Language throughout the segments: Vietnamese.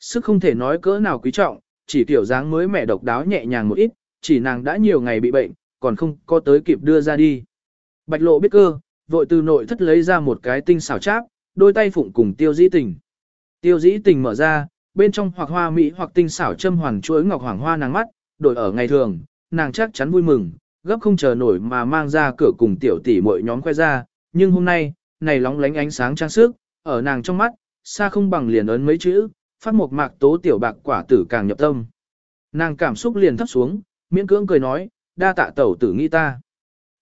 Sức không thể nói cỡ nào quý trọng, chỉ tiểu dáng mới mẻ độc đáo nhẹ nhàng một ít, chỉ nàng đã nhiều ngày bị bệnh, còn không có tới kịp đưa ra đi. Bạch lộ biết cơ, vội từ nội thất lấy ra một cái tinh xảo cháp, đôi tay phụng cùng tiêu dĩ tình. Tiêu dĩ tình mở ra, bên trong hoặc hoa mỹ hoặc tinh xảo châm hoàn chuối ngọc hoàng hoa nàng mắt, đổi ở ngày thường, nàng chắc chắn vui mừng, gấp không chờ nổi mà mang ra cửa cùng tiểu tỷ muội nhóm khoe ra, nhưng hôm nay, này lóng lánh ánh sáng trang sức, ở nàng trong mắt, xa không bằng liền ấn mấy chữ, phát một mạc tố tiểu bạc quả tử càng nhập tâm. Nàng cảm xúc liền thấp xuống, miễn cưỡng cười nói, đa tạ tẩu tử nghĩ ta.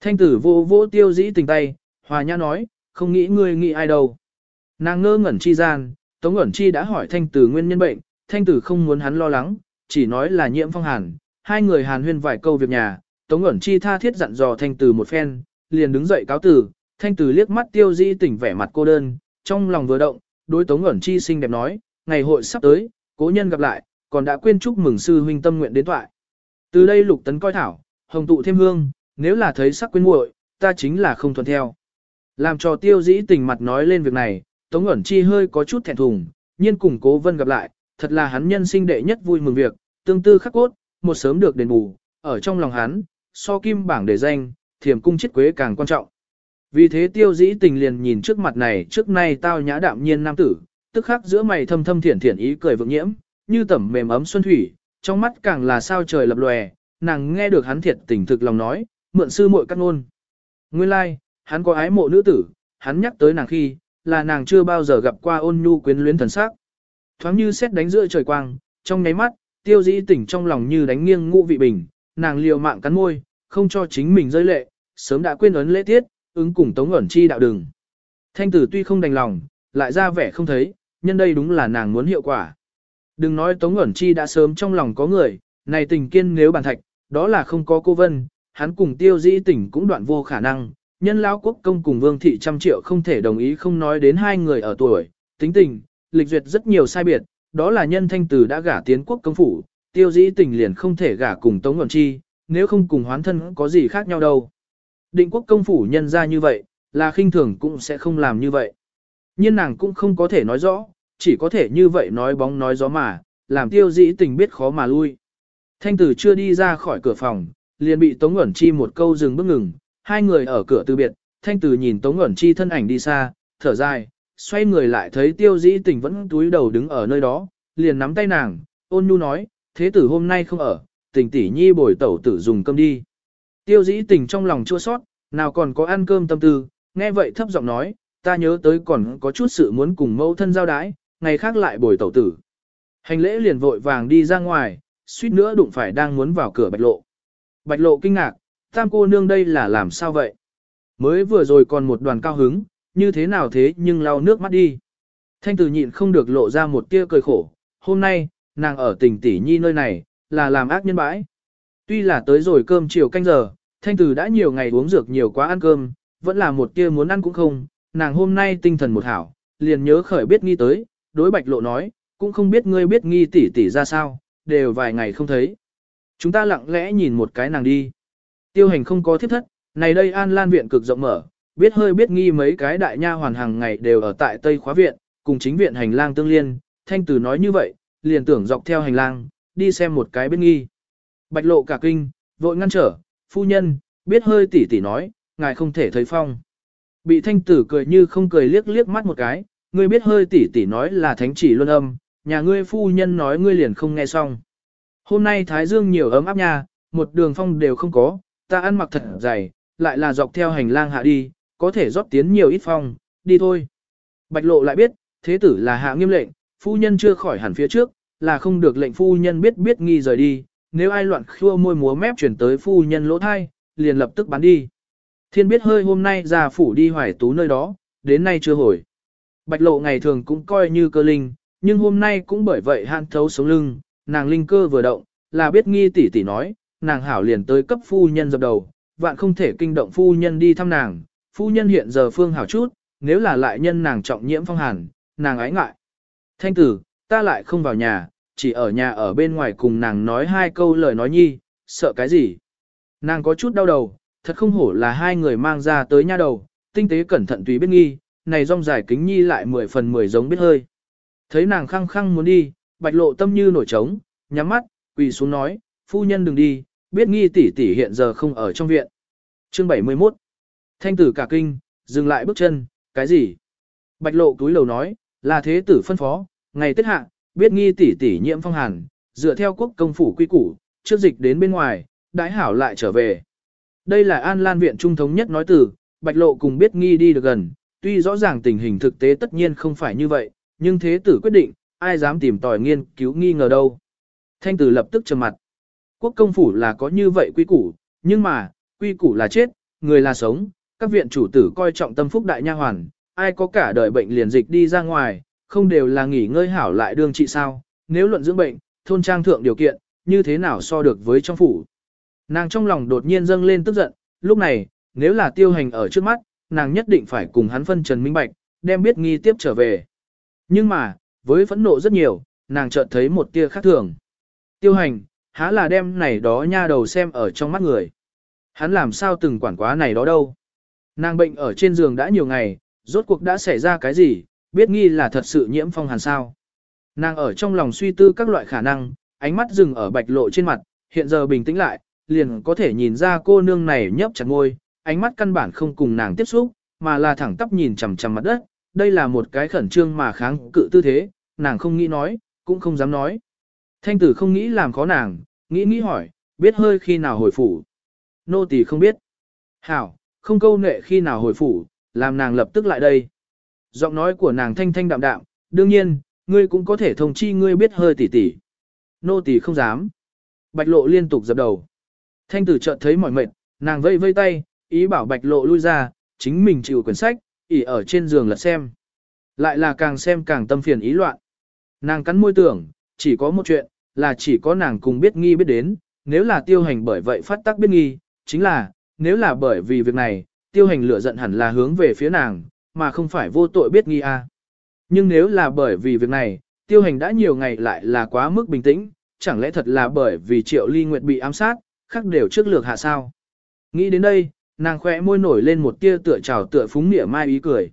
Thanh tử vô vô tiêu dĩ tình tay, hòa nhã nói, không nghĩ ngươi nghĩ ai đâu. Nàng ngơ ngẩn chi gian, Tống Ngẩn Chi đã hỏi Thanh Tử nguyên nhân bệnh, Thanh Tử không muốn hắn lo lắng, chỉ nói là nhiễm phong hàn, hai người hàn huyên vài câu việc nhà, Tống Ngẩn Chi tha thiết dặn dò Thanh Tử một phen, liền đứng dậy cáo tử, Thanh Tử liếc mắt tiêu di tỉnh vẻ mặt cô đơn, trong lòng vừa động, đối Tống Ngẩn Chi xinh đẹp nói, ngày hội sắp tới, cố nhân gặp lại, còn đã quên chúc mừng sư huynh tâm nguyện đến thoại. Từ đây lục tấn coi thảo, hồng tụ thêm hương, nếu là thấy sắc quên muội, ta chính là không thuận theo. Làm cho tiêu dĩ tình mặt nói lên việc này, Tống ẩn chi hơi có chút thẹn thùng, nhiên cùng cố vân gặp lại, thật là hắn nhân sinh đệ nhất vui mừng việc, tương tư khắc cốt, một sớm được đền bù, ở trong lòng hắn, so kim bảng để danh, thiềm cung chết quế càng quan trọng. Vì thế tiêu dĩ tình liền nhìn trước mặt này trước nay tao nhã đạm nhiên nam tử, tức khắc giữa mày thâm thâm thiển thiển ý cười vượng nhiễm, như tẩm mềm ấm xuân thủy, trong mắt càng là sao trời lập lòe, nàng nghe được hắn thiệt tình thực lòng nói, mượn sư muội cắt ngôn. Nguyên lai, like, hắn có ái mộ nữ tử, hắn nhắc tới nàng khi, là nàng chưa bao giờ gặp qua ôn nhu quyến luyến thần sắc. Thoáng như xét đánh giữa trời quang, trong nháy mắt, tiêu dĩ tỉnh trong lòng như đánh nghiêng ngũ vị bình, nàng liều mạng cắn môi, không cho chính mình rơi lệ, sớm đã quên ấn lễ tiết, ứng cùng tống ẩn chi đạo đường. Thanh tử tuy không đành lòng, lại ra vẻ không thấy, nhân đây đúng là nàng muốn hiệu quả. Đừng nói tống Ngẩn chi đã sớm trong lòng có người, này tình kiên nếu bàn thạch, đó là không có cô vân, hắn cùng tiêu dĩ tỉnh cũng đoạn vô khả năng, nhân lão quốc công cùng vương thị trăm triệu không thể đồng ý không nói đến hai người ở tuổi, tính tình, lịch duyệt rất nhiều sai biệt, đó là nhân thanh từ đã gả tiến quốc công phủ, tiêu dĩ Tỉnh liền không thể gả cùng Tống Ngẩn Chi, nếu không cùng hoán thân có gì khác nhau đâu. Định quốc công phủ nhân ra như vậy, là khinh thường cũng sẽ không làm như vậy. Nhưng nàng cũng không có thể nói rõ, chỉ có thể như vậy nói bóng nói gió mà, làm tiêu dĩ tình biết khó mà lui. Thanh tử chưa đi ra khỏi cửa phòng, liền bị Tống Ngẩn Chi một câu dừng bước ngừng, hai người ở cửa từ biệt, thanh tử nhìn Tống Ngẩn Chi thân ảnh đi xa, thở dài, xoay người lại thấy tiêu dĩ tình vẫn túi đầu đứng ở nơi đó, liền nắm tay nàng, ôn nhu nói, thế tử hôm nay không ở, tình tỷ nhi bồi tẩu tử dùng cơm đi. Tiêu dĩ tình trong lòng chua sót, nào còn có ăn cơm tâm tư, nghe vậy thấp giọng nói, ta nhớ tới còn có chút sự muốn cùng mẫu thân giao đái, ngày khác lại bồi tẩu tử. Hành lễ liền vội vàng đi ra ngoài, suýt nữa đụng phải đang muốn vào cửa bạch lộ. Bạch lộ kinh ngạc, tam cô nương đây là làm sao vậy? Mới vừa rồi còn một đoàn cao hứng, như thế nào thế nhưng lau nước mắt đi. Thanh tử nhịn không được lộ ra một tia cười khổ, hôm nay, nàng ở tỉnh tỷ nhi nơi này, là làm ác nhân bãi. Tuy là tới rồi cơm chiều canh giờ, thanh tử đã nhiều ngày uống dược nhiều quá ăn cơm, vẫn là một tia muốn ăn cũng không, nàng hôm nay tinh thần một hảo, liền nhớ khởi biết nghi tới, đối bạch lộ nói, cũng không biết ngươi biết nghi tỷ tỷ ra sao, đều vài ngày không thấy. Chúng ta lặng lẽ nhìn một cái nàng đi. Tiêu hành không có thiết thất, này đây An Lan viện cực rộng mở, biết hơi biết nghi mấy cái đại nha hoàn hàng ngày đều ở tại Tây khóa viện, cùng chính viện hành lang tương liên, thanh tử nói như vậy, liền tưởng dọc theo hành lang, đi xem một cái biết nghi. Bạch lộ cả kinh, vội ngăn trở, phu nhân, biết hơi tỉ tỉ nói, ngài không thể thấy phong. Bị thanh tử cười như không cười liếc liếc mắt một cái, ngươi biết hơi tỉ tỉ nói là thánh chỉ luân âm, nhà ngươi phu nhân nói ngươi liền không nghe xong. Hôm nay Thái Dương nhiều ấm áp nha, một đường phong đều không có, ta ăn mặc thật dày, lại là dọc theo hành lang hạ đi, có thể rót tiến nhiều ít phong, đi thôi. Bạch lộ lại biết, thế tử là hạ nghiêm lệnh, phu nhân chưa khỏi hẳn phía trước, là không được lệnh phu nhân biết biết nghi rời đi, nếu ai loạn khua môi múa mép chuyển tới phu nhân lỗ thai, liền lập tức bán đi. Thiên biết hơi hôm nay ra phủ đi hoài tú nơi đó, đến nay chưa hồi. Bạch lộ ngày thường cũng coi như cơ linh, nhưng hôm nay cũng bởi vậy hạn thấu sống lưng, nàng linh cơ vừa động, là biết nghi tỷ tỷ nói, nàng hảo liền tới cấp phu nhân dập đầu, vạn không thể kinh động phu nhân đi thăm nàng, phu nhân hiện giờ phương hảo chút, nếu là lại nhân nàng trọng nhiễm phong hàn, nàng ái ngại. Thanh tử, ta lại không vào nhà, chỉ ở nhà ở bên ngoài cùng nàng nói hai câu lời nói nhi, sợ cái gì. Nàng có chút đau đầu, thật không hổ là hai người mang ra tới nha đầu, tinh tế cẩn thận tùy biết nghi, này rong dài kính nhi lại mười phần mười giống biết hơi. Thấy nàng khăng khăng muốn đi, bạch lộ tâm như nổi trống, nhắm mắt, quỳ xuống nói, phu nhân đừng đi, biết nghi tỷ tỷ hiện giờ không ở trong viện. Chương 71 Thanh tử cả kinh, dừng lại bước chân, cái gì? Bạch lộ túi lầu nói, là thế tử phân phó, ngày tết hạ, biết nghi tỷ tỷ nhiễm phong hàn, dựa theo quốc công phủ quy củ, trước dịch đến bên ngoài, đãi hảo lại trở về. Đây là An Lan viện trung thống nhất nói từ, Bạch Lộ cùng biết nghi đi được gần, tuy rõ ràng tình hình thực tế tất nhiên không phải như vậy, nhưng thế tử quyết định, ai dám tìm tòi nghiên cứu nghi ngờ đâu. Thanh tử lập tức trầm mặt. Quốc công phủ là có như vậy quy củ, nhưng mà, quy củ là chết, người là sống, các viện chủ tử coi trọng tâm phúc đại nha hoàn, ai có cả đời bệnh liền dịch đi ra ngoài, không đều là nghỉ ngơi hảo lại đương trị sao, nếu luận dưỡng bệnh, thôn trang thượng điều kiện, như thế nào so được với trong phủ. Nàng trong lòng đột nhiên dâng lên tức giận, lúc này, nếu là tiêu hành ở trước mắt, nàng nhất định phải cùng hắn phân trần minh bạch, đem biết nghi tiếp trở về. Nhưng mà, với phẫn nộ rất nhiều, nàng chợt thấy một tia khác thường. Tiêu hành, há là đem này đó nha đầu xem ở trong mắt người. Hắn làm sao từng quản quá này đó đâu. Nàng bệnh ở trên giường đã nhiều ngày, rốt cuộc đã xảy ra cái gì, biết nghi là thật sự nhiễm phong hàn sao. Nàng ở trong lòng suy tư các loại khả năng, ánh mắt dừng ở bạch lộ trên mặt, hiện giờ bình tĩnh lại, liền có thể nhìn ra cô nương này nhấp chặt ngôi, ánh mắt căn bản không cùng nàng tiếp xúc, mà là thẳng tắp nhìn chằm chằm mặt đất, đây là một cái khẩn trương mà kháng cự tư thế, nàng không nghĩ nói, cũng không dám nói. Thanh tử không nghĩ làm khó nàng, nghĩ nghĩ hỏi, biết hơi khi nào hồi phủ. Nô tỳ không biết. Hảo, không câu nệ khi nào hồi phủ, làm nàng lập tức lại đây. Giọng nói của nàng thanh thanh đạm đạm, đương nhiên, ngươi cũng có thể thông chi ngươi biết hơi tỉ tỉ. Nô tỳ không dám. Bạch lộ liên tục dập đầu. Thanh tử chợt thấy mỏi mệt, nàng vây vây tay, ý bảo bạch lộ lui ra, chính mình chịu quyển sách, ỉ ở trên giường lật xem. Lại là càng xem càng tâm phiền ý loạn. Nàng cắn môi tưởng, chỉ có một chuyện, là chỉ có nàng cùng biết nghi biết đến, nếu là tiêu hành bởi vậy phát tác biết nghi, chính là, nếu là bởi vì việc này, tiêu hành lửa giận hẳn là hướng về phía nàng, mà không phải vô tội biết nghi a. Nhưng nếu là bởi vì việc này, tiêu hành đã nhiều ngày lại là quá mức bình tĩnh, chẳng lẽ thật là bởi vì triệu ly nguyệt bị ám sát, khác đều trước lược hạ sao. Nghĩ đến đây, nàng khỏe môi nổi lên một tia tựa trào tựa phúng nịa mai ý cười.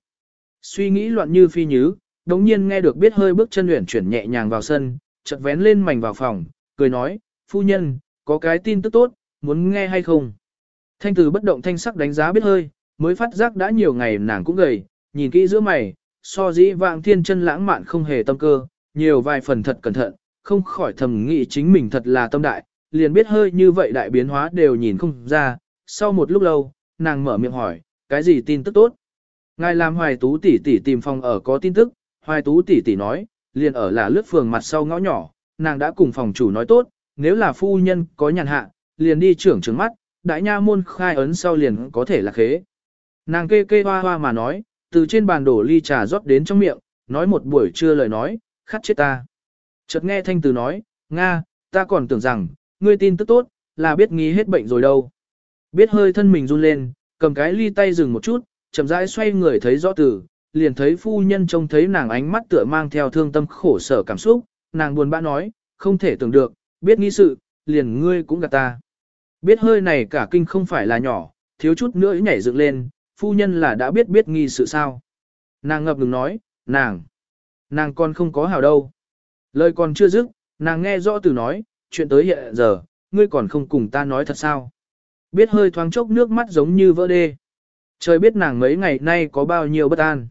Suy nghĩ loạn như phi nhứ, đống nhiên nghe được biết hơi bước chân luyện chuyển nhẹ nhàng vào sân, chợt vén lên mảnh vào phòng, cười nói, phu nhân, có cái tin tức tốt, muốn nghe hay không? Thanh từ bất động thanh sắc đánh giá biết hơi, mới phát giác đã nhiều ngày nàng cũng gầy, nhìn kỹ giữa mày, so dĩ vạng thiên chân lãng mạn không hề tâm cơ, nhiều vài phần thật cẩn thận, không khỏi thầm nghĩ chính mình thật là tâm đại, liền biết hơi như vậy đại biến hóa đều nhìn không ra. Sau một lúc lâu, nàng mở miệng hỏi, cái gì tin tức tốt? Ngài làm hoài tú tỷ tỷ tìm phòng ở có tin tức, hoài tú tỷ tỷ nói, liền ở là lướt phường mặt sau ngõ nhỏ, nàng đã cùng phòng chủ nói tốt, nếu là phu nhân có nhàn hạ, liền đi trưởng trứng mắt, đại nha môn khai ấn sau liền có thể là khế. Nàng kê kê hoa hoa mà nói, từ trên bàn đổ ly trà rót đến trong miệng, nói một buổi trưa lời nói, khát chết ta. Chợt nghe thanh từ nói, Nga, ta còn tưởng rằng, ngươi tin tức tốt, là biết nghi hết bệnh rồi đâu. Biết hơi thân mình run lên, cầm cái ly tay dừng một chút, chậm rãi xoay người thấy rõ từ, liền thấy phu nhân trông thấy nàng ánh mắt tựa mang theo thương tâm khổ sở cảm xúc, nàng buồn bã nói, không thể tưởng được, biết nghi sự, liền ngươi cũng gạt ta. Biết hơi này cả kinh không phải là nhỏ, thiếu chút nữa nhảy dựng lên, phu nhân là đã biết biết nghi sự sao. Nàng ngập ngừng nói, nàng, nàng còn không có hào đâu. Lời còn chưa dứt, nàng nghe rõ từ nói, chuyện tới hiện giờ, ngươi còn không cùng ta nói thật sao. Biết hơi thoáng chốc nước mắt giống như vỡ đê. Trời biết nàng mấy ngày nay có bao nhiêu bất an.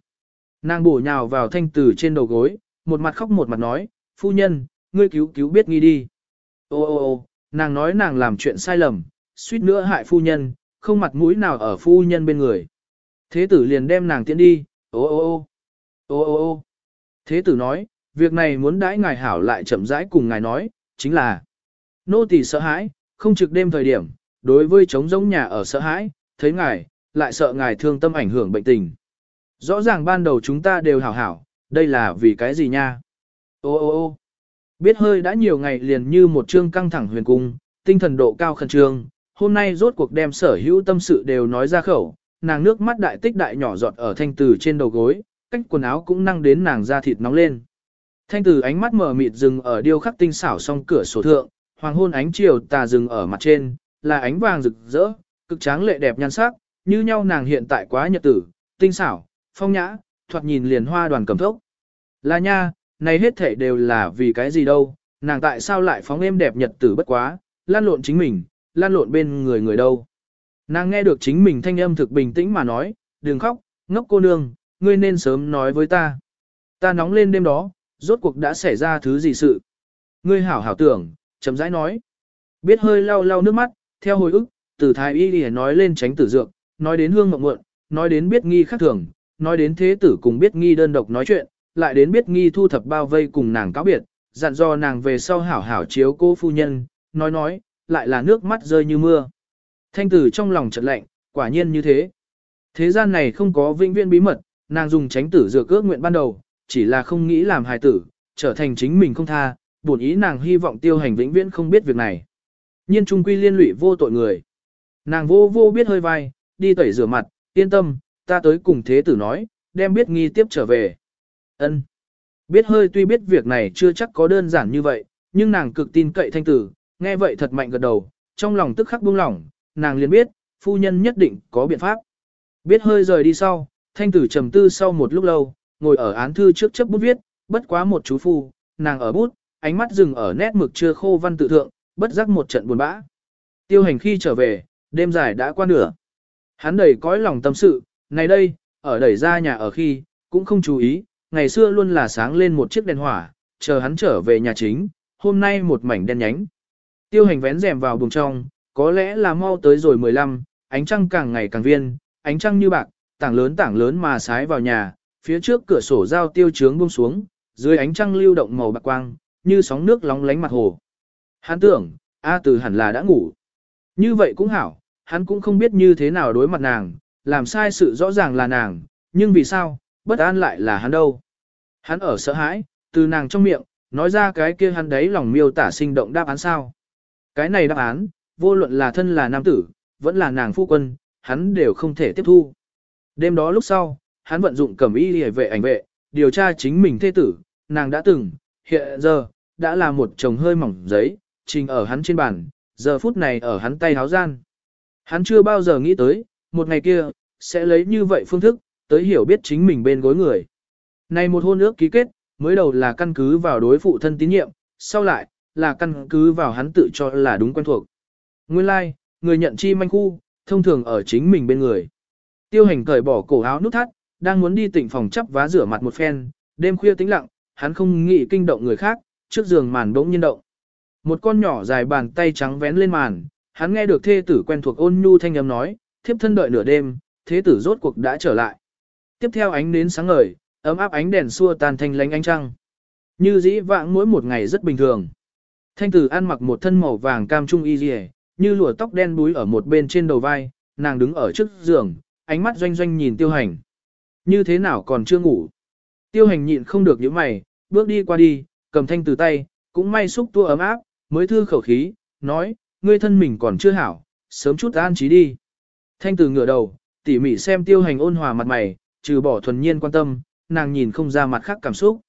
Nàng bổ nhào vào thanh tử trên đầu gối, một mặt khóc một mặt nói, phu nhân, ngươi cứu cứu biết nghi đi. Ô ô ô, nàng nói nàng làm chuyện sai lầm, suýt nữa hại phu nhân, không mặt mũi nào ở phu nhân bên người. Thế tử liền đem nàng tiễn đi, ô ô ô, ô ô ô. Thế tử nói, việc này muốn đãi ngài hảo lại chậm rãi cùng ngài nói, chính là nô tỳ sợ hãi, không trực đêm thời điểm, đối với trống giống nhà ở sợ hãi, thấy ngài, lại sợ ngài thương tâm ảnh hưởng bệnh tình. Rõ ràng ban đầu chúng ta đều hảo hảo, đây là vì cái gì nha? Ô ô ô biết hơi đã nhiều ngày liền như một chương căng thẳng huyền cung, tinh thần độ cao khẩn trương, hôm nay rốt cuộc đem sở hữu tâm sự đều nói ra khẩu, nàng nước mắt đại tích đại nhỏ giọt ở thanh tử trên đầu gối, cách quần áo cũng năng đến nàng da thịt nóng lên. Thanh tử ánh mắt mở mịt dừng ở điêu khắc tinh xảo song cửa sổ thượng, hoàng hôn ánh chiều tà dừng ở mặt trên, là ánh vàng rực rỡ, cực tráng lệ đẹp nhan sắc, như nhau nàng hiện tại quá nhật tử, tinh xảo, phong nhã, thoạt nhìn liền hoa đoàn cầm thốc. Là nha, này hết thể đều là vì cái gì đâu, nàng tại sao lại phóng em đẹp nhật tử bất quá, lan lộn chính mình, lan lộn bên người người đâu. Nàng nghe được chính mình thanh âm thực bình tĩnh mà nói, đừng khóc, ngốc cô nương, ngươi nên sớm nói với ta. Ta nóng lên đêm đó, rốt cuộc đã xảy ra thứ gì sự. Ngươi hảo hảo tưởng, chậm rãi nói. Biết hơi lau lau nước mắt, theo hồi ức, từ thái y lìa nói lên tránh tử dược, nói đến hương mộng muộn, nói đến biết nghi khác thường, nói đến thế tử cùng biết nghi đơn độc nói chuyện, lại đến biết nghi thu thập bao vây cùng nàng cáo biệt, dặn dò nàng về sau hảo hảo chiếu cô phu nhân, nói nói, lại là nước mắt rơi như mưa. Thanh tử trong lòng chợt lạnh, quả nhiên như thế. Thế gian này không có vĩnh viễn bí mật, nàng dùng tránh tử dược ước nguyện ban đầu, chỉ là không nghĩ làm hài tử, trở thành chính mình không tha, buồn ý nàng hy vọng tiêu hành vĩnh viễn không biết việc này. Nhiên trung quy liên lụy vô tội người. Nàng vô vô biết hơi vai, đi tẩy rửa mặt, yên tâm, ta tới cùng thế tử nói, đem biết nghi tiếp trở về. ân Biết hơi tuy biết việc này chưa chắc có đơn giản như vậy, nhưng nàng cực tin cậy thanh tử, nghe vậy thật mạnh gật đầu, trong lòng tức khắc buông lỏng, nàng liền biết, phu nhân nhất định có biện pháp. Biết hơi rời đi sau, thanh tử trầm tư sau một lúc lâu, ngồi ở án thư trước chấp bút viết, bất quá một chú phu, nàng ở bút, ánh mắt dừng ở nét mực chưa khô văn tự thượng, bất giác một trận buồn bã. Tiêu hành khi trở về, đêm dài đã qua nửa. Hắn đầy cõi lòng tâm sự, này đây, ở đẩy ra nhà ở khi, cũng không chú ý, ngày xưa luôn là sáng lên một chiếc đèn hỏa, chờ hắn trở về nhà chính, hôm nay một mảnh đen nhánh. Tiêu hành vén rèm vào buồng trong, có lẽ là mau tới rồi 15, ánh trăng càng ngày càng viên, ánh trăng như bạc, tảng lớn tảng lớn mà sái vào nhà, phía trước cửa sổ giao tiêu trướng buông xuống, dưới ánh trăng lưu động màu bạc quang, như sóng nước lóng lánh mặt hồ. Hắn tưởng, A từ hẳn là đã ngủ. Như vậy cũng hảo, hắn cũng không biết như thế nào đối mặt nàng, làm sai sự rõ ràng là nàng, nhưng vì sao, bất an lại là hắn đâu. Hắn ở sợ hãi, từ nàng trong miệng, nói ra cái kia hắn đấy lòng miêu tả sinh động đáp án sao. Cái này đáp án, vô luận là thân là nam tử, vẫn là nàng phu quân, hắn đều không thể tiếp thu. Đêm đó lúc sau, hắn vận dụng cẩm y hề vệ ảnh vệ, điều tra chính mình thê tử, nàng đã từng, hiện giờ, đã là một chồng hơi mỏng giấy, trình ở hắn trên bàn, giờ phút này ở hắn tay háo gian. Hắn chưa bao giờ nghĩ tới, một ngày kia, sẽ lấy như vậy phương thức, tới hiểu biết chính mình bên gối người. Này một hôn ước ký kết, mới đầu là căn cứ vào đối phụ thân tín nhiệm, sau lại, là căn cứ vào hắn tự cho là đúng quen thuộc. Nguyên lai, like, người nhận chi manh khu, thông thường ở chính mình bên người. Tiêu hành cởi bỏ cổ áo nút thắt, đang muốn đi tỉnh phòng chắp vá rửa mặt một phen, đêm khuya tĩnh lặng, hắn không nghĩ kinh động người khác, trước giường màn bỗng nhiên động. Một con nhỏ dài bàn tay trắng vén lên màn, hắn nghe được thê tử quen thuộc ôn nhu thanh âm nói, thiếp thân đợi nửa đêm, thế tử rốt cuộc đã trở lại. Tiếp theo ánh nến sáng ngời, ấm áp ánh đèn xua tan thanh lánh ánh trăng. Như dĩ vãng mỗi một ngày rất bình thường. Thanh tử ăn mặc một thân màu vàng cam trung y dì như lụa tóc đen búi ở một bên trên đầu vai, nàng đứng ở trước giường, ánh mắt doanh doanh nhìn tiêu hành. Như thế nào còn chưa ngủ? Tiêu hành nhịn không được những mày, bước đi qua đi, cầm thanh từ tay, cũng may xúc tua ấm áp, mới thư khẩu khí, nói, ngươi thân mình còn chưa hảo, sớm chút an trí đi. Thanh từ ngửa đầu, tỉ mỉ xem tiêu hành ôn hòa mặt mày, trừ bỏ thuần nhiên quan tâm, nàng nhìn không ra mặt khác cảm xúc.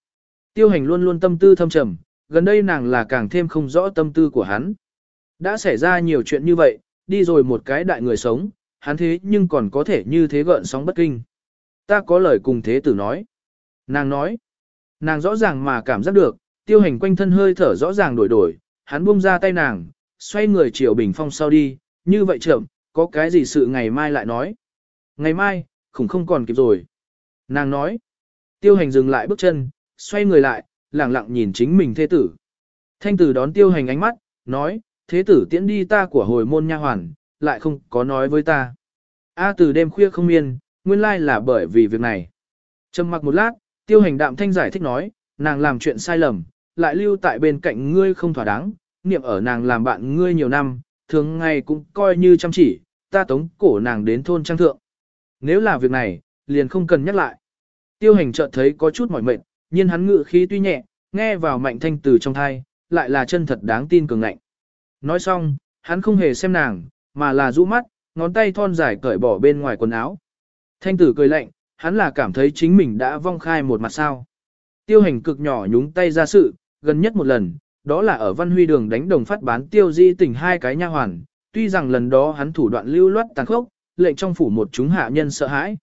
Tiêu hành luôn luôn tâm tư thâm trầm, gần đây nàng là càng thêm không rõ tâm tư của hắn. Đã xảy ra nhiều chuyện như vậy, đi rồi một cái đại người sống, hắn thế nhưng còn có thể như thế gợn sóng bất kinh. Ta có lời cùng thế tử nói. Nàng nói, nàng rõ ràng mà cảm giác được, tiêu hành quanh thân hơi thở rõ ràng đổi đổi, hắn buông ra tay nàng, xoay người chiều bình phong sau đi, như vậy chậm, có cái gì sự ngày mai lại nói. Ngày mai, khủng không còn kịp rồi. Nàng nói, tiêu hành dừng lại bước chân, xoay người lại, lẳng lặng nhìn chính mình thế tử. Thanh tử đón tiêu hành ánh mắt, nói, thế tử tiễn đi ta của hồi môn nha hoàn, lại không có nói với ta. A từ đêm khuya không miên, nguyên lai là bởi vì việc này. Trầm mặc một lát, tiêu hành đạm thanh giải thích nói, nàng làm chuyện sai lầm, lại lưu tại bên cạnh ngươi không thỏa đáng, niệm ở nàng làm bạn ngươi nhiều năm, thường ngày cũng coi như chăm chỉ, ta tống cổ nàng đến thôn trang thượng. Nếu là việc này, liền không cần nhắc lại. Tiêu hành chợt thấy có chút mỏi mệt, nhưng hắn ngự khí tuy nhẹ, nghe vào mạnh thanh từ trong thai, lại là chân thật đáng tin cường ngạnh. Nói xong, hắn không hề xem nàng, mà là rũ mắt, ngón tay thon dài cởi bỏ bên ngoài quần áo. Thanh tử cười lạnh, hắn là cảm thấy chính mình đã vong khai một mặt sao. Tiêu hành cực nhỏ nhúng tay ra sự, gần nhất một lần, đó là ở văn huy đường đánh đồng phát bán tiêu di tỉnh hai cái nha hoàn, tuy rằng lần đó hắn thủ đoạn lưu loát tàn khốc, lệnh trong phủ một chúng hạ nhân sợ hãi.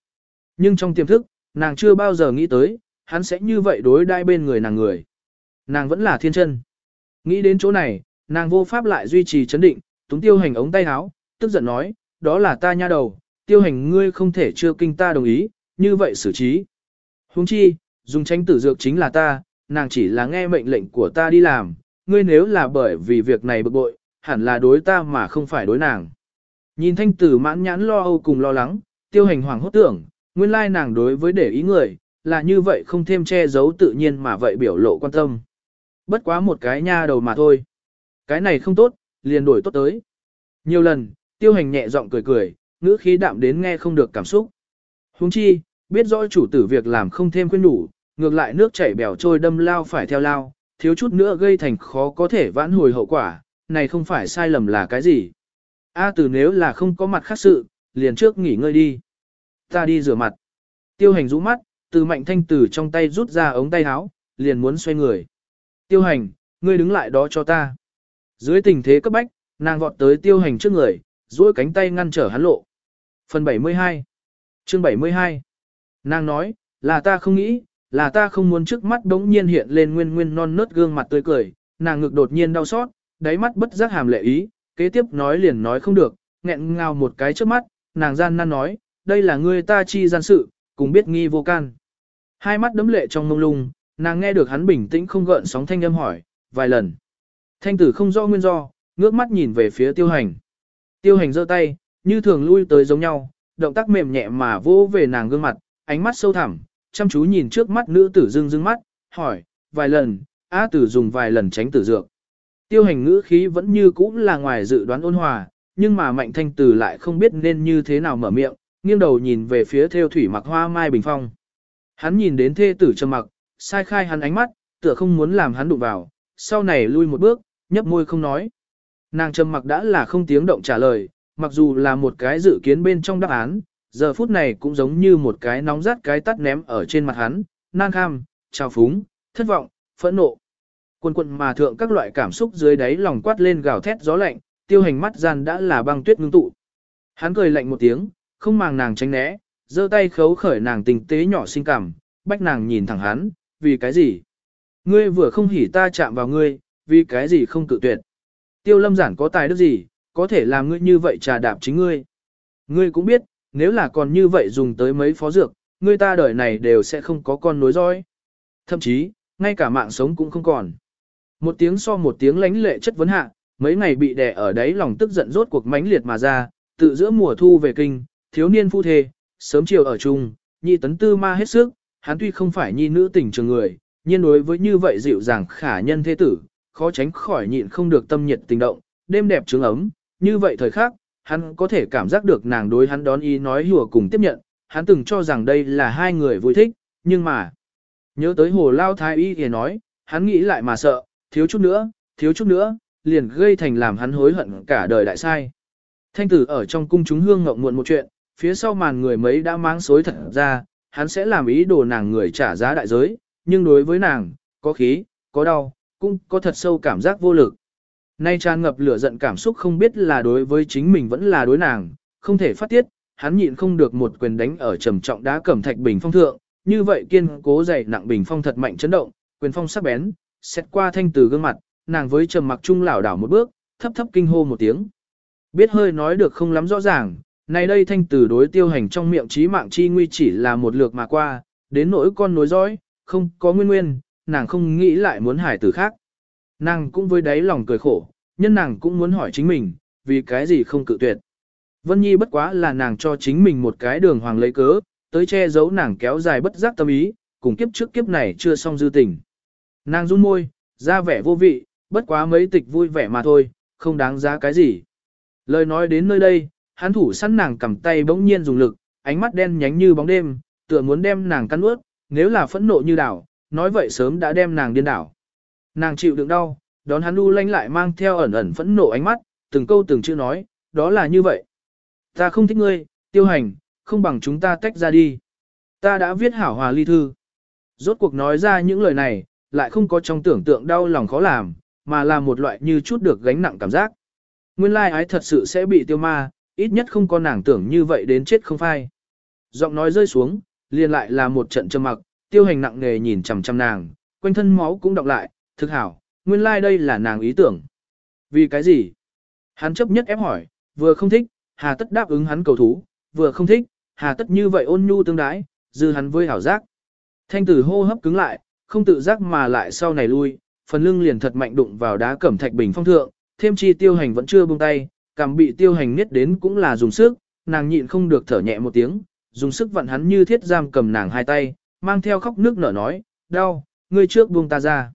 Nhưng trong tiềm thức, nàng chưa bao giờ nghĩ tới, hắn sẽ như vậy đối đai bên người nàng người. Nàng vẫn là thiên chân. Nghĩ đến chỗ này, nàng vô pháp lại duy trì chấn định, túng tiêu hành ống tay áo, tức giận nói, đó là ta nha đầu, tiêu hành ngươi không thể chưa kinh ta đồng ý, như vậy xử trí. Huống chi, dùng tránh tử dược chính là ta, nàng chỉ là nghe mệnh lệnh của ta đi làm, ngươi nếu là bởi vì việc này bực bội, hẳn là đối ta mà không phải đối nàng. Nhìn thanh tử mãn nhãn lo âu cùng lo lắng, tiêu hành hoàng hốt tưởng, nguyên lai nàng đối với để ý người, là như vậy không thêm che giấu tự nhiên mà vậy biểu lộ quan tâm. Bất quá một cái nha đầu mà thôi. Cái này không tốt, liền đổi tốt tới. Nhiều lần, tiêu hành nhẹ giọng cười cười, ngữ khí đạm đến nghe không được cảm xúc. Huống chi, biết rõ chủ tử việc làm không thêm khuyên đủ, ngược lại nước chảy bèo trôi đâm lao phải theo lao, thiếu chút nữa gây thành khó có thể vãn hồi hậu quả, này không phải sai lầm là cái gì. A từ nếu là không có mặt khác sự, liền trước nghỉ ngơi đi. Ta đi rửa mặt. Tiêu hành rũ mắt, từ mạnh thanh từ trong tay rút ra ống tay áo, liền muốn xoay người. Tiêu hành, ngươi đứng lại đó cho ta. Dưới tình thế cấp bách, nàng vọt tới tiêu hành trước người, duỗi cánh tay ngăn trở hắn lộ. Phần 72 Chương 72 Nàng nói, là ta không nghĩ, là ta không muốn trước mắt đống nhiên hiện lên nguyên nguyên non nớt gương mặt tươi cười, nàng ngực đột nhiên đau xót, đáy mắt bất giác hàm lệ ý, kế tiếp nói liền nói không được, nghẹn ngào một cái trước mắt, nàng gian nan nói, đây là ngươi ta chi gian sự, cùng biết nghi vô can. Hai mắt đấm lệ trong mông lung, nàng nghe được hắn bình tĩnh không gợn sóng thanh âm hỏi, vài lần. Thanh tử không rõ nguyên do, ngước mắt nhìn về phía tiêu hành. Tiêu hành giơ tay, như thường lui tới giống nhau, động tác mềm nhẹ mà vô về nàng gương mặt, ánh mắt sâu thẳm, chăm chú nhìn trước mắt nữ tử dưng dưng mắt, hỏi, vài lần, A tử dùng vài lần tránh tử dược. Tiêu hành ngữ khí vẫn như cũ là ngoài dự đoán ôn hòa, nhưng mà mạnh thanh tử lại không biết nên như thế nào mở miệng, nghiêng đầu nhìn về phía theo thủy mặc hoa mai bình phong. Hắn nhìn đến thê tử trầm mặc, sai khai hắn ánh mắt, tựa không muốn làm hắn đụng vào, sau này lui một bước, nhấp môi không nói. Nàng trầm mặc đã là không tiếng động trả lời, mặc dù là một cái dự kiến bên trong đáp án, giờ phút này cũng giống như một cái nóng rát cái tắt ném ở trên mặt hắn, nan kham, trào phúng, thất vọng, phẫn nộ. Quân quận mà thượng các loại cảm xúc dưới đáy lòng quát lên gào thét gió lạnh, tiêu hành mắt gian đã là băng tuyết ngưng tụ. Hắn cười lạnh một tiếng, không màng nàng tránh né, giơ tay khấu khởi nàng tình tế nhỏ xinh cảm, bách nàng nhìn thẳng hắn, vì cái gì? Ngươi vừa không hỉ ta chạm vào ngươi, vì cái gì không cự tuyệt? Tiêu lâm giản có tài đức gì, có thể làm ngươi như vậy trà đạp chính ngươi? Ngươi cũng biết, nếu là còn như vậy dùng tới mấy phó dược, người ta đời này đều sẽ không có con nối dõi. Thậm chí, ngay cả mạng sống cũng không còn. Một tiếng so một tiếng lánh lệ chất vấn hạ, mấy ngày bị đè ở đấy lòng tức giận rốt cuộc mãnh liệt mà ra, tự giữa mùa thu về kinh, thiếu niên phu thê, sớm chiều ở chung, nhị tấn tư ma hết sức, hắn tuy không phải nhi nữ tình trường người, nhưng đối với như vậy dịu dàng khả nhân thế tử, khó tránh khỏi nhịn không được tâm nhiệt tình động, đêm đẹp trướng ấm, như vậy thời khắc, hắn có thể cảm giác được nàng đối hắn đón ý nói hùa cùng tiếp nhận, hắn từng cho rằng đây là hai người vui thích, nhưng mà, nhớ tới hồ lao thái y thì nói, hắn nghĩ lại mà sợ, thiếu chút nữa, thiếu chút nữa, liền gây thành làm hắn hối hận cả đời đại sai. Thanh tử ở trong cung chúng hương ngộng muộn một chuyện, phía sau màn người mấy đã mang xối thật ra, hắn sẽ làm ý đồ nàng người trả giá đại giới, nhưng đối với nàng, có khí, có đau, cũng có thật sâu cảm giác vô lực. Nay tràn ngập lửa giận cảm xúc không biết là đối với chính mình vẫn là đối nàng, không thể phát tiết, hắn nhịn không được một quyền đánh ở trầm trọng đá cẩm thạch bình phong thượng, như vậy kiên cố dày nặng bình phong thật mạnh chấn động, quyền phong sắc bén, xét qua thanh từ gương mặt, nàng với trầm mặc trung lảo đảo một bước, thấp thấp kinh hô một tiếng. Biết hơi nói được không lắm rõ ràng, này đây thanh từ đối tiêu hành trong miệng trí mạng chi nguy chỉ là một lượt mà qua, đến nỗi con nối dõi, không có nguyên nguyên, nàng không nghĩ lại muốn hải tử khác. Nàng cũng với đáy lòng cười khổ, nhân nàng cũng muốn hỏi chính mình, vì cái gì không cự tuyệt. Vân Nhi bất quá là nàng cho chính mình một cái đường hoàng lấy cớ, tới che giấu nàng kéo dài bất giác tâm ý, cùng kiếp trước kiếp này chưa xong dư tình. Nàng run môi, ra vẻ vô vị, bất quá mấy tịch vui vẻ mà thôi, không đáng giá cái gì. Lời nói đến nơi đây, hắn thủ sẵn nàng cầm tay bỗng nhiên dùng lực, ánh mắt đen nhánh như bóng đêm, tựa muốn đem nàng cắn ướt, nếu là phẫn nộ như đảo, nói vậy sớm đã đem nàng điên đảo. Nàng chịu đựng đau, đón hắn u lanh lại mang theo ẩn ẩn phẫn nộ ánh mắt, từng câu từng chữ nói, đó là như vậy. Ta không thích ngươi, tiêu hành, không bằng chúng ta tách ra đi. Ta đã viết hảo hòa ly thư. Rốt cuộc nói ra những lời này, lại không có trong tưởng tượng đau lòng khó làm, mà là một loại như chút được gánh nặng cảm giác. Nguyên lai ái thật sự sẽ bị tiêu ma, ít nhất không có nàng tưởng như vậy đến chết không phai. Giọng nói rơi xuống, liền lại là một trận trầm mặc, tiêu hành nặng nề nhìn chằm chằm nàng, quanh thân máu cũng đọc lại, thực hảo, nguyên lai like đây là nàng ý tưởng. Vì cái gì? Hắn chấp nhất ép hỏi, vừa không thích, hà tất đáp ứng hắn cầu thú, vừa không thích, hà tất như vậy ôn nhu tương đái, dư hắn với hảo giác. Thanh tử hô hấp cứng lại, không tự giác mà lại sau này lui, phần lưng liền thật mạnh đụng vào đá cẩm thạch bình phong thượng, thêm chi tiêu hành vẫn chưa buông tay, cảm bị tiêu hành niết đến cũng là dùng sức, nàng nhịn không được thở nhẹ một tiếng, dùng sức vặn hắn như thiết giam cầm nàng hai tay, mang theo khóc nước nở nói, đau, ngươi trước buông ta ra.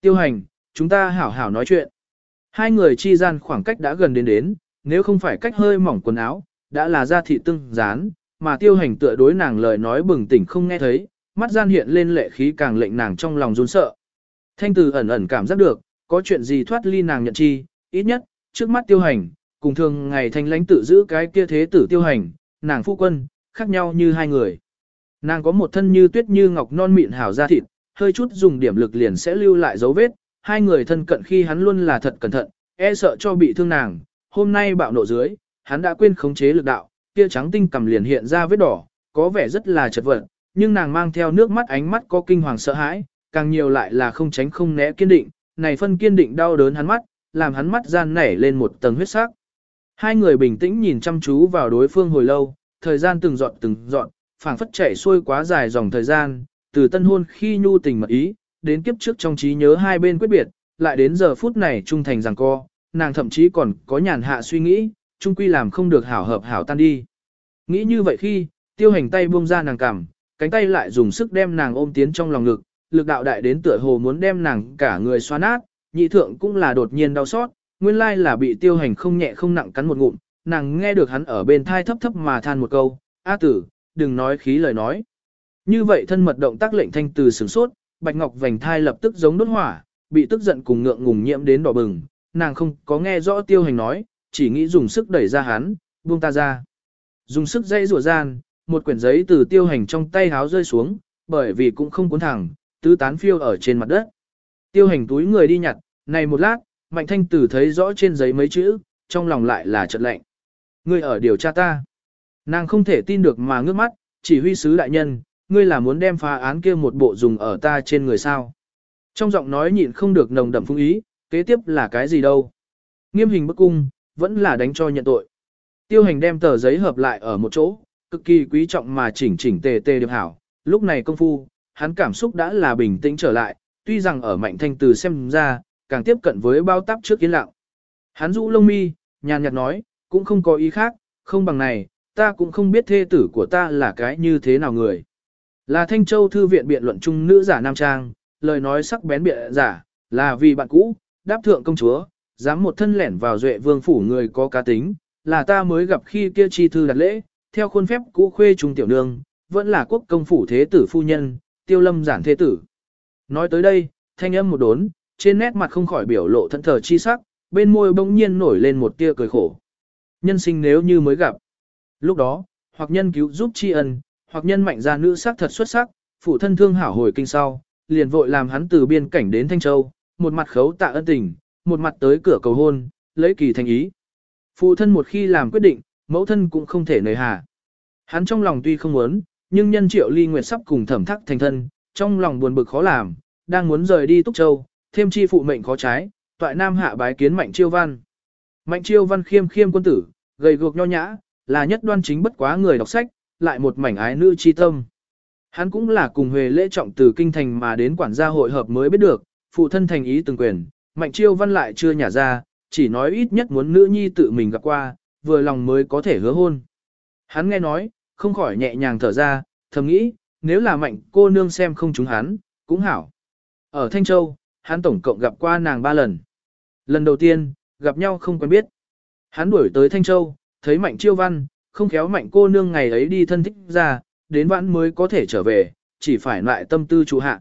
Tiêu hành, chúng ta hảo hảo nói chuyện. Hai người chi gian khoảng cách đã gần đến đến, nếu không phải cách hơi mỏng quần áo, đã là da thị tưng dán, mà tiêu hành tựa đối nàng lời nói bừng tỉnh không nghe thấy, mắt gian hiện lên lệ khí càng lệnh nàng trong lòng run sợ. Thanh từ ẩn ẩn cảm giác được, có chuyện gì thoát ly nàng nhận chi, ít nhất, trước mắt tiêu hành, cùng thường ngày thanh lãnh tự giữ cái kia thế tử tiêu hành, nàng phu quân, khác nhau như hai người. Nàng có một thân như tuyết như ngọc non mịn hảo da thịt, hơi chút dùng điểm lực liền sẽ lưu lại dấu vết, hai người thân cận khi hắn luôn là thật cẩn thận, e sợ cho bị thương nàng, hôm nay bạo nộ dưới, hắn đã quên khống chế lực đạo, kia trắng tinh cầm liền hiện ra vết đỏ, có vẻ rất là chật vật, nhưng nàng mang theo nước mắt ánh mắt có kinh hoàng sợ hãi, càng nhiều lại là không tránh không né kiên định, này phân kiên định đau đớn hắn mắt, làm hắn mắt gian nảy lên một tầng huyết sắc. Hai người bình tĩnh nhìn chăm chú vào đối phương hồi lâu, thời gian từng dọn từng dọn, phảng phất chảy xuôi quá dài dòng thời gian, từ tân hôn khi nhu tình mật ý, đến kiếp trước trong trí nhớ hai bên quyết biệt, lại đến giờ phút này trung thành rằng co, nàng thậm chí còn có nhàn hạ suy nghĩ, trung quy làm không được hảo hợp hảo tan đi. Nghĩ như vậy khi, tiêu hành tay buông ra nàng cằm, cánh tay lại dùng sức đem nàng ôm tiến trong lòng ngực, lực đạo đại đến tựa hồ muốn đem nàng cả người xoa nát, nhị thượng cũng là đột nhiên đau xót, nguyên lai là bị tiêu hành không nhẹ không nặng cắn một ngụm, nàng nghe được hắn ở bên thai thấp thấp mà than một câu, A tử, đừng nói khí lời nói. Như vậy thân mật động tác lệnh thanh từ sửng sốt, bạch ngọc vành thai lập tức giống đốt hỏa, bị tức giận cùng ngượng ngùng nhiễm đến đỏ bừng, nàng không có nghe rõ tiêu hành nói, chỉ nghĩ dùng sức đẩy ra hắn, buông ta ra. Dùng sức dây rùa gian, một quyển giấy từ tiêu hành trong tay háo rơi xuống, bởi vì cũng không cuốn thẳng, tứ tán phiêu ở trên mặt đất. Tiêu hành túi người đi nhặt, này một lát, mạnh thanh tử thấy rõ trên giấy mấy chữ, trong lòng lại là trận lạnh. Ngươi ở điều tra ta. Nàng không thể tin được mà ngước mắt, chỉ huy sứ đại nhân, ngươi là muốn đem phá án kia một bộ dùng ở ta trên người sao. Trong giọng nói nhịn không được nồng đậm phung ý, kế tiếp là cái gì đâu. Nghiêm hình bức cung, vẫn là đánh cho nhận tội. Tiêu hành đem tờ giấy hợp lại ở một chỗ, cực kỳ quý trọng mà chỉnh chỉnh tề tề điệp hảo. Lúc này công phu, hắn cảm xúc đã là bình tĩnh trở lại, tuy rằng ở mạnh thanh từ xem ra, càng tiếp cận với bao táp trước kiến lặng. Hắn rũ lông mi, nhàn nhạt nói, cũng không có ý khác, không bằng này, ta cũng không biết thê tử của ta là cái như thế nào người. Là Thanh Châu Thư viện biện luận chung nữ giả nam trang, lời nói sắc bén biện giả, là vì bạn cũ, đáp thượng công chúa, dám một thân lẻn vào duệ vương phủ người có cá tính, là ta mới gặp khi kia chi thư đặt lễ, theo khuôn phép cũ khuê trung tiểu nương, vẫn là quốc công phủ thế tử phu nhân, tiêu lâm giản thế tử. Nói tới đây, thanh âm một đốn, trên nét mặt không khỏi biểu lộ thẫn thờ chi sắc, bên môi bỗng nhiên nổi lên một tia cười khổ. Nhân sinh nếu như mới gặp. Lúc đó, hoặc nhân cứu giúp tri ân, hoặc nhân mạnh ra nữ sắc thật xuất sắc, phụ thân thương hảo hồi kinh sau, liền vội làm hắn từ biên cảnh đến Thanh Châu, một mặt khấu tạ ân tình, một mặt tới cửa cầu hôn, lấy kỳ thành ý. Phụ thân một khi làm quyết định, mẫu thân cũng không thể nời hà. Hắn trong lòng tuy không muốn, nhưng nhân triệu ly nguyệt sắp cùng thẩm thắc thành thân, trong lòng buồn bực khó làm, đang muốn rời đi Túc Châu, thêm chi phụ mệnh khó trái, toại nam hạ bái kiến mạnh chiêu văn. Mạnh chiêu văn khiêm khiêm quân tử, gầy guộc nho nhã, là nhất đoan chính bất quá người đọc sách, lại một mảnh ái nữ chi tâm. Hắn cũng là cùng Huệ lễ trọng từ kinh thành mà đến quản gia hội hợp mới biết được, phụ thân thành ý từng quyền, mạnh chiêu văn lại chưa nhả ra, chỉ nói ít nhất muốn nữ nhi tự mình gặp qua, vừa lòng mới có thể hứa hôn. Hắn nghe nói, không khỏi nhẹ nhàng thở ra, thầm nghĩ, nếu là mạnh cô nương xem không chúng hắn, cũng hảo. Ở Thanh Châu, hắn tổng cộng gặp qua nàng ba lần. Lần đầu tiên, gặp nhau không quen biết. Hắn đuổi tới Thanh Châu, thấy mạnh chiêu văn, không khéo mạnh cô nương ngày ấy đi thân thích ra, đến vãn mới có thể trở về, chỉ phải lại tâm tư chủ hạ.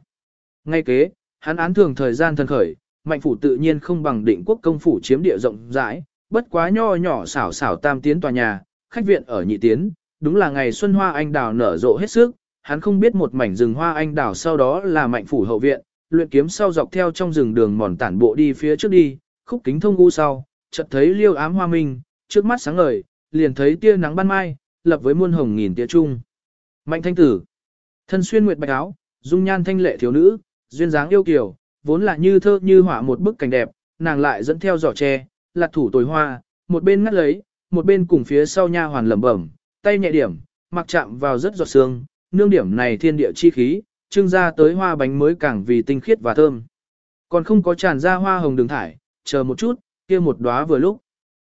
Ngay kế, hắn án thường thời gian thân khởi, mạnh phủ tự nhiên không bằng định quốc công phủ chiếm địa rộng rãi, bất quá nho nhỏ xảo xảo tam tiến tòa nhà, khách viện ở nhị tiến, đúng là ngày xuân hoa anh đào nở rộ hết sức, hắn không biết một mảnh rừng hoa anh đào sau đó là mạnh phủ hậu viện, luyện kiếm sau dọc theo trong rừng đường mòn tản bộ đi phía trước đi, khúc kính thông u sau, chợt thấy liêu ám hoa minh, trước mắt sáng ngời, liền thấy tia nắng ban mai, lập với muôn hồng nghìn tia trung. Mạnh thanh tử, thân xuyên nguyệt bạch áo, dung nhan thanh lệ thiếu nữ, duyên dáng yêu kiều, vốn là như thơ như họa một bức cảnh đẹp, nàng lại dẫn theo giỏ tre, lạt thủ tồi hoa, một bên ngắt lấy, một bên cùng phía sau nha hoàn lẩm bẩm, tay nhẹ điểm, mặc chạm vào rất giọt sương, nương điểm này thiên địa chi khí, trưng ra tới hoa bánh mới càng vì tinh khiết và thơm. Còn không có tràn ra hoa hồng đường thải, chờ một chút, kia một đóa vừa lúc.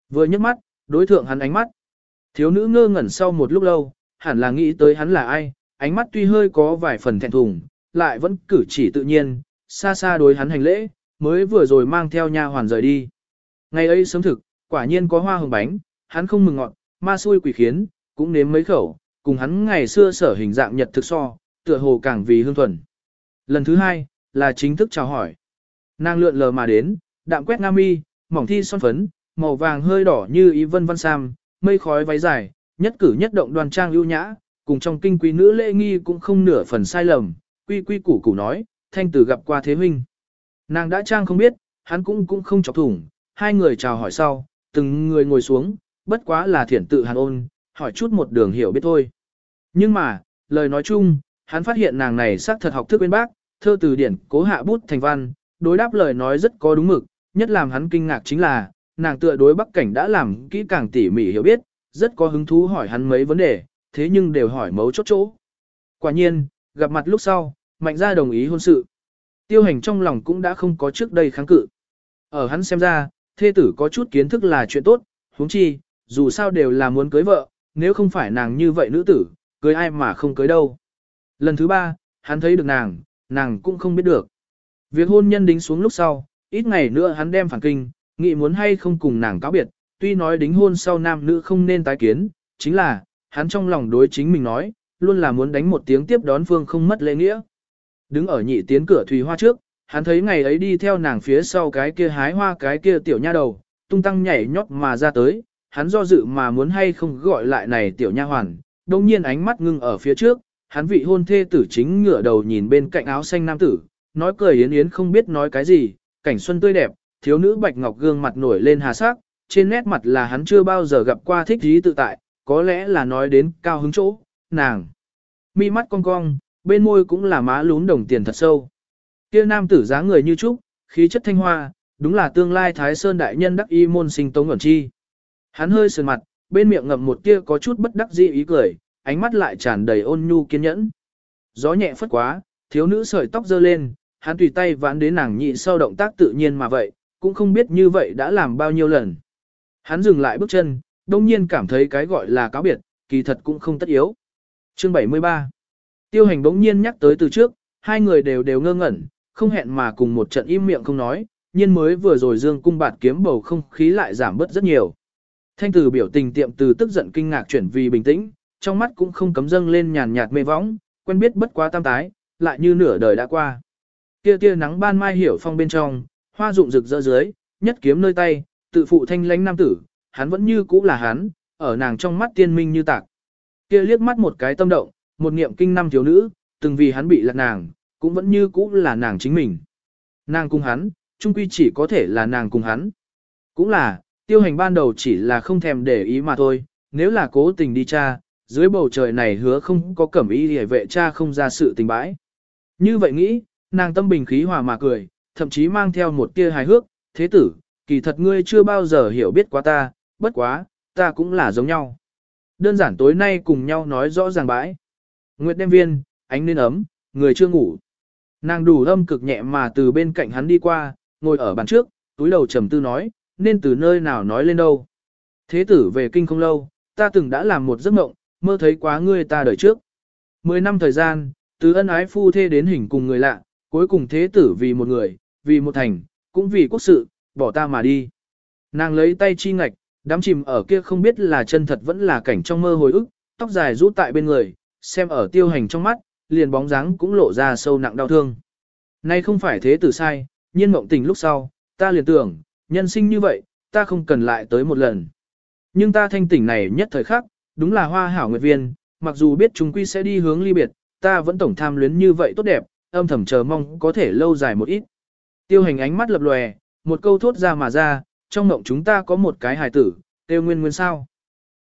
Vừa nhấc mắt, đối thượng hắn ánh mắt. Thiếu nữ ngơ ngẩn sau một lúc lâu, hẳn là nghĩ tới hắn là ai, ánh mắt tuy hơi có vài phần thẹn thùng, lại vẫn cử chỉ tự nhiên, xa xa đối hắn hành lễ, mới vừa rồi mang theo nha hoàn rời đi. Ngày ấy sớm thực, quả nhiên có hoa hồng bánh, hắn không mừng ngọn, ma xui quỷ khiến, cũng nếm mấy khẩu, cùng hắn ngày xưa sở hình dạng nhật thực so, tựa hồ càng vì hương thuần. Lần thứ hai, là chính thức chào hỏi. Nàng lượn lờ mà đến, đạm quét nam mi, mỏng thi son phấn, màu vàng hơi đỏ như ý vân văn sam, mây khói váy dài, nhất cử nhất động đoan trang ưu nhã, cùng trong kinh quý nữ lễ nghi cũng không nửa phần sai lầm, quy quy củ củ nói, thanh tử gặp qua thế huynh. Nàng đã trang không biết, hắn cũng cũng không chọc thủng, hai người chào hỏi sau, từng người ngồi xuống, bất quá là thiển tự hàn ôn, hỏi chút một đường hiểu biết thôi. Nhưng mà, lời nói chung, hắn phát hiện nàng này xác thật học thức bên bác, thơ từ điển cố hạ bút thành văn, đối đáp lời nói rất có đúng mực, nhất làm hắn kinh ngạc chính là, nàng tựa đối bắc cảnh đã làm kỹ càng tỉ mỉ hiểu biết, rất có hứng thú hỏi hắn mấy vấn đề, thế nhưng đều hỏi mấu chốt chỗ. Quả nhiên, gặp mặt lúc sau, mạnh ra đồng ý hôn sự. Tiêu hành trong lòng cũng đã không có trước đây kháng cự. Ở hắn xem ra, thê tử có chút kiến thức là chuyện tốt, huống chi, dù sao đều là muốn cưới vợ, nếu không phải nàng như vậy nữ tử, cưới ai mà không cưới đâu. Lần thứ ba, hắn thấy được nàng, nàng cũng không biết được. Việc hôn nhân đính xuống lúc sau, ít ngày nữa hắn đem phản kinh, nghĩ muốn hay không cùng nàng cáo biệt, tuy nói đính hôn sau nam nữ không nên tái kiến, chính là, hắn trong lòng đối chính mình nói, luôn là muốn đánh một tiếng tiếp đón phương không mất lễ nghĩa. Đứng ở nhị tiến cửa thủy hoa trước, hắn thấy ngày ấy đi theo nàng phía sau cái kia hái hoa cái kia tiểu nha đầu, tung tăng nhảy nhót mà ra tới, hắn do dự mà muốn hay không gọi lại này tiểu nha hoàn, đồng nhiên ánh mắt ngưng ở phía trước, hắn vị hôn thê tử chính ngửa đầu nhìn bên cạnh áo xanh nam tử, nói cười yến yến không biết nói cái gì, cảnh xuân tươi đẹp, thiếu nữ bạch ngọc gương mặt nổi lên hà sắc, trên nét mặt là hắn chưa bao giờ gặp qua thích ý tự tại, có lẽ là nói đến cao hứng chỗ, nàng. Mi mắt cong cong, bên môi cũng là má lún đồng tiền thật sâu. Kia nam tử dáng người như trúc, khí chất thanh hoa, đúng là tương lai Thái Sơn đại nhân đắc y môn sinh tống ẩn chi. Hắn hơi sườn mặt, bên miệng ngậm một tia có chút bất đắc dĩ ý cười, ánh mắt lại tràn đầy ôn nhu kiên nhẫn. Gió nhẹ phất quá, thiếu nữ sợi tóc dơ lên, hắn tùy tay vãn đến nàng nhị sau động tác tự nhiên mà vậy, cũng không biết như vậy đã làm bao nhiêu lần. Hắn dừng lại bước chân, đông nhiên cảm thấy cái gọi là cáo biệt, kỳ thật cũng không tất yếu. Chương 73 Tiêu hành đống nhiên nhắc tới từ trước, hai người đều đều ngơ ngẩn, không hẹn mà cùng một trận im miệng không nói, nhiên mới vừa rồi dương cung bạt kiếm bầu không khí lại giảm bớt rất nhiều. Thanh từ biểu tình tiệm từ tức giận kinh ngạc chuyển vì bình tĩnh, trong mắt cũng không cấm dâng lên nhàn nhạt mê võng, quen biết bất quá tam tái, lại như nửa đời đã qua. Kia tia nắng ban mai hiểu phong bên trong, hoa rụng rực rỡ dưới, nhất kiếm nơi tay, tự phụ thanh lãnh nam tử, hắn vẫn như cũ là hắn, ở nàng trong mắt tiên minh như tạc. Kia liếc mắt một cái tâm động, một niệm kinh năm thiếu nữ, từng vì hắn bị lạc nàng, cũng vẫn như cũ là nàng chính mình. Nàng cùng hắn, chung quy chỉ có thể là nàng cùng hắn. Cũng là, tiêu hành ban đầu chỉ là không thèm để ý mà thôi, nếu là cố tình đi cha, dưới bầu trời này hứa không có cẩm ý để vệ cha không ra sự tình bãi. Như vậy nghĩ, nàng tâm bình khí hòa mà cười, thậm chí mang theo một tia hài hước, thế tử, kỳ thật ngươi chưa bao giờ hiểu biết quá ta, bất quá, ta cũng là giống nhau. Đơn giản tối nay cùng nhau nói rõ ràng bãi. Nguyệt đem viên, ánh nên ấm, người chưa ngủ. Nàng đủ âm cực nhẹ mà từ bên cạnh hắn đi qua, ngồi ở bàn trước, túi đầu trầm tư nói, nên từ nơi nào nói lên đâu. Thế tử về kinh không lâu, ta từng đã làm một giấc mộng, mơ thấy quá ngươi ta đời trước. Mười năm thời gian, từ ân ái phu thê đến hình cùng người lạ, cuối cùng thế tử vì một người, vì một thành, cũng vì quốc sự, bỏ ta mà đi. Nàng lấy tay chi ngạch, đám chìm ở kia không biết là chân thật vẫn là cảnh trong mơ hồi ức, tóc dài rút tại bên người, xem ở tiêu hành trong mắt, liền bóng dáng cũng lộ ra sâu nặng đau thương. Nay không phải thế tử sai, nhiên mộng tình lúc sau, ta liền tưởng, nhân sinh như vậy, ta không cần lại tới một lần. Nhưng ta thanh tỉnh này nhất thời khắc, đúng là hoa hảo nguyệt viên, mặc dù biết chúng quy sẽ đi hướng ly biệt, ta vẫn tổng tham luyến như vậy tốt đẹp, âm thầm chờ mong có thể lâu dài một ít. Tiêu hành ánh mắt lập lòe, một câu thốt ra mà ra, trong mộng chúng ta có một cái hài tử, tiêu nguyên nguyên sao.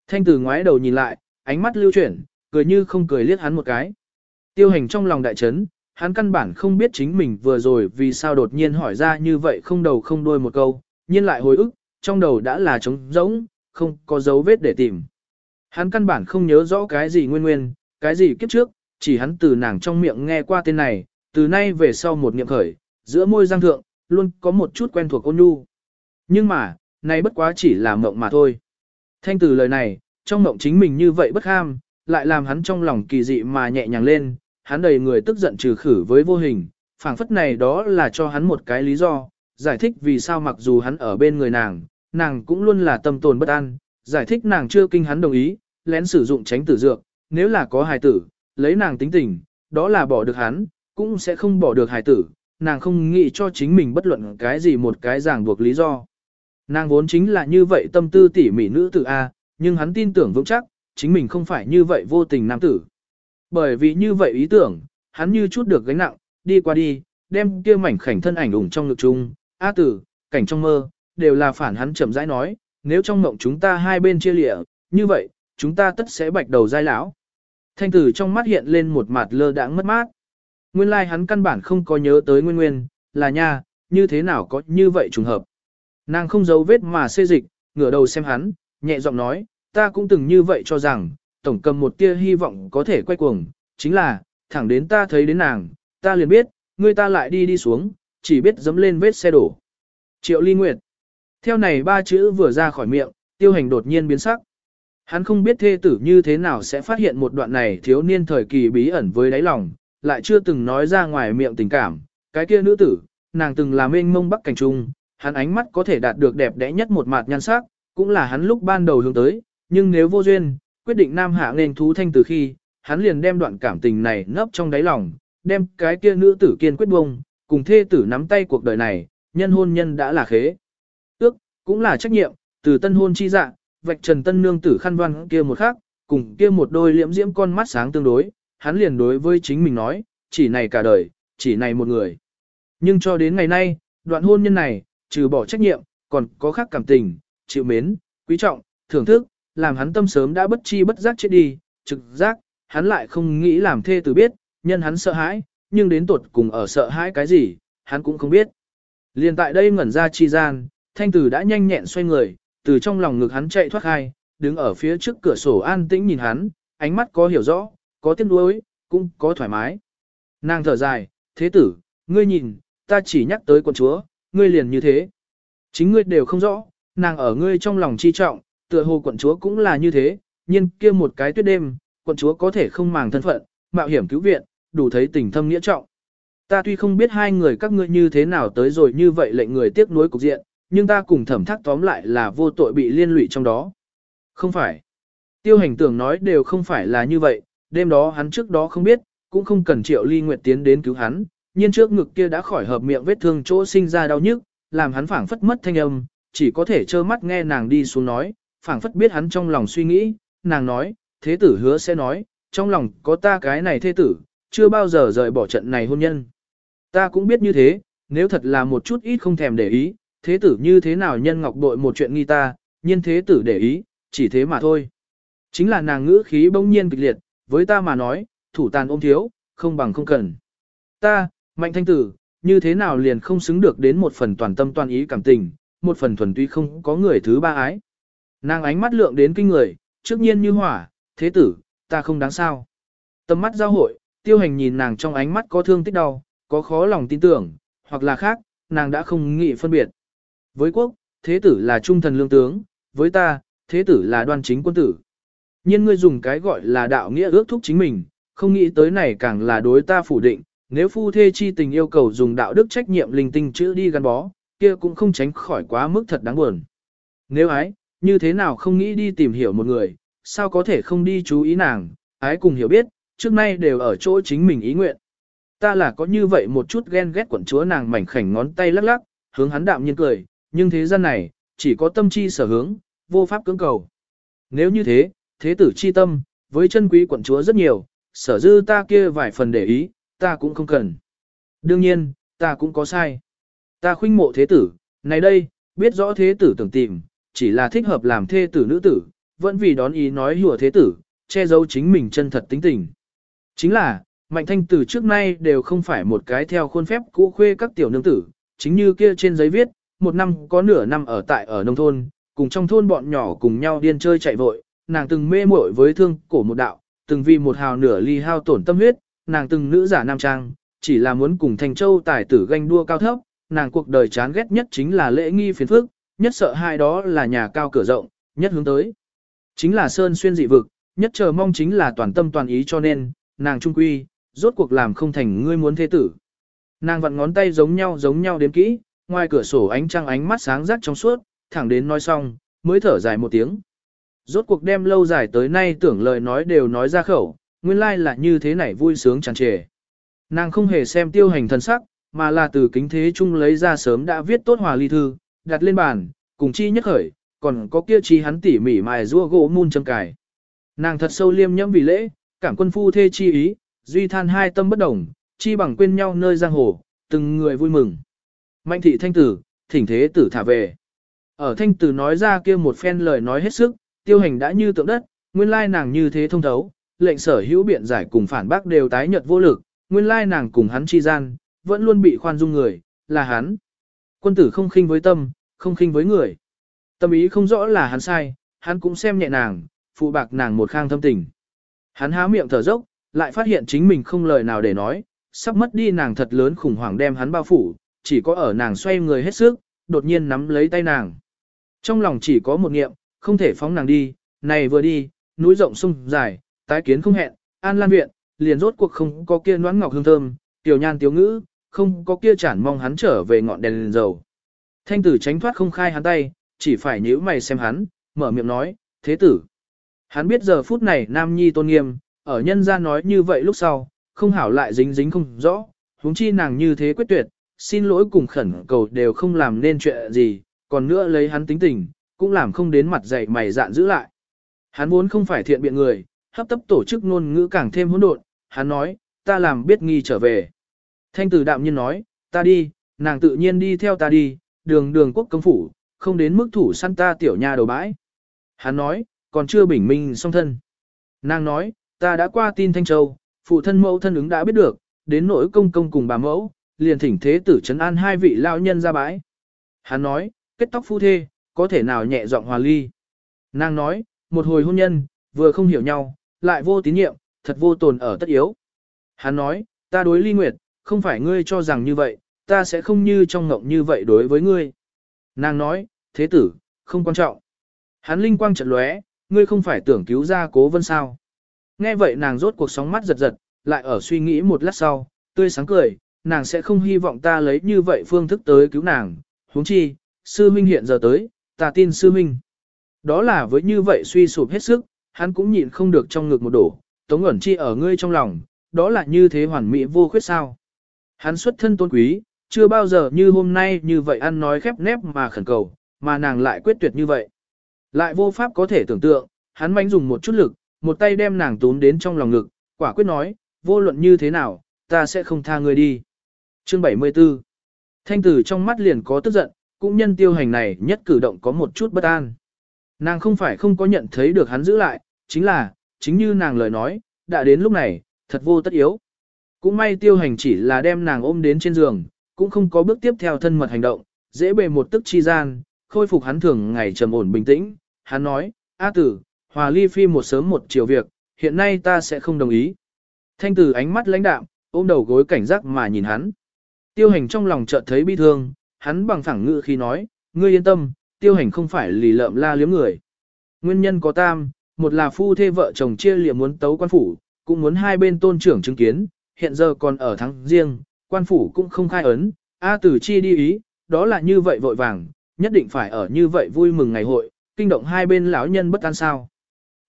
Thanh tử ngoái đầu nhìn lại, ánh mắt lưu chuyển, cười như không cười liếc hắn một cái. Tiêu hành trong lòng đại chấn, hắn căn bản không biết chính mình vừa rồi vì sao đột nhiên hỏi ra như vậy không đầu không đuôi một câu, nhiên lại hồi ức, trong đầu đã là trống rỗng, không có dấu vết để tìm. Hắn căn bản không nhớ rõ cái gì nguyên nguyên, cái gì kiếp trước, chỉ hắn từ nàng trong miệng nghe qua tên này, từ nay về sau một niệm khởi, giữa môi giang thượng, luôn có một chút quen thuộc ôn nhu. Nhưng mà, này bất quá chỉ là mộng mà thôi. Thanh từ lời này, trong mộng chính mình như vậy bất ham, lại làm hắn trong lòng kỳ dị mà nhẹ nhàng lên, hắn đầy người tức giận trừ khử với vô hình, phảng phất này đó là cho hắn một cái lý do, giải thích vì sao mặc dù hắn ở bên người nàng, nàng cũng luôn là tâm tồn bất an, giải thích nàng chưa kinh hắn đồng ý, lén sử dụng tránh tử dược, nếu là có hài tử, lấy nàng tính tình, đó là bỏ được hắn, cũng sẽ không bỏ được hài tử, nàng không nghĩ cho chính mình bất luận cái gì một cái ràng buộc lý do. Nàng vốn chính là như vậy tâm tư tỉ mỉ nữ tử A, nhưng hắn tin tưởng vững chắc, chính mình không phải như vậy vô tình nam tử. Bởi vì như vậy ý tưởng, hắn như chút được gánh nặng, đi qua đi, đem kia mảnh khảnh thân ảnh ủng trong ngực chung, A tử, cảnh trong mơ, đều là phản hắn chậm rãi nói, nếu trong mộng chúng ta hai bên chia lịa, như vậy, chúng ta tất sẽ bạch đầu dai lão. Thanh tử trong mắt hiện lên một mặt lơ đãng mất mát. Nguyên lai like hắn căn bản không có nhớ tới nguyên nguyên, là nha, như thế nào có như vậy trùng hợp. Nàng không giấu vết mà xê dịch, ngửa đầu xem hắn, nhẹ giọng nói, ta cũng từng như vậy cho rằng, tổng cầm một tia hy vọng có thể quay cuồng, chính là, thẳng đến ta thấy đến nàng, ta liền biết, người ta lại đi đi xuống, chỉ biết dấm lên vết xe đổ. Triệu Ly Nguyệt. Theo này ba chữ vừa ra khỏi miệng, tiêu hành đột nhiên biến sắc. Hắn không biết thê tử như thế nào sẽ phát hiện một đoạn này thiếu niên thời kỳ bí ẩn với đáy lòng, lại chưa từng nói ra ngoài miệng tình cảm. Cái kia nữ tử, nàng từng làm mênh mông bắc cảnh trung, hắn ánh mắt có thể đạt được đẹp đẽ nhất một mặt nhan sắc, cũng là hắn lúc ban đầu hướng tới, nhưng nếu vô duyên, quyết định nam hạ nên thú thanh từ khi, hắn liền đem đoạn cảm tình này nấp trong đáy lòng, đem cái kia nữ tử kiên quyết bông, cùng thê tử nắm tay cuộc đời này, nhân hôn nhân đã là khế. Ước, cũng là trách nhiệm, từ tân hôn chi dạ, vạch trần tân nương tử khăn văn kia một khác, cùng kia một đôi liễm diễm con mắt sáng tương đối, hắn liền đối với chính mình nói, chỉ này cả đời, chỉ này một người. Nhưng cho đến ngày nay, đoạn hôn nhân này, trừ bỏ trách nhiệm, còn có khác cảm tình, chịu mến, quý trọng, thưởng thức, làm hắn tâm sớm đã bất chi bất giác chết đi, trực giác, hắn lại không nghĩ làm thê tử biết, nhân hắn sợ hãi, nhưng đến tuột cùng ở sợ hãi cái gì, hắn cũng không biết. Liền tại đây ngẩn ra chi gian, thanh tử đã nhanh nhẹn xoay người, từ trong lòng ngực hắn chạy thoát khai, đứng ở phía trước cửa sổ an tĩnh nhìn hắn, ánh mắt có hiểu rõ, có tiếc nuối, cũng có thoải mái. Nàng thở dài, thế tử, ngươi nhìn, ta chỉ nhắc tới quận chúa, ngươi liền như thế. Chính ngươi đều không rõ, nàng ở ngươi trong lòng chi trọng, tựa hồ quận chúa cũng là như thế, nhưng kia một cái tuyết đêm, quận chúa có thể không màng thân phận, mạo hiểm cứu viện, đủ thấy tình thâm nghĩa trọng. Ta tuy không biết hai người các ngươi như thế nào tới rồi như vậy lệnh người tiếc nuối cục diện, nhưng ta cùng thẩm thác tóm lại là vô tội bị liên lụy trong đó. Không phải. Tiêu hành tưởng nói đều không phải là như vậy, đêm đó hắn trước đó không biết, cũng không cần triệu ly nguyệt tiến đến cứu hắn, nhiên trước ngực kia đã khỏi hợp miệng vết thương chỗ sinh ra đau nhức, làm hắn phảng phất mất thanh âm, chỉ có thể trơ mắt nghe nàng đi xuống nói, phảng phất biết hắn trong lòng suy nghĩ, nàng nói, thế tử hứa sẽ nói, trong lòng có ta cái này thế tử, chưa bao giờ rời bỏ trận này hôn nhân. Ta cũng biết như thế, nếu thật là một chút ít không thèm để ý, thế tử như thế nào nhân ngọc bội một chuyện nghi ta, nhiên thế tử để ý, chỉ thế mà thôi. Chính là nàng ngữ khí bỗng nhiên kịch liệt, với ta mà nói, thủ tàn ôm thiếu, không bằng không cần. Ta, mạnh thanh tử, như thế nào liền không xứng được đến một phần toàn tâm toàn ý cảm tình, một phần thuần tuy không có người thứ ba ái. Nàng ánh mắt lượng đến kinh người, trước nhiên như hỏa, thế tử, ta không đáng sao. Tầm mắt giao hội, tiêu hành nhìn nàng trong ánh mắt có thương tích đau, có khó lòng tin tưởng, hoặc là khác, nàng đã không nghĩ phân biệt. Với quốc, thế tử là trung thần lương tướng, với ta, thế tử là đoan chính quân tử. Nhưng ngươi dùng cái gọi là đạo nghĩa ước thúc chính mình, không nghĩ tới này càng là đối ta phủ định, nếu phu thê chi tình yêu cầu dùng đạo đức trách nhiệm linh tinh chữ đi gắn bó, kia cũng không tránh khỏi quá mức thật đáng buồn. Nếu ái, như thế nào không nghĩ đi tìm hiểu một người, sao có thể không đi chú ý nàng, ái cùng hiểu biết, trước nay đều ở chỗ chính mình ý nguyện. Ta là có như vậy một chút ghen ghét quận chúa nàng mảnh khảnh ngón tay lắc lắc, hướng hắn đạm nhiên cười, nhưng thế gian này, chỉ có tâm chi sở hướng, vô pháp cưỡng cầu. Nếu như thế, thế tử chi tâm, với chân quý quận chúa rất nhiều, sở dư ta kia vài phần để ý, ta cũng không cần. Đương nhiên, ta cũng có sai. Ta khuynh mộ thế tử, này đây, biết rõ thế tử tưởng tìm, chỉ là thích hợp làm thê tử nữ tử, vẫn vì đón ý nói hùa thế tử, che giấu chính mình chân thật tính tình. Chính là, Mạnh thanh từ trước nay đều không phải một cái theo khuôn phép cũ khuê các tiểu nương tử, chính như kia trên giấy viết, một năm có nửa năm ở tại ở nông thôn, cùng trong thôn bọn nhỏ cùng nhau điên chơi chạy vội, nàng từng mê muội với thương cổ một đạo, từng vì một hào nửa ly hao tổn tâm huyết, nàng từng nữ giả nam trang, chỉ là muốn cùng Thành Châu tài tử ganh đua cao thấp, nàng cuộc đời chán ghét nhất chính là lễ nghi phiền phức, nhất sợ hai đó là nhà cao cửa rộng, nhất hướng tới. Chính là sơn xuyên dị vực, nhất chờ mong chính là toàn tâm toàn ý cho nên, nàng trung quy, rốt cuộc làm không thành ngươi muốn thế tử. Nàng vặn ngón tay giống nhau giống nhau đến kỹ, ngoài cửa sổ ánh trăng ánh mắt sáng rắc trong suốt, thẳng đến nói xong, mới thở dài một tiếng. Rốt cuộc đem lâu dài tới nay tưởng lời nói đều nói ra khẩu, nguyên lai là như thế này vui sướng tràn trề. Nàng không hề xem tiêu hành thần sắc, mà là từ kính thế chung lấy ra sớm đã viết tốt hòa ly thư, đặt lên bàn, cùng chi nhất khởi, còn có kia chi hắn tỉ mỉ mài rua gỗ mun châm cài. Nàng thật sâu liêm nhẫm vì lễ, cảm quân phu thê chi ý, duy than hai tâm bất đồng, chi bằng quên nhau nơi giang hồ, từng người vui mừng. Mạnh thị thanh tử, thỉnh thế tử thả về. Ở thanh tử nói ra kia một phen lời nói hết sức, tiêu hành đã như tượng đất, nguyên lai nàng như thế thông thấu, lệnh sở hữu biện giải cùng phản bác đều tái nhật vô lực, nguyên lai nàng cùng hắn chi gian, vẫn luôn bị khoan dung người, là hắn. Quân tử không khinh với tâm, không khinh với người. Tâm ý không rõ là hắn sai, hắn cũng xem nhẹ nàng, phụ bạc nàng một khang thâm tình. Hắn há miệng thở dốc, lại phát hiện chính mình không lời nào để nói, sắp mất đi nàng thật lớn khủng hoảng đem hắn bao phủ, chỉ có ở nàng xoay người hết sức, đột nhiên nắm lấy tay nàng. Trong lòng chỉ có một niệm, không thể phóng nàng đi, này vừa đi, núi rộng sông dài, tái kiến không hẹn, an lan viện, liền rốt cuộc không có kia noãn ngọc hương thơm, tiểu nhan tiểu ngữ, không có kia chản mong hắn trở về ngọn đèn liền dầu. Thanh tử tránh thoát không khai hắn tay, chỉ phải nhíu mày xem hắn, mở miệng nói, thế tử. Hắn biết giờ phút này nam nhi tôn nghiêm, ở nhân gia nói như vậy lúc sau, không hảo lại dính dính không rõ, huống chi nàng như thế quyết tuyệt, xin lỗi cùng khẩn cầu đều không làm nên chuyện gì, còn nữa lấy hắn tính tình, cũng làm không đến mặt dày mày dạn giữ lại. Hắn vốn không phải thiện biện người, hấp tấp tổ chức ngôn ngữ càng thêm hỗn độn, hắn nói, ta làm biết nghi trở về. Thanh tử đạm nhiên nói, ta đi, nàng tự nhiên đi theo ta đi, đường đường quốc công phủ, không đến mức thủ săn ta tiểu nha đầu bãi. Hắn nói, còn chưa bình minh song thân. Nàng nói, ta đã qua tin Thanh Châu, phụ thân mẫu thân ứng đã biết được, đến nỗi công công cùng bà mẫu, liền thỉnh thế tử trấn an hai vị lao nhân ra bãi. Hắn nói, kết tóc phu thê, có thể nào nhẹ giọng hòa ly. Nàng nói, một hồi hôn nhân, vừa không hiểu nhau, lại vô tín nhiệm, thật vô tồn ở tất yếu. Hắn nói, ta đối ly nguyệt, không phải ngươi cho rằng như vậy, ta sẽ không như trong ngộng như vậy đối với ngươi. Nàng nói, thế tử, không quan trọng. Hắn linh quang trận lóe, ngươi không phải tưởng cứu ra cố vân sao. Nghe vậy nàng rốt cuộc sóng mắt giật giật, lại ở suy nghĩ một lát sau, tươi sáng cười, nàng sẽ không hy vọng ta lấy như vậy phương thức tới cứu nàng, huống chi, sư minh hiện giờ tới, ta tin sư minh. Đó là với như vậy suy sụp hết sức, hắn cũng nhịn không được trong ngực một đổ, tống ẩn chi ở ngươi trong lòng, đó là như thế hoàn mỹ vô khuyết sao. Hắn xuất thân tôn quý, chưa bao giờ như hôm nay như vậy ăn nói khép nép mà khẩn cầu, mà nàng lại quyết tuyệt như vậy. Lại vô pháp có thể tưởng tượng, hắn mánh dùng một chút lực, một tay đem nàng tốn đến trong lòng ngực, quả quyết nói, vô luận như thế nào, ta sẽ không tha ngươi đi. Chương 74 Thanh tử trong mắt liền có tức giận, cũng nhân tiêu hành này nhất cử động có một chút bất an. Nàng không phải không có nhận thấy được hắn giữ lại, chính là, chính như nàng lời nói, đã đến lúc này, thật vô tất yếu. Cũng may tiêu hành chỉ là đem nàng ôm đến trên giường, cũng không có bước tiếp theo thân mật hành động, dễ bề một tức chi gian, khôi phục hắn thường ngày trầm ổn bình tĩnh. Hắn nói, A tử, hòa ly phi một sớm một chiều việc, hiện nay ta sẽ không đồng ý. Thanh tử ánh mắt lãnh đạm, ôm đầu gối cảnh giác mà nhìn hắn. Tiêu hành trong lòng chợt thấy bi thương, hắn bằng phẳng ngự khi nói, ngươi yên tâm, tiêu hành không phải lì lợm la liếm người. Nguyên nhân có tam, một là phu thê vợ chồng chia liệm muốn tấu quan phủ, cũng muốn hai bên tôn trưởng chứng kiến, hiện giờ còn ở thắng riêng, quan phủ cũng không khai ấn, A tử chi đi ý, đó là như vậy vội vàng, nhất định phải ở như vậy vui mừng ngày hội, kinh động hai bên lão nhân bất an sao.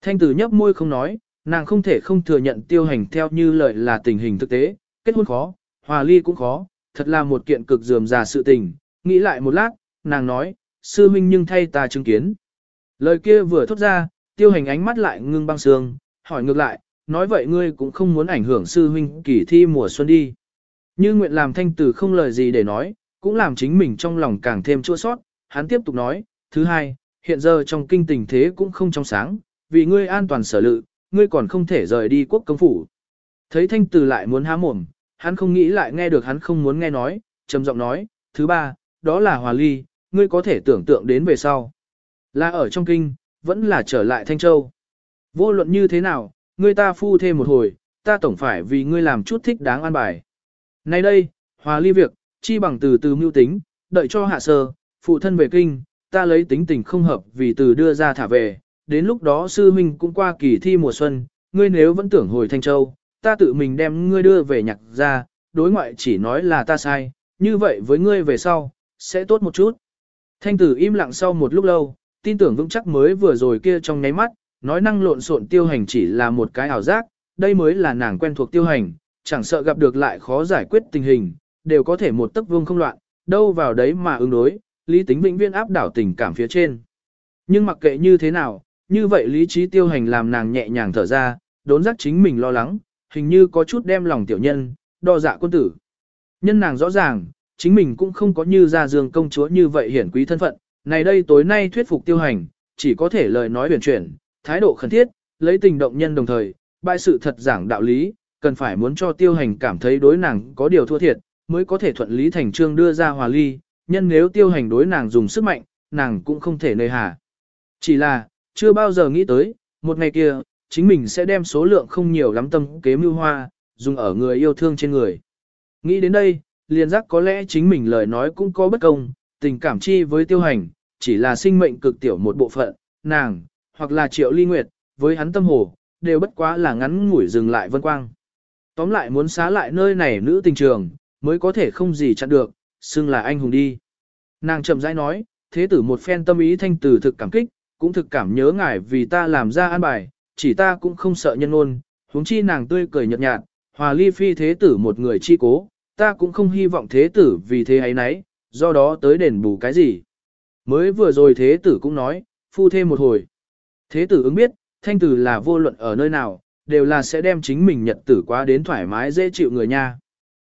Thanh tử nhấp môi không nói, nàng không thể không thừa nhận tiêu hành theo như lời là tình hình thực tế, kết hôn khó, hòa ly cũng khó, thật là một kiện cực dườm già sự tình, nghĩ lại một lát, nàng nói, sư huynh nhưng thay ta chứng kiến. Lời kia vừa thốt ra, tiêu hành ánh mắt lại ngưng băng sương, hỏi ngược lại, nói vậy ngươi cũng không muốn ảnh hưởng sư huynh kỳ thi mùa xuân đi. Như nguyện làm thanh tử không lời gì để nói, cũng làm chính mình trong lòng càng thêm chua sót, hắn tiếp tục nói, thứ hai, hiện giờ trong kinh tình thế cũng không trong sáng, vì ngươi an toàn sở lự, ngươi còn không thể rời đi quốc công phủ. Thấy thanh tử lại muốn há mồm, hắn không nghĩ lại nghe được hắn không muốn nghe nói, trầm giọng nói, thứ ba, đó là hòa ly, ngươi có thể tưởng tượng đến về sau. Là ở trong kinh, vẫn là trở lại Thanh Châu. Vô luận như thế nào, ngươi ta phu thêm một hồi, ta tổng phải vì ngươi làm chút thích đáng an bài. Nay đây, hòa ly việc, chi bằng từ từ mưu tính, đợi cho hạ sơ, phụ thân về kinh, ta lấy tính tình không hợp vì từ đưa ra thả về, đến lúc đó sư huynh cũng qua kỳ thi mùa xuân, ngươi nếu vẫn tưởng hồi Thanh Châu, ta tự mình đem ngươi đưa về nhạc ra, đối ngoại chỉ nói là ta sai, như vậy với ngươi về sau, sẽ tốt một chút. Thanh tử im lặng sau một lúc lâu, tin tưởng vững chắc mới vừa rồi kia trong nháy mắt, nói năng lộn xộn tiêu hành chỉ là một cái ảo giác, đây mới là nàng quen thuộc tiêu hành, chẳng sợ gặp được lại khó giải quyết tình hình, đều có thể một tấc vương không loạn, đâu vào đấy mà ứng đối, lý tính vĩnh viên áp đảo tình cảm phía trên. Nhưng mặc kệ như thế nào, như vậy lý trí tiêu hành làm nàng nhẹ nhàng thở ra, đốn giác chính mình lo lắng, hình như có chút đem lòng tiểu nhân, đo dạ quân tử. Nhân nàng rõ ràng, chính mình cũng không có như ra dương công chúa như vậy hiển quý thân phận, này đây tối nay thuyết phục tiêu hành, chỉ có thể lời nói huyền chuyển, thái độ khẩn thiết, lấy tình động nhân đồng thời, bại sự thật giảng đạo lý, cần phải muốn cho tiêu hành cảm thấy đối nàng có điều thua thiệt, mới có thể thuận lý thành trương đưa ra hòa ly, nhân nếu tiêu hành đối nàng dùng sức mạnh, nàng cũng không thể nơi hà. Chỉ là, chưa bao giờ nghĩ tới, một ngày kia, chính mình sẽ đem số lượng không nhiều lắm tâm kế mưu hoa, dùng ở người yêu thương trên người. Nghĩ đến đây, liền giác có lẽ chính mình lời nói cũng có bất công, tình cảm chi với tiêu hành, chỉ là sinh mệnh cực tiểu một bộ phận, nàng, hoặc là triệu ly nguyệt, với hắn tâm hồ, đều bất quá là ngắn ngủi dừng lại vân quang. Tóm lại muốn xá lại nơi này nữ tình trường, mới có thể không gì chặn được, xưng là anh hùng đi. Nàng chậm rãi nói, thế tử một phen tâm ý thanh tử thực cảm kích, cũng thực cảm nhớ ngài vì ta làm ra an bài, chỉ ta cũng không sợ nhân ôn, huống chi nàng tươi cười nhợt nhạt, hòa ly phi thế tử một người chi cố, ta cũng không hy vọng thế tử vì thế ấy nấy, do đó tới đền bù cái gì. Mới vừa rồi thế tử cũng nói, phu thêm một hồi. Thế tử ứng biết, thanh tử là vô luận ở nơi nào, đều là sẽ đem chính mình nhật tử quá đến thoải mái dễ chịu người nha.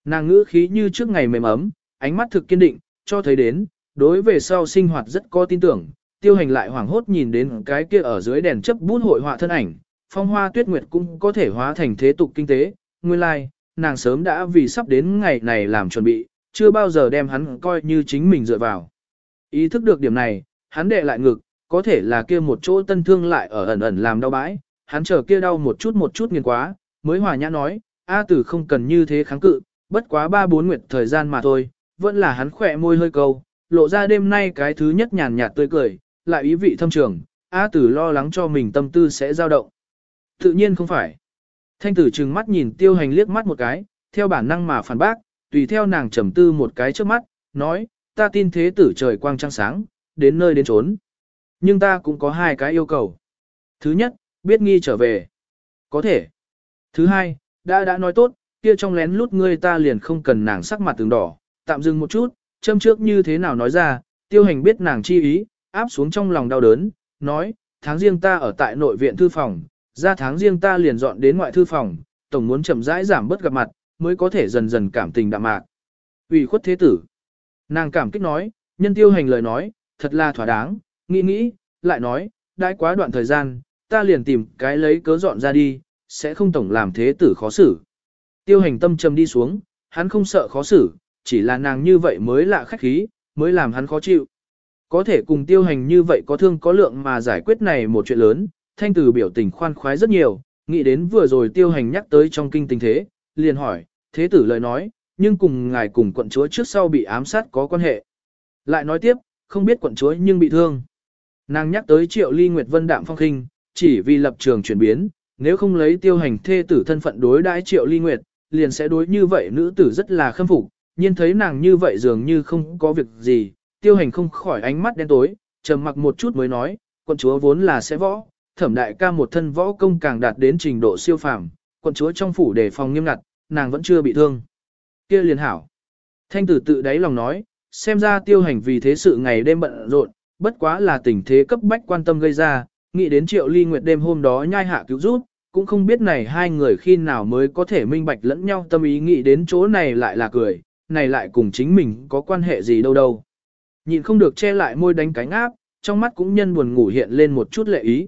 Nàng ngữ khí như trước ngày mềm ấm, ánh mắt thực kiên định, cho thấy đến, đối về sau sinh hoạt rất có tin tưởng, tiêu hành lại hoảng hốt nhìn đến cái kia ở dưới đèn chấp bút hội họa thân ảnh, phong hoa tuyết nguyệt cũng có thể hóa thành thế tục kinh tế, nguyên lai, like, nàng sớm đã vì sắp đến ngày này làm chuẩn bị, chưa bao giờ đem hắn coi như chính mình dựa vào. Ý thức được điểm này, hắn đệ lại ngực, có thể là kia một chỗ tân thương lại ở ẩn ẩn làm đau bãi, hắn chờ kia đau một chút một chút nghiền quá, mới hòa nhã nói, A tử không cần như thế kháng cự, bất quá ba bốn nguyệt thời gian mà thôi, vẫn là hắn khỏe môi hơi câu, lộ ra đêm nay cái thứ nhất nhàn nhạt tươi cười, lại ý vị thâm trường, A tử lo lắng cho mình tâm tư sẽ dao động. Tự nhiên không phải. Thanh tử trừng mắt nhìn tiêu hành liếc mắt một cái, theo bản năng mà phản bác, tùy theo nàng trầm tư một cái trước mắt, nói, ta tin thế tử trời quang trăng sáng, đến nơi đến trốn. Nhưng ta cũng có hai cái yêu cầu. Thứ nhất, biết nghi trở về. Có thể. Thứ hai, đã đã nói tốt, kia trong lén lút ngươi ta liền không cần nàng sắc mặt từng đỏ, tạm dừng một chút, châm trước như thế nào nói ra, tiêu hành biết nàng chi ý, áp xuống trong lòng đau đớn, nói, tháng riêng ta ở tại nội viện thư phòng, ra tháng riêng ta liền dọn đến ngoại thư phòng, tổng muốn chậm rãi giảm bớt gặp mặt, mới có thể dần dần cảm tình đạm mạc. ủy khuất thế tử. Nàng cảm kích nói, nhân tiêu hành lời nói, thật là thỏa đáng, nghĩ nghĩ, lại nói, đãi quá đoạn thời gian, ta liền tìm cái lấy cớ dọn ra đi, sẽ không tổng làm thế tử khó xử. Tiêu hành tâm trầm đi xuống, hắn không sợ khó xử, chỉ là nàng như vậy mới lạ khách khí, mới làm hắn khó chịu. Có thể cùng tiêu hành như vậy có thương có lượng mà giải quyết này một chuyện lớn, thanh tử biểu tình khoan khoái rất nhiều, nghĩ đến vừa rồi tiêu hành nhắc tới trong kinh tình thế, liền hỏi, thế tử lời nói, nhưng cùng ngài cùng quận chúa trước sau bị ám sát có quan hệ. Lại nói tiếp, không biết quận chúa nhưng bị thương. Nàng nhắc tới triệu ly nguyệt vân đạm phong khinh, chỉ vì lập trường chuyển biến, nếu không lấy tiêu hành thê tử thân phận đối đãi triệu ly nguyệt, liền sẽ đối như vậy nữ tử rất là khâm phục, nhiên thấy nàng như vậy dường như không có việc gì, tiêu hành không khỏi ánh mắt đen tối, trầm mặc một chút mới nói, quận chúa vốn là sẽ võ, thẩm đại ca một thân võ công càng đạt đến trình độ siêu phàm, quận chúa trong phủ đề phòng nghiêm ngặt, nàng vẫn chưa bị thương. Kia liền hảo. Thanh tử tự đáy lòng nói, xem ra tiêu hành vì thế sự ngày đêm bận rộn, bất quá là tình thế cấp bách quan tâm gây ra, nghĩ đến triệu ly nguyệt đêm hôm đó nhai hạ cứu rút, cũng không biết này hai người khi nào mới có thể minh bạch lẫn nhau tâm ý nghĩ đến chỗ này lại là cười, này lại cùng chính mình có quan hệ gì đâu đâu. Nhìn không được che lại môi đánh cánh áp, trong mắt cũng nhân buồn ngủ hiện lên một chút lệ ý.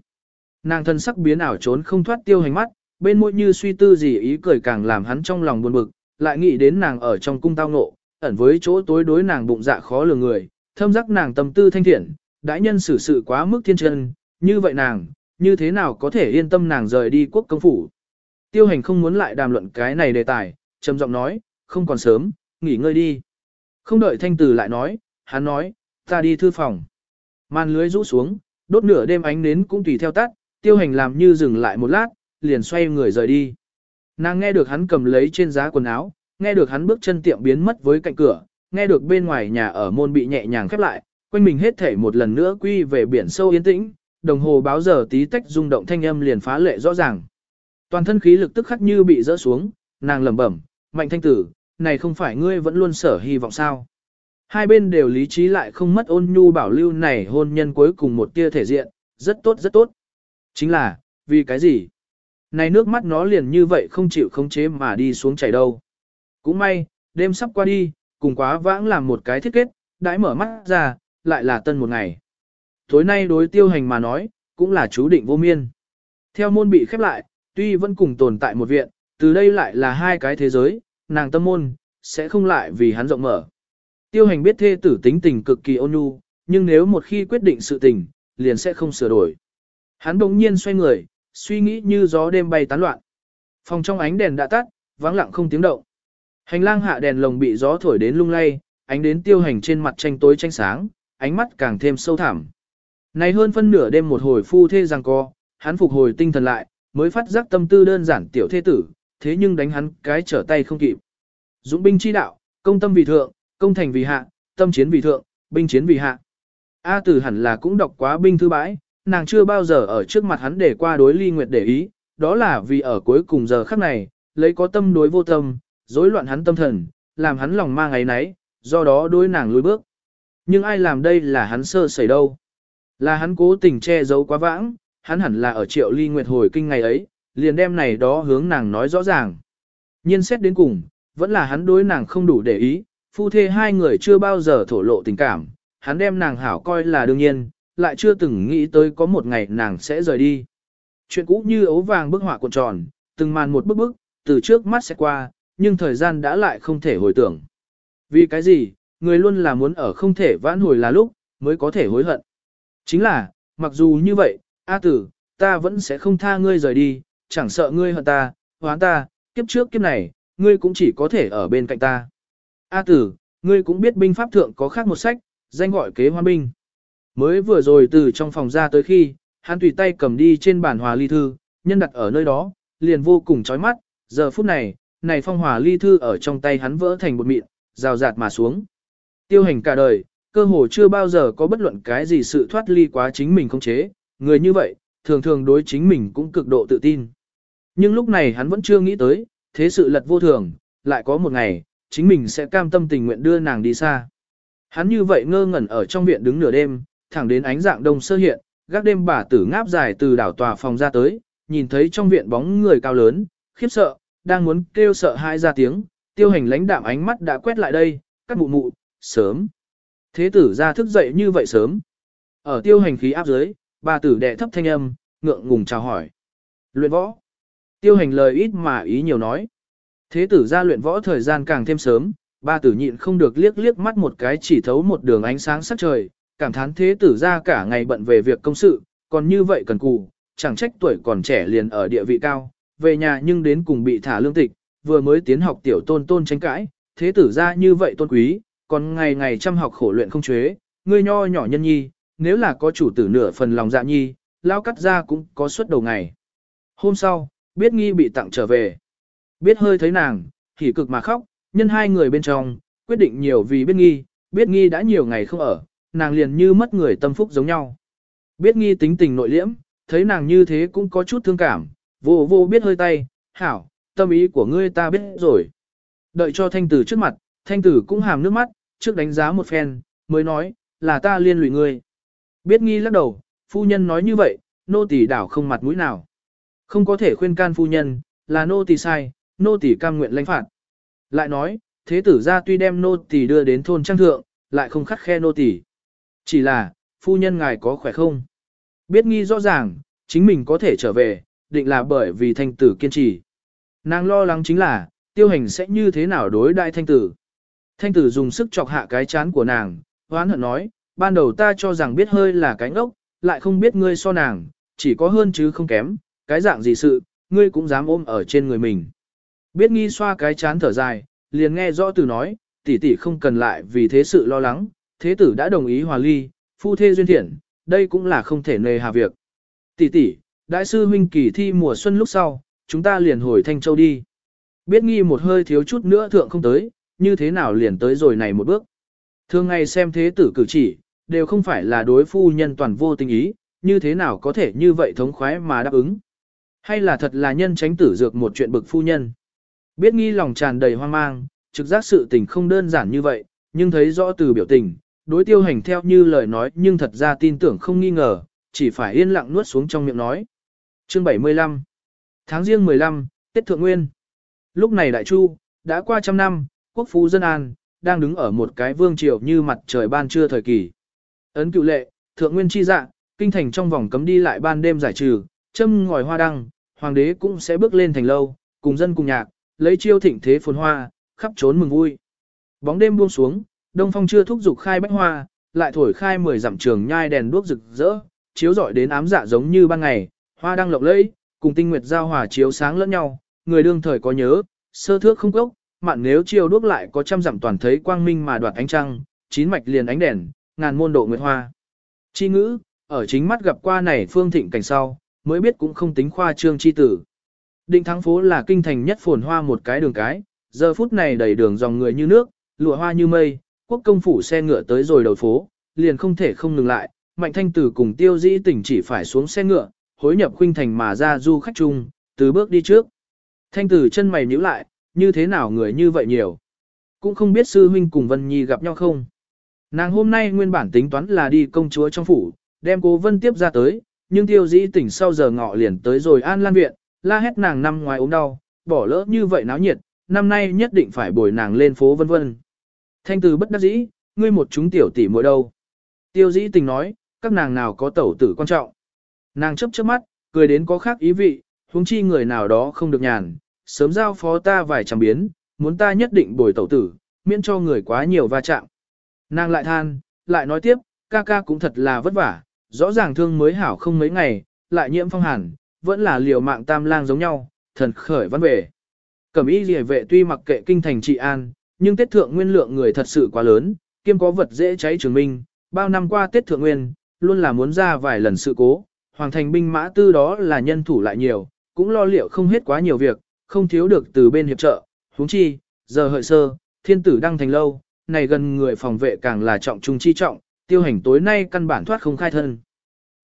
Nàng thân sắc biến ảo trốn không thoát tiêu hành mắt, bên môi như suy tư gì ý cười càng làm hắn trong lòng buồn bực, lại nghĩ đến nàng ở trong cung tao ngộ, ẩn với chỗ tối đối nàng bụng dạ khó lường người, thâm giác nàng tâm tư thanh thiện, đãi nhân xử sự quá mức thiên chân, như vậy nàng, như thế nào có thể yên tâm nàng rời đi quốc công phủ. Tiêu hành không muốn lại đàm luận cái này đề tài, trầm giọng nói, không còn sớm, nghỉ ngơi đi. Không đợi thanh tử lại nói, hắn nói, ta đi thư phòng. Màn lưới rũ xuống, đốt nửa đêm ánh nến cũng tùy theo tắt, tiêu hành làm như dừng lại một lát, liền xoay người rời đi. Nàng nghe được hắn cầm lấy trên giá quần áo, nghe được hắn bước chân tiệm biến mất với cạnh cửa, nghe được bên ngoài nhà ở môn bị nhẹ nhàng khép lại, quanh mình hết thể một lần nữa quy về biển sâu yên tĩnh, đồng hồ báo giờ tí tách rung động thanh âm liền phá lệ rõ ràng. Toàn thân khí lực tức khắc như bị rỡ xuống, nàng lẩm bẩm, mạnh thanh tử, này không phải ngươi vẫn luôn sở hy vọng sao. Hai bên đều lý trí lại không mất ôn nhu bảo lưu này hôn nhân cuối cùng một tia thể diện, rất tốt rất tốt. Chính là, vì cái gì? Này nước mắt nó liền như vậy không chịu khống chế mà đi xuống chảy đâu. Cũng may, đêm sắp qua đi, cùng quá vãng làm một cái thiết kết, đãi mở mắt ra, lại là tân một ngày. Tối nay đối tiêu hành mà nói, cũng là chú định vô miên. Theo môn bị khép lại, tuy vẫn cùng tồn tại một viện, từ đây lại là hai cái thế giới, nàng tâm môn, sẽ không lại vì hắn rộng mở. Tiêu hành biết thê tử tính tình cực kỳ ôn nhu, nhưng nếu một khi quyết định sự tình, liền sẽ không sửa đổi. Hắn bỗng nhiên xoay người, suy nghĩ như gió đêm bay tán loạn. Phòng trong ánh đèn đã tắt, vắng lặng không tiếng động. Hành lang hạ đèn lồng bị gió thổi đến lung lay, ánh đến tiêu hành trên mặt tranh tối tranh sáng, ánh mắt càng thêm sâu thẳm. Này hơn phân nửa đêm một hồi phu thê rằng co, hắn phục hồi tinh thần lại, mới phát giác tâm tư đơn giản tiểu thế tử, thế nhưng đánh hắn cái trở tay không kịp. Dũng binh chi đạo, công tâm vì thượng, công thành vì hạ, tâm chiến vì thượng, binh chiến vì hạ. A tử hẳn là cũng đọc quá binh thư bãi, nàng chưa bao giờ ở trước mặt hắn để qua đối ly nguyệt để ý, đó là vì ở cuối cùng giờ khắc này, lấy có tâm đối vô tâm, rối loạn hắn tâm thần, làm hắn lòng mang ấy nấy, do đó đối nàng lùi bước. Nhưng ai làm đây là hắn sơ sẩy đâu. Là hắn cố tình che giấu quá vãng, hắn hẳn là ở triệu ly nguyệt hồi kinh ngày ấy, liền đem này đó hướng nàng nói rõ ràng. Nhiên xét đến cùng, vẫn là hắn đối nàng không đủ để ý, phu thê hai người chưa bao giờ thổ lộ tình cảm, hắn đem nàng hảo coi là đương nhiên, lại chưa từng nghĩ tới có một ngày nàng sẽ rời đi. Chuyện cũ như ấu vàng bức họa cuộn tròn, từng màn một bức bức, từ trước mắt sẽ qua, nhưng thời gian đã lại không thể hồi tưởng. Vì cái gì, người luôn là muốn ở không thể vãn hồi là lúc, mới có thể hối hận. Chính là, mặc dù như vậy, A tử, ta vẫn sẽ không tha ngươi rời đi, chẳng sợ ngươi hận ta, hoán ta, kiếp trước kiếp này, ngươi cũng chỉ có thể ở bên cạnh ta. A tử, ngươi cũng biết binh pháp thượng có khác một sách, danh gọi kế hoa binh. Mới vừa rồi từ trong phòng ra tới khi, hắn tùy tay cầm đi trên bản hòa ly thư, nhân đặt ở nơi đó, liền vô cùng chói mắt, giờ phút này, này phong hòa ly thư ở trong tay hắn vỡ thành bột mịn, rào rạt mà xuống. Tiêu hành cả đời, cơ hồ chưa bao giờ có bất luận cái gì sự thoát ly quá chính mình không chế, người như vậy, thường thường đối chính mình cũng cực độ tự tin. Nhưng lúc này hắn vẫn chưa nghĩ tới, thế sự lật vô thường, lại có một ngày, chính mình sẽ cam tâm tình nguyện đưa nàng đi xa. Hắn như vậy ngơ ngẩn ở trong viện đứng nửa đêm, thẳng đến ánh dạng đông sơ hiện, gác đêm bà tử ngáp dài từ đảo tòa phòng ra tới, nhìn thấy trong viện bóng người cao lớn, khiếp sợ, đang muốn kêu sợ hai ra tiếng, tiêu hành lãnh đạm ánh mắt đã quét lại đây, cắt mụ mụ, sớm. Thế tử ra thức dậy như vậy sớm. Ở tiêu hành khí áp dưới, bà tử đệ thấp thanh âm, ngượng ngùng chào hỏi. Luyện võ. Tiêu hành lời ít mà ý nhiều nói. Thế tử ra luyện võ thời gian càng thêm sớm, ba tử nhịn không được liếc liếc mắt một cái chỉ thấu một đường ánh sáng sắc trời, cảm thán thế tử ra cả ngày bận về việc công sự, còn như vậy cần cù, chẳng trách tuổi còn trẻ liền ở địa vị cao, về nhà nhưng đến cùng bị thả lương tịch, vừa mới tiến học tiểu tôn tôn tranh cãi, thế tử ra như vậy tôn quý, còn ngày ngày chăm học khổ luyện không chế, ngươi nho nhỏ nhân nhi, nếu là có chủ tử nửa phần lòng dạ nhi, lao cắt ra cũng có suốt đầu ngày. Hôm sau, biết nghi bị tặng trở về. Biết hơi thấy nàng, thì cực mà khóc, nhân hai người bên trong, quyết định nhiều vì biết nghi, biết nghi đã nhiều ngày không ở, nàng liền như mất người tâm phúc giống nhau. Biết nghi tính tình nội liễm, thấy nàng như thế cũng có chút thương cảm, vô vô biết hơi tay, hảo, tâm ý của ngươi ta biết rồi. Đợi cho thanh tử trước mặt, thanh tử cũng hàm nước mắt, trước đánh giá một phen, mới nói, là ta liên lụy ngươi. Biết nghi lắc đầu, phu nhân nói như vậy, nô tỳ đảo không mặt mũi nào. Không có thể khuyên can phu nhân, là nô tỳ sai, nô tỳ cam nguyện lãnh phạt. Lại nói, thế tử gia tuy đem nô tỳ đưa đến thôn trang thượng, lại không khắt khe nô tỳ. Chỉ là, phu nhân ngài có khỏe không? Biết nghi rõ ràng, chính mình có thể trở về, định là bởi vì thanh tử kiên trì. Nàng lo lắng chính là, tiêu hành sẽ như thế nào đối đại thanh tử. Thanh tử dùng sức chọc hạ cái chán của nàng, hoán hận nói, ban đầu ta cho rằng biết hơi là cái ngốc, lại không biết ngươi so nàng, chỉ có hơn chứ không kém, cái dạng gì sự, ngươi cũng dám ôm ở trên người mình. Biết nghi xoa cái chán thở dài, liền nghe rõ từ nói, tỷ tỷ không cần lại vì thế sự lo lắng, thế tử đã đồng ý hòa ly, phu thê duyên thiện, đây cũng là không thể nề hà việc. Tỷ tỷ, đại sư huynh kỳ thi mùa xuân lúc sau, chúng ta liền hồi Thanh Châu đi. Biết nghi một hơi thiếu chút nữa thượng không tới, như thế nào liền tới rồi này một bước. Thường ngày xem thế tử cử chỉ, đều không phải là đối phu nhân toàn vô tình ý, như thế nào có thể như vậy thống khoái mà đáp ứng. Hay là thật là nhân tránh tử dược một chuyện bực phu nhân. Biết nghi lòng tràn đầy hoang mang, trực giác sự tình không đơn giản như vậy, nhưng thấy rõ từ biểu tình, đối tiêu hành theo như lời nói nhưng thật ra tin tưởng không nghi ngờ, chỉ phải yên lặng nuốt xuống trong miệng nói. Chương 75 Tháng riêng 15, Tết Thượng Nguyên Lúc này Đại Chu, đã qua trăm năm, quốc phú dân an, đang đứng ở một cái vương triều như mặt trời ban trưa thời kỳ. Ấn cựu lệ, Thượng Nguyên chi dạ, kinh thành trong vòng cấm đi lại ban đêm giải trừ, châm ngòi hoa đăng, hoàng đế cũng sẽ bước lên thành lâu, cùng dân cùng nhạc, lấy chiêu thịnh thế phồn hoa, khắp trốn mừng vui. Bóng đêm buông xuống, đông phong chưa thúc dục khai bách hoa, lại thổi khai mười dặm trường nhai đèn đuốc rực rỡ, chiếu rọi đến ám dạ giống như ban ngày, hoa đang lộng lẫy, cùng tinh nguyệt giao hòa chiếu sáng lẫn nhau, người đương thời có nhớ, sơ thước không cốc, mạn nếu chiều đuốc lại có trăm dặm toàn thấy quang minh mà đoạt ánh trăng, chín mạch liền ánh đèn, ngàn môn độ nguyệt hoa. Chi ngữ, ở chính mắt gặp qua này phương thịnh cảnh sau, mới biết cũng không tính khoa trương chi tử. Định thắng phố là kinh thành nhất phồn hoa một cái đường cái, giờ phút này đầy đường dòng người như nước, lụa hoa như mây, quốc công phủ xe ngựa tới rồi đầu phố, liền không thể không ngừng lại, mạnh thanh tử cùng tiêu dĩ tỉnh chỉ phải xuống xe ngựa, hối nhập khuynh thành mà ra du khách chung, từ bước đi trước. Thanh tử chân mày nhíu lại, như thế nào người như vậy nhiều. Cũng không biết sư huynh cùng Vân Nhi gặp nhau không. Nàng hôm nay nguyên bản tính toán là đi công chúa trong phủ, đem cô Vân tiếp ra tới, nhưng tiêu dĩ tỉnh sau giờ ngọ liền tới rồi an lan viện, la hét nàng năm ngoài ốm đau, bỏ lỡ như vậy náo nhiệt, năm nay nhất định phải bồi nàng lên phố vân vân. Thanh từ bất đắc dĩ, ngươi một chúng tiểu tỷ muội đâu. Tiêu dĩ tình nói, các nàng nào có tẩu tử quan trọng. Nàng chấp chớp mắt, cười đến có khác ý vị, huống chi người nào đó không được nhàn, sớm giao phó ta vài trăm biến, muốn ta nhất định bồi tẩu tử, miễn cho người quá nhiều va chạm. Nàng lại than, lại nói tiếp, ca ca cũng thật là vất vả, rõ ràng thương mới hảo không mấy ngày, lại nhiễm phong hàn, vẫn là liều mạng tam lang giống nhau, thần khởi văn về. Cẩm y rìa vệ tuy mặc kệ kinh thành trị an, nhưng Tết Thượng Nguyên lượng người thật sự quá lớn, kiêm có vật dễ cháy trường minh, bao năm qua Tết Thượng Nguyên, luôn là muốn ra vài lần sự cố, hoàng thành binh mã tư đó là nhân thủ lại nhiều, cũng lo liệu không hết quá nhiều việc, không thiếu được từ bên hiệp trợ, huống chi, giờ hợi sơ, thiên tử đăng thành lâu, này gần người phòng vệ càng là trọng trung chi trọng, tiêu hành tối nay căn bản thoát không khai thân.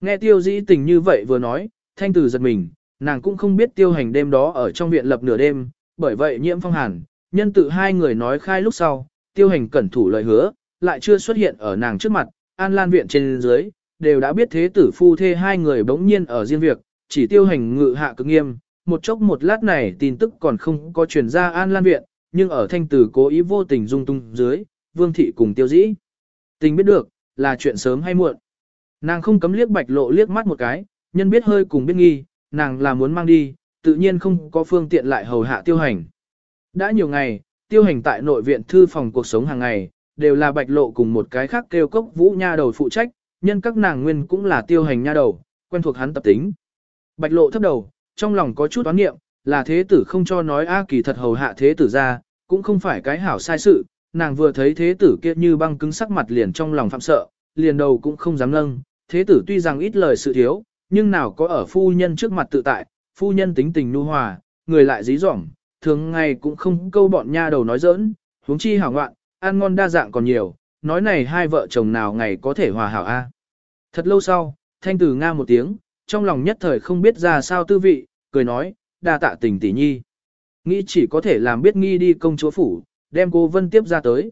Nghe tiêu dĩ tình như vậy vừa nói, thanh tử giật mình, nàng cũng không biết tiêu hành đêm đó ở trong viện lập nửa đêm, bởi vậy nhiễm phong hàn, nhân tự hai người nói khai lúc sau, tiêu hành cẩn thủ lời hứa, lại chưa xuất hiện ở nàng trước mặt, an lan viện trên dưới, đều đã biết thế tử phu thê hai người bỗng nhiên ở riêng việc, chỉ tiêu hành ngự hạ cực nghiêm, một chốc một lát này tin tức còn không có truyền ra an lan viện, nhưng ở thanh tử cố ý vô tình dung tung dưới, vương thị cùng tiêu dĩ. Tình biết được, là chuyện sớm hay muộn. Nàng không cấm liếc bạch lộ liếc mắt một cái, nhân biết hơi cùng biết nghi, nàng là muốn mang đi, tự nhiên không có phương tiện lại hầu hạ tiêu hành. Đã nhiều ngày, tiêu hành tại nội viện thư phòng cuộc sống hàng ngày, đều là bạch lộ cùng một cái khác kêu cốc vũ nha đầu phụ trách, nhân các nàng nguyên cũng là tiêu hành nha đầu, quen thuộc hắn tập tính. Bạch lộ thấp đầu, trong lòng có chút toán nghiệm, là thế tử không cho nói A kỳ thật hầu hạ thế tử ra, cũng không phải cái hảo sai sự, nàng vừa thấy thế tử kia như băng cứng sắc mặt liền trong lòng phạm sợ, liền đầu cũng không dám nâng, thế tử tuy rằng ít lời sự thiếu, nhưng nào có ở phu nhân trước mặt tự tại, phu nhân tính tình nu hòa, người lại dí dỏm, thường ngày cũng không câu bọn nha đầu nói giỡn, huống chi hảo ngoạn, ăn ngon đa dạng còn nhiều, nói này hai vợ chồng nào ngày có thể hòa hảo a. À? Thật lâu sau, thanh tử nga một tiếng, trong lòng nhất thời không biết ra sao tư vị, cười nói, đa tạ tình tỷ nhi. Nghĩ chỉ có thể làm biết nghi đi công chúa phủ, đem cô Vân tiếp ra tới.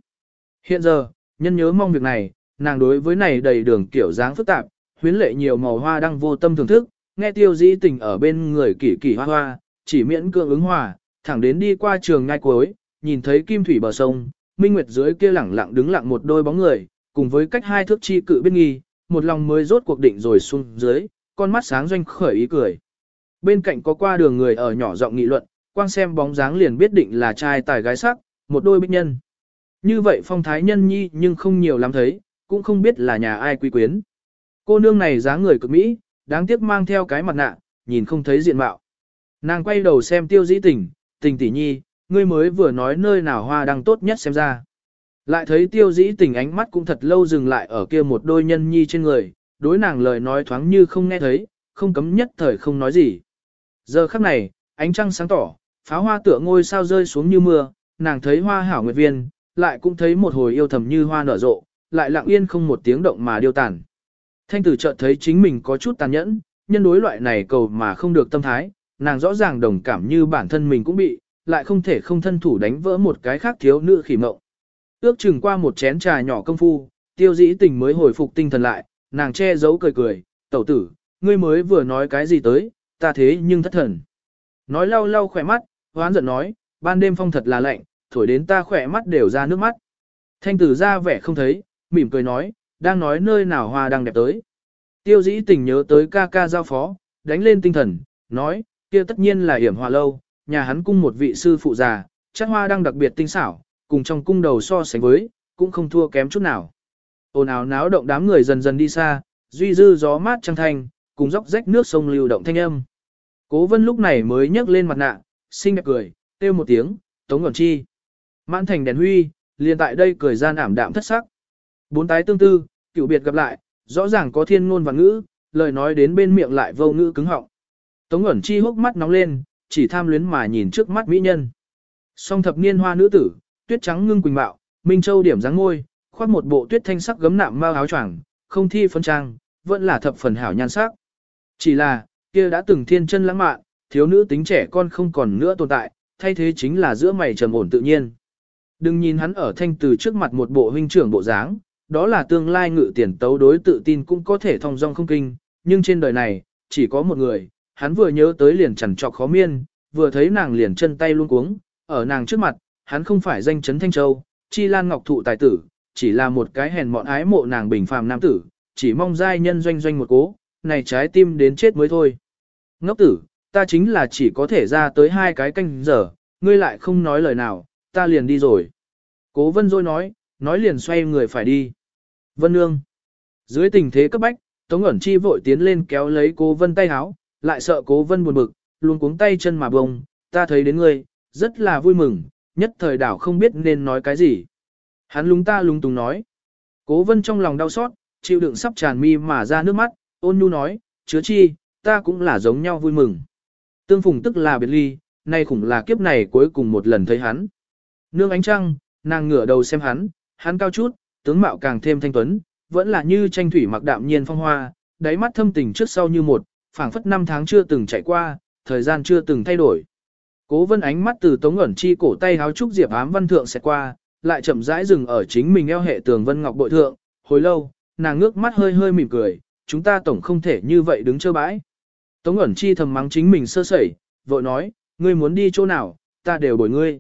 Hiện giờ, nhân nhớ mong việc này, nàng đối với này đầy đường kiểu dáng phức tạp, huyến lệ nhiều màu hoa đang vô tâm thưởng thức, nghe tiêu dĩ tình ở bên người kỳ kỳ hoa hoa, chỉ miễn cưỡng ứng hòa, thẳng đến đi qua trường ngay cuối, nhìn thấy kim thủy bờ sông, minh nguyệt dưới kia lẳng lặng đứng lặng một đôi bóng người, cùng với cách hai thước chi cự biết nghi, một lòng mới rốt cuộc định rồi xuống dưới, con mắt sáng doanh khởi ý cười. Bên cạnh có qua đường người ở nhỏ giọng nghị luận, quang xem bóng dáng liền biết định là trai tài gái sắc, một đôi bích nhân. Như vậy phong thái nhân nhi nhưng không nhiều lắm thấy, cũng không biết là nhà ai quý quyến. Cô nương này dáng người cực mỹ, đáng tiếc mang theo cái mặt nạ, nhìn không thấy diện mạo. Nàng quay đầu xem tiêu dĩ tình, tình tỷ nhi, ngươi mới vừa nói nơi nào hoa đang tốt nhất xem ra. Lại thấy tiêu dĩ tình ánh mắt cũng thật lâu dừng lại ở kia một đôi nhân nhi trên người, đối nàng lời nói thoáng như không nghe thấy, không cấm nhất thời không nói gì. Giờ khắc này, ánh trăng sáng tỏ, pháo hoa tựa ngôi sao rơi xuống như mưa, nàng thấy hoa hảo nguyệt viên, lại cũng thấy một hồi yêu thầm như hoa nở rộ, lại lặng yên không một tiếng động mà điêu tàn. Thanh tử chợt thấy chính mình có chút tàn nhẫn, nhân đối loại này cầu mà không được tâm thái, nàng rõ ràng đồng cảm như bản thân mình cũng bị, lại không thể không thân thủ đánh vỡ một cái khác thiếu nữ khỉ mộng. Ước chừng qua một chén trà nhỏ công phu, tiêu dĩ tình mới hồi phục tinh thần lại, nàng che giấu cười cười, tẩu tử, ngươi mới vừa nói cái gì tới, ta thế nhưng thất thần. Nói lau lau khỏe mắt, hoán giận nói, ban đêm phong thật là lạnh, thổi đến ta khỏe mắt đều ra nước mắt. Thanh tử ra vẻ không thấy, mỉm cười nói, đang nói nơi nào hoa đang đẹp tới. Tiêu dĩ tình nhớ tới ca ca giao phó, đánh lên tinh thần, nói, kia tất nhiên là hiểm hòa lâu, nhà hắn cung một vị sư phụ già, chắc hoa đang đặc biệt tinh xảo, cùng trong cung đầu so sánh với, cũng không thua kém chút nào. Ồn ào náo động đám người dần dần đi xa, duy dư gió mát trăng thanh, cùng dốc rách nước sông lưu động thanh âm. Cố vân lúc này mới nhấc lên mặt nạ, xinh đẹp cười, kêu một tiếng, tống ngọn chi. Mãn thành đèn huy, liền tại đây cười gian ảm đạm thất sắc. Bốn tái tương tư, cựu biệt gặp lại, rõ ràng có thiên ngôn và ngữ, lời nói đến bên miệng lại vô ngữ cứng họng. Tống ẩn chi hốc mắt nóng lên, chỉ tham luyến mà nhìn trước mắt mỹ nhân. Song thập niên hoa nữ tử, tuyết trắng ngưng quỳnh bạo, minh châu điểm dáng ngôi, khoác một bộ tuyết thanh sắc gấm nạm mao áo choàng, không thi phấn trang, vẫn là thập phần hảo nhan sắc. Chỉ là, kia đã từng thiên chân lãng mạn, thiếu nữ tính trẻ con không còn nữa tồn tại, thay thế chính là giữa mày trầm ổn tự nhiên. Đừng nhìn hắn ở thanh từ trước mặt một bộ huynh trưởng bộ dáng, đó là tương lai ngự tiền tấu đối tự tin cũng có thể thông dong không kinh, nhưng trên đời này, chỉ có một người, hắn vừa nhớ tới liền chằn trọc khó miên, vừa thấy nàng liền chân tay luôn cuống, ở nàng trước mặt, hắn không phải danh chấn Thanh Châu, chi lan ngọc thụ tài tử, chỉ là một cái hèn mọn ái mộ nàng bình phàm nam tử, chỉ mong giai nhân doanh doanh một cố, này trái tim đến chết mới thôi. Ngốc tử, ta chính là chỉ có thể ra tới hai cái canh giờ, ngươi lại không nói lời nào, ta liền đi rồi. Cố vân rồi nói, nói liền xoay người phải đi. Vân nương. Dưới tình thế cấp bách, Tống ẩn chi vội tiến lên kéo lấy cố vân tay háo, lại sợ cố vân buồn bực, luôn cuống tay chân mà bông, ta thấy đến ngươi, rất là vui mừng, nhất thời đảo không biết nên nói cái gì. Hắn lúng ta lúng túng nói. Cố vân trong lòng đau xót, chịu đựng sắp tràn mi mà ra nước mắt, ôn nhu nói, chứa chi, ta cũng là giống nhau vui mừng. Tương phùng tức là biệt ly, nay khủng là kiếp này cuối cùng một lần thấy hắn. Nương ánh trăng, nàng ngửa đầu xem hắn, hắn cao chút, tướng mạo càng thêm thanh tuấn, vẫn là như tranh thủy mặc đạm nhiên phong hoa, đáy mắt thâm tình trước sau như một, phảng phất năm tháng chưa từng chạy qua, thời gian chưa từng thay đổi. Cố vân ánh mắt từ tống ẩn chi cổ tay háo trúc diệp ám văn thượng sẽ qua, lại chậm rãi dừng ở chính mình eo hệ tường vân ngọc bội thượng, hồi lâu, nàng ngước mắt hơi hơi mỉm cười, chúng ta tổng không thể như vậy đứng chơi bãi. Tống ẩn chi thầm mắng chính mình sơ sẩy, vội nói, ngươi muốn đi chỗ nào, ta đều bồi ngươi.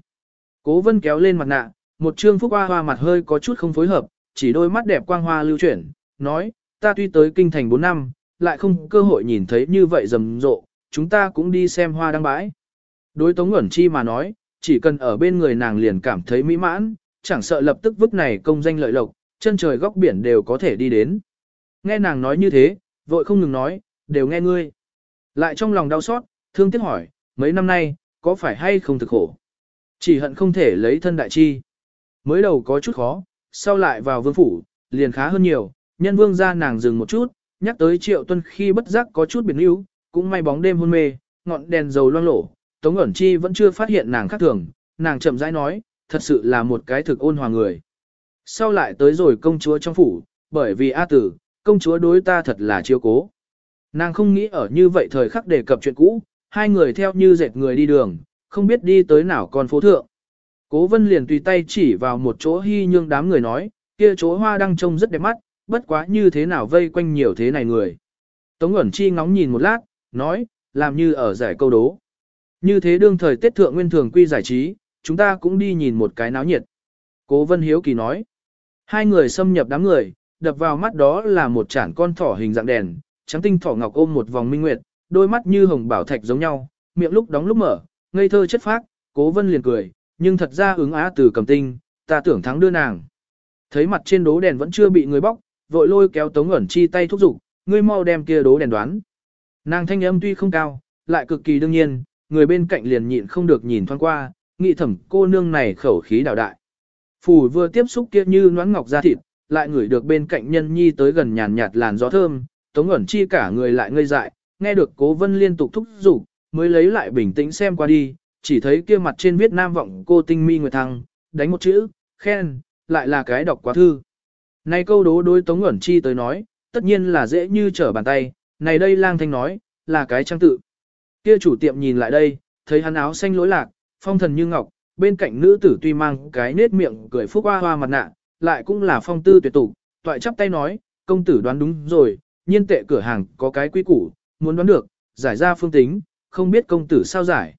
Cố vân kéo lên mặt nạ, một trương phúc hoa hoa mặt hơi có chút không phối hợp, chỉ đôi mắt đẹp quang hoa lưu chuyển, nói, ta tuy tới kinh thành 4 năm, lại không cơ hội nhìn thấy như vậy rầm rộ, chúng ta cũng đi xem hoa đăng bãi. Đối Tống Ngẩn Chi mà nói, chỉ cần ở bên người nàng liền cảm thấy mỹ mãn, chẳng sợ lập tức vứt này công danh lợi lộc, chân trời góc biển đều có thể đi đến. Nghe nàng nói như thế, vội không ngừng nói, đều nghe ngươi. Lại trong lòng đau xót, thương tiếc hỏi, mấy năm nay, có phải hay không thực khổ? Chỉ hận không thể lấy thân đại chi. Mới đầu có chút khó, sau lại vào vương phủ, liền khá hơn nhiều, nhân vương ra nàng dừng một chút, nhắc tới triệu tuân khi bất giác có chút biệt yếu cũng may bóng đêm hôn mê, ngọn đèn dầu loang lổ, Tống ẩn chi vẫn chưa phát hiện nàng khác thường, nàng chậm rãi nói, thật sự là một cái thực ôn hòa người. Sau lại tới rồi công chúa trong phủ, bởi vì A tử, công chúa đối ta thật là chiêu cố. Nàng không nghĩ ở như vậy thời khắc đề cập chuyện cũ, hai người theo như dệt người đi đường, không biết đi tới nào còn phố thượng. Cố vân liền tùy tay chỉ vào một chỗ hy nhương đám người nói, kia chỗ hoa đang trông rất đẹp mắt, bất quá như thế nào vây quanh nhiều thế này người. Tống ẩn chi ngóng nhìn một lát, nói, làm như ở giải câu đố. Như thế đương thời Tết Thượng Nguyên Thường quy giải trí, chúng ta cũng đi nhìn một cái náo nhiệt. Cố Vân Hiếu Kỳ nói. Hai người xâm nhập đám người, đập vào mắt đó là một chản con thỏ hình dạng đèn, trắng tinh thỏ ngọc ôm một vòng minh nguyệt, đôi mắt như hồng bảo thạch giống nhau, miệng lúc đóng lúc mở, ngây thơ chất phác, cố vân liền cười, nhưng thật ra ứng á từ cầm tinh, ta tưởng thắng đưa nàng. Thấy mặt trên đố đèn vẫn chưa bị người bóc, vội lôi kéo Tống ẩn chi tay thúc giục, ngươi mau đem kia đố đèn đoán. Nàng thanh âm tuy không cao, lại cực kỳ đương nhiên, người bên cạnh liền nhịn không được nhìn thoáng qua, nghĩ thẩm cô nương này khẩu khí đào đại. Phủ vừa tiếp xúc kia như noãn ngọc da thịt, lại ngửi được bên cạnh nhân nhi tới gần nhàn nhạt làn gió thơm, tống ẩn chi cả người lại ngây dại, nghe được cố vân liên tục thúc giục, mới lấy lại bình tĩnh xem qua đi, chỉ thấy kia mặt trên viết nam vọng cô tinh mi nguyệt thăng, đánh một chữ, khen, lại là cái đọc quá thư. Này câu đố đối tống ẩn chi tới nói, tất nhiên là dễ như trở bàn tay, này đây lang thanh nói, là cái trang tự. Kia chủ tiệm nhìn lại đây, thấy hắn áo xanh lỗi lạc, phong thần như ngọc, bên cạnh nữ tử tuy mang cái nết miệng cười phúc hoa hoa mặt nạ, lại cũng là phong tư tuyệt tục, toại chắp tay nói, công tử đoán đúng rồi, nhiên tệ cửa hàng có cái quy củ, muốn đoán được, giải ra phương tính, không biết công tử sao giải.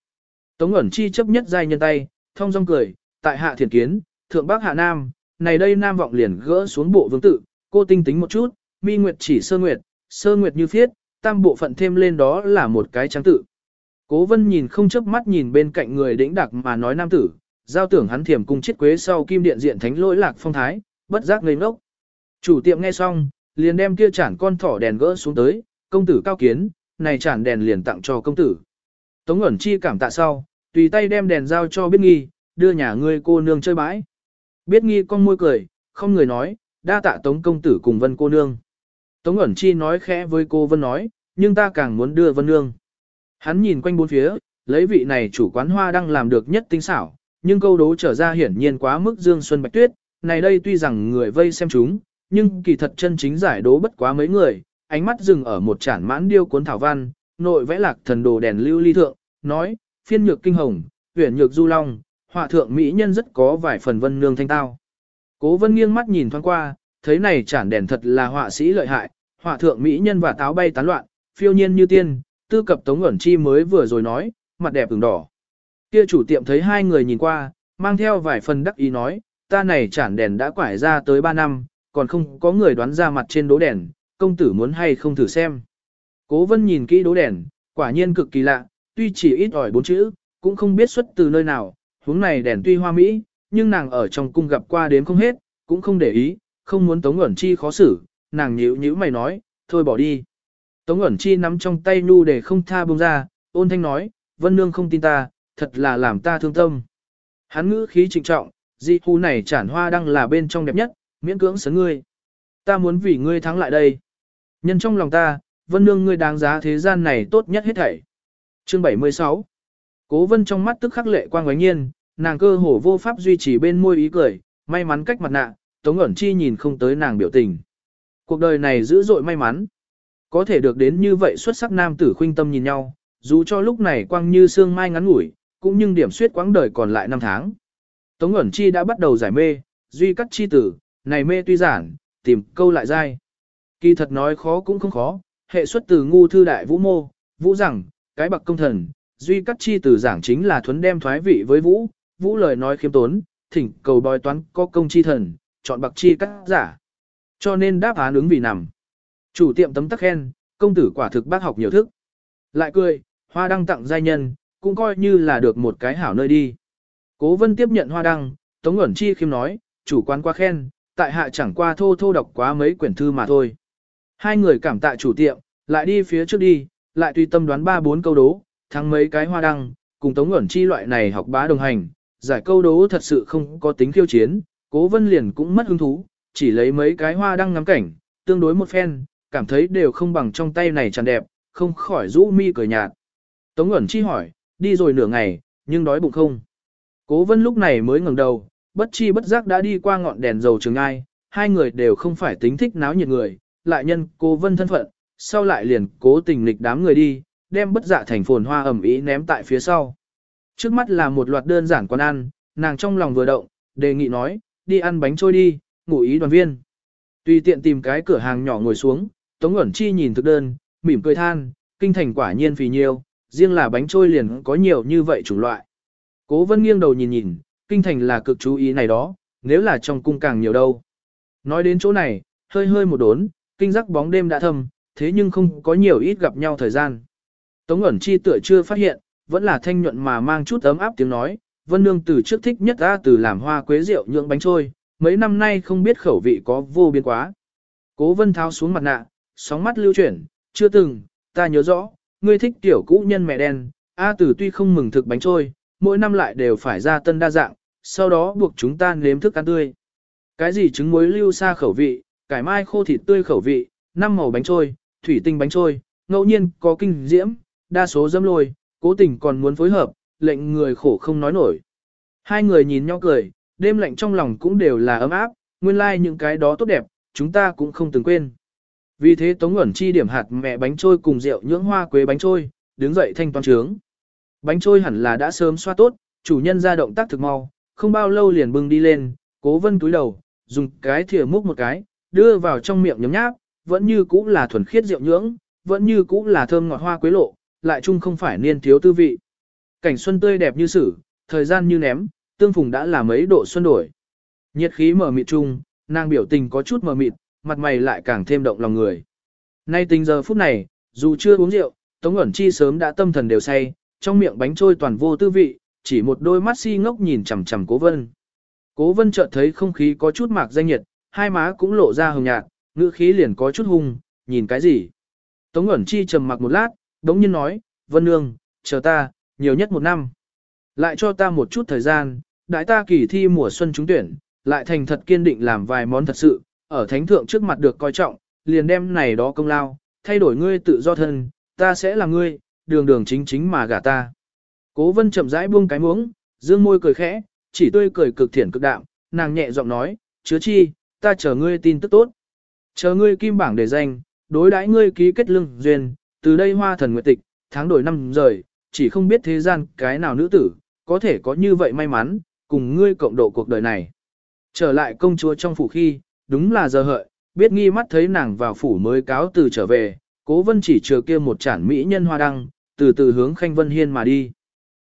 Tống ẩn chi chấp nhất giai nhân tay, thông dong cười, tại hạ thiền kiến, thượng bắc hạ nam, này đây nam vọng liền gỡ xuống bộ vương tự, cô tinh tính một chút, mi nguyệt chỉ sơ nguyệt, sơ nguyệt như phiết, tam bộ phận thêm lên đó là một cái trắng tự. Cố vân nhìn không chớp mắt nhìn bên cạnh người đĩnh đặc mà nói nam tử, giao tưởng hắn thiểm cung chiết quế sau kim điện diện thánh lỗi lạc phong thái, bất giác ngây ngốc. Chủ tiệm nghe xong, liền đem kia chản con thỏ đèn gỡ xuống tới, công tử cao kiến, này chản đèn liền tặng cho công tử. Tống ẩn chi cảm tạ sau, tùy tay đem đèn giao cho biết nghi, đưa nhà ngươi cô nương chơi bãi. Biết nghi con môi cười, không người nói, đa tạ tống công tử cùng vân cô nương. Tống ẩn chi nói khẽ với cô vân nói, nhưng ta càng muốn đưa vân nương. Hắn nhìn quanh bốn phía, lấy vị này chủ quán hoa đang làm được nhất tinh xảo, nhưng câu đố trở ra hiển nhiên quá mức dương xuân bạch tuyết, này đây tuy rằng người vây xem chúng, nhưng kỳ thật chân chính giải đố bất quá mấy người, ánh mắt dừng ở một chản mãn điêu cuốn thảo văn, nội vẽ lạc thần đồ đèn lưu ly thượng, nói, phiên nhược kinh hồng, huyền nhược du long, họa thượng mỹ nhân rất có vài phần vân nương thanh tao. Cố vân nghiêng mắt nhìn thoáng qua, thấy này chản đèn thật là họa sĩ lợi hại, họa thượng mỹ nhân và táo bay tán loạn, phiêu nhiên như tiên, tư cập tống ẩn chi mới vừa rồi nói, mặt đẹp ửng đỏ. Kia chủ tiệm thấy hai người nhìn qua, mang theo vài phần đắc ý nói, ta này chản đèn đã quải ra tới 3 năm, còn không có người đoán ra mặt trên đố đèn, công tử muốn hay không thử xem. Cố vân nhìn kỹ đố đèn, quả nhiên cực kỳ lạ, tuy chỉ ít ỏi bốn chữ, cũng không biết xuất từ nơi nào, huống này đèn tuy hoa mỹ, nhưng nàng ở trong cung gặp qua đến không hết, cũng không để ý, không muốn Tống ẩn chi khó xử, nàng nhíu nhíu mày nói, thôi bỏ đi. Tống ẩn chi nắm trong tay nu để không tha bông ra, ôn thanh nói, vân nương không tin ta, thật là làm ta thương tâm. Hắn ngữ khí trịnh trọng, dị hù này chản hoa đang là bên trong đẹp nhất, miễn cưỡng sấn ngươi. Ta muốn vì ngươi thắng lại đây. Nhân trong lòng ta, vân nương ngươi đáng giá thế gian này tốt nhất hết thảy. Chương 76 Cố vân trong mắt tức khắc lệ quang ngoánh nhiên, nàng cơ hồ vô pháp duy trì bên môi ý cười, may mắn cách mặt nạ, Tống ẩn chi nhìn không tới nàng biểu tình. Cuộc đời này dữ dội may mắn. Có thể được đến như vậy xuất sắc nam tử khuynh tâm nhìn nhau, dù cho lúc này quang như sương mai ngắn ngủi, cũng nhưng điểm suyết quãng đời còn lại năm tháng. Tống ẩn chi đã bắt đầu giải mê, duy cắt chi tử, này mê tuy giản, tìm câu lại dai. Kỳ thật nói khó cũng không khó, hệ xuất từ ngu thư đại vũ mô, vũ rằng, cái bậc công thần, duy cắt chi tử giảng chính là thuấn đem thoái vị với vũ, vũ lời nói khiêm tốn, thỉnh cầu bói toán có công chi thần, chọn bậc chi cắt giả. Cho nên đáp án ứng vì nằm. Chủ tiệm tấm tắc khen, công tử quả thực bác học nhiều thức. Lại cười, hoa đăng tặng giai nhân, cũng coi như là được một cái hảo nơi đi. Cố vân tiếp nhận hoa đăng, Tống ẩn chi khiêm nói, chủ quán qua khen, tại hạ chẳng qua thô thô đọc quá mấy quyển thư mà thôi. Hai người cảm tạ chủ tiệm, lại đi phía trước đi, lại tùy tâm đoán ba bốn câu đố, thắng mấy cái hoa đăng, cùng Tống ngẩn chi loại này học bá đồng hành, giải câu đố thật sự không có tính khiêu chiến, cố vân liền cũng mất hứng thú, chỉ lấy mấy cái hoa đăng ngắm cảnh, tương đối một phen, cảm thấy đều không bằng trong tay này tràn đẹp, không khỏi rũ mi cười nhạt. Tống ngẩn chi hỏi, đi rồi nửa ngày, nhưng đói bụng không. Cố vân lúc này mới ngẩng đầu, bất chi bất giác đã đi qua ngọn đèn dầu trường ai, hai người đều không phải tính thích náo nhiệt người, lại nhân cố vân thân phận, sau lại liền cố tình lịch đám người đi, đem bất dạ thành phồn hoa ẩm ý ném tại phía sau. Trước mắt là một loạt đơn giản quán ăn, nàng trong lòng vừa động, đề nghị nói, đi ăn bánh trôi đi, ngủ ý đoàn viên. Tùy tiện tìm cái cửa hàng nhỏ ngồi xuống, Tống Uẩn chi nhìn thực đơn, mỉm cười than, kinh thành quả nhiên phì nhiêu, riêng là bánh trôi liền có nhiều như vậy chủng loại. Cố vân nghiêng đầu nhìn nhìn, kinh thành là cực chú ý này đó, nếu là trong cung càng nhiều đâu. Nói đến chỗ này, hơi hơi một đốn, kinh giác bóng đêm đã thầm thế nhưng không có nhiều ít gặp nhau thời gian. Tống ẩn chi tựa chưa phát hiện, vẫn là thanh nhuận mà mang chút ấm áp tiếng nói, vân nương từ trước thích nhất ra từ làm hoa quế rượu nhượng bánh trôi, mấy năm nay không biết khẩu vị có vô biến quá. Cố vân tháo xuống mặt nạ, sóng mắt lưu chuyển, chưa từng, ta nhớ rõ, ngươi thích tiểu cũ nhân mẹ đen, A tử tuy không mừng thực bánh trôi, mỗi năm lại đều phải ra tân đa dạng, sau đó buộc chúng ta nếm thức ăn tươi. Cái gì trứng muối lưu xa khẩu vị, cải mai khô thịt tươi khẩu vị, năm màu bánh trôi, thủy tinh bánh trôi, ngẫu nhiên có kinh diễm, đa số dâm lôi, cố tình còn muốn phối hợp, lệnh người khổ không nói nổi. Hai người nhìn nhau cười, đêm lạnh trong lòng cũng đều là ấm áp, nguyên lai like những cái đó tốt đẹp, chúng ta cũng không từng quên. Vì thế Tống Ngẩn chi điểm hạt mẹ bánh trôi cùng rượu nhưỡng hoa quế bánh trôi, đứng dậy thanh toán trướng. Bánh trôi hẳn là đã sớm xoa tốt, chủ nhân ra động tác thực mau, không bao lâu liền bưng đi lên, cố vân túi đầu, dùng cái thìa múc một cái, đưa vào trong miệng nhấm nháp, vẫn như cũ là thuần khiết rượu nhưỡng, vẫn như cũ là thơm ngọt hoa quế lộ, lại chung không phải niên thiếu tư vị. Cảnh xuân tươi đẹp như sử, thời gian như ném, tương phùng đã là mấy độ xuân đổi. Nhiệt khí mở mịt chung, nàng biểu tình có chút mờ mịt, mặt mày lại càng thêm động lòng người. Nay tình giờ phút này, dù chưa uống rượu, Tống ẩn chi sớm đã tâm thần đều say, trong miệng bánh trôi toàn vô tư vị, chỉ một đôi mắt si ngốc nhìn chằm chằm cố vân. Cố vân chợt thấy không khí có chút mạc danh nhiệt, hai má cũng lộ ra hồng nhạt, ngữ khí liền có chút hung, nhìn cái gì. Tống ẩn chi trầm mặc một lát, đống nhiên nói, vân nương, chờ ta, nhiều nhất một năm. Lại cho ta một chút thời gian, đại ta kỳ thi mùa xuân trúng tuyển, lại thành thật kiên định làm vài món thật sự, ở thánh thượng trước mặt được coi trọng, liền đem này đó công lao, thay đổi ngươi tự do thân, ta sẽ là ngươi, đường đường chính chính mà gả ta. Cố vân chậm rãi buông cái muống, dương môi cười khẽ, chỉ tươi cười cực thiện cực đạm, nàng nhẹ giọng nói, chứa chi, ta chờ ngươi tin tức tốt. Chờ ngươi kim bảng để danh, đối đãi ngươi ký kết lưng duyên, từ đây hoa thần nguyệt tịch, tháng đổi năm rời, chỉ không biết thế gian cái nào nữ tử, có thể có như vậy may mắn, cùng ngươi cộng độ cuộc đời này. Trở lại công chúa trong phủ khi, đúng là giờ hợi, biết nghi mắt thấy nàng vào phủ mới cáo từ trở về, cố vân chỉ chờ kia một chản mỹ nhân hoa đăng, từ từ hướng khanh vân hiên mà đi.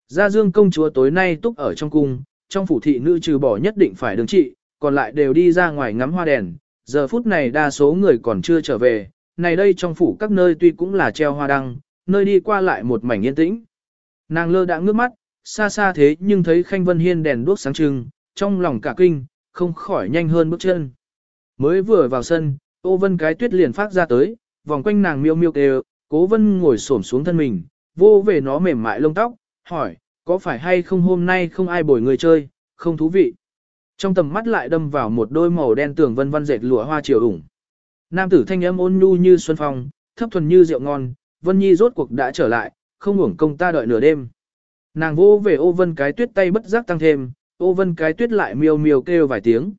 Gia dương công chúa tối nay túc ở trong cung, trong phủ thị nữ trừ bỏ nhất định phải đứng trị, còn lại đều đi ra ngoài ngắm hoa đèn, giờ phút này đa số người còn chưa trở về, này đây trong phủ các nơi tuy cũng là treo hoa đăng, nơi đi qua lại một mảnh yên tĩnh. Nàng lơ đã ngước mắt, xa xa thế nhưng thấy khanh vân hiên đèn đuốc sáng trưng, trong lòng cả kinh, không khỏi nhanh hơn bước chân. Mới vừa vào sân, ô vân cái tuyết liền phát ra tới, vòng quanh nàng miêu miêu kêu, cố vân ngồi xổm xuống thân mình, vô về nó mềm mại lông tóc, hỏi, có phải hay không hôm nay không ai bồi người chơi, không thú vị. Trong tầm mắt lại đâm vào một đôi màu đen tường vân vân dệt lụa hoa chiều ủng. Nam tử thanh âm ôn nhu như xuân phong, thấp thuần như rượu ngon, Vân Nhi rốt cuộc đã trở lại, không uổng công ta đợi nửa đêm. Nàng vô về ô vân cái tuyết tay bất giác tăng thêm, ô vân cái tuyết lại miêu miêu kêu vài tiếng.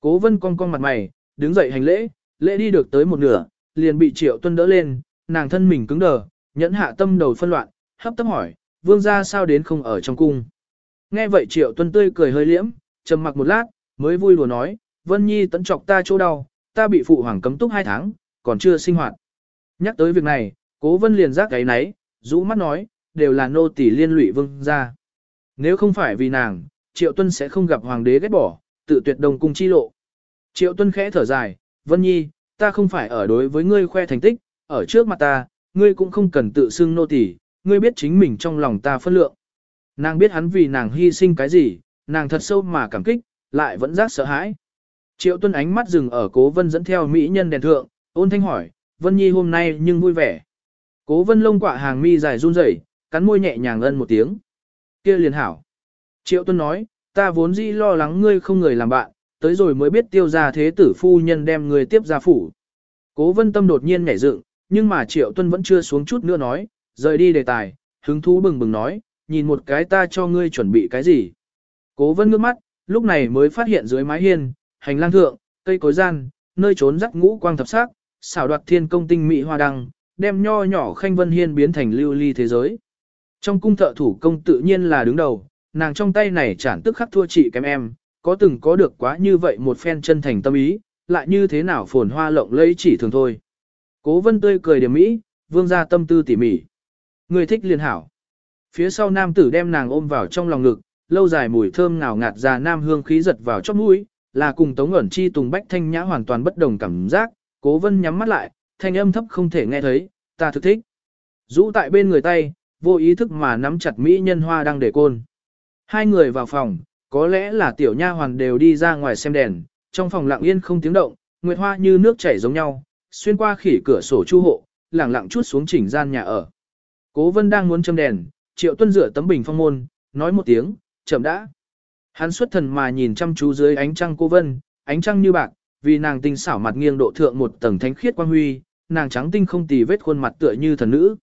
Cố vân cong cong mặt mày, đứng dậy hành lễ, lễ đi được tới một nửa, liền bị triệu tuân đỡ lên, nàng thân mình cứng đờ, nhẫn hạ tâm đầu phân loạn, hấp tấp hỏi, vương gia sao đến không ở trong cung. Nghe vậy triệu tuân tươi cười hơi liễm, trầm mặc một lát, mới vui lùa nói, Vân Nhi tấn trọc ta chỗ đau, ta bị phụ hoàng cấm túc hai tháng, còn chưa sinh hoạt. Nhắc tới việc này, cố vân liền giác cái nấy, rũ mắt nói, đều là nô tỳ liên lụy vương gia. Nếu không phải vì nàng, triệu tuân sẽ không gặp hoàng đế ghét bỏ, tự tuyệt đồng cung chi lộ. Triệu tuân khẽ thở dài, Vân Nhi, ta không phải ở đối với ngươi khoe thành tích, ở trước mặt ta, ngươi cũng không cần tự xưng nô tỳ, ngươi biết chính mình trong lòng ta phân lượng. Nàng biết hắn vì nàng hy sinh cái gì, nàng thật sâu mà cảm kích, lại vẫn giác sợ hãi. Triệu tuân ánh mắt dừng ở cố vân dẫn theo mỹ nhân đèn thượng, ôn thanh hỏi, Vân Nhi hôm nay nhưng vui vẻ. Cố vân lông quạ hàng mi dài run rẩy, cắn môi nhẹ nhàng ân một tiếng. kia liền hảo. Triệu tuân nói, ta vốn dĩ lo lắng ngươi không người làm bạn, tới rồi mới biết tiêu gia thế tử phu nhân đem ngươi tiếp ra phủ. Cố vân tâm đột nhiên nhảy dựng, nhưng mà triệu tuân vẫn chưa xuống chút nữa nói, rời đi đề tài, hứng thú bừng bừng nói, nhìn một cái ta cho ngươi chuẩn bị cái gì. Cố vân ngước mắt, lúc này mới phát hiện dưới mái hiên, hành lang thượng, cây cối gian, nơi trốn rắc ngũ quang thập sắc, xảo đoạt thiên công tinh mỹ hoa đăng, đem nho nhỏ khanh vân hiên biến thành lưu ly thế giới. Trong cung thợ thủ công tự nhiên là đứng đầu, nàng trong tay này chẳng tức khắc thua chị kém em, có từng có được quá như vậy một phen chân thành tâm ý, lại như thế nào phồn hoa lộng lẫy chỉ thường thôi. Cố vân tươi cười điểm mỹ, vương ra tâm tư tỉ mỉ. Người thích liên hảo. Phía sau nam tử đem nàng ôm vào trong lòng ngực, lâu dài mùi thơm ngào ngạt ra nam hương khí giật vào chóp mũi, là cùng tống ẩn chi tùng bách thanh nhã hoàn toàn bất đồng cảm giác, cố vân nhắm mắt lại, thanh âm thấp không thể nghe thấy, ta thực thích. Rũ tại bên người tay, vô ý thức mà nắm chặt mỹ nhân hoa đang để côn. Hai người vào phòng, có lẽ là tiểu nha hoàn đều đi ra ngoài xem đèn, trong phòng lặng yên không tiếng động, nguyệt hoa như nước chảy giống nhau, xuyên qua khỉ cửa sổ chu hộ, lẳng lặng chút xuống chỉnh gian nhà ở. Cố Vân đang muốn châm đèn, Triệu Tuân rửa tấm bình phong môn, nói một tiếng, chậm đã. Hắn xuất thần mà nhìn chăm chú dưới ánh trăng cô Vân, ánh trăng như bạc, vì nàng tinh xảo mặt nghiêng độ thượng một tầng thánh khiết quang huy, nàng trắng tinh không tì vết khuôn mặt tựa như thần nữ.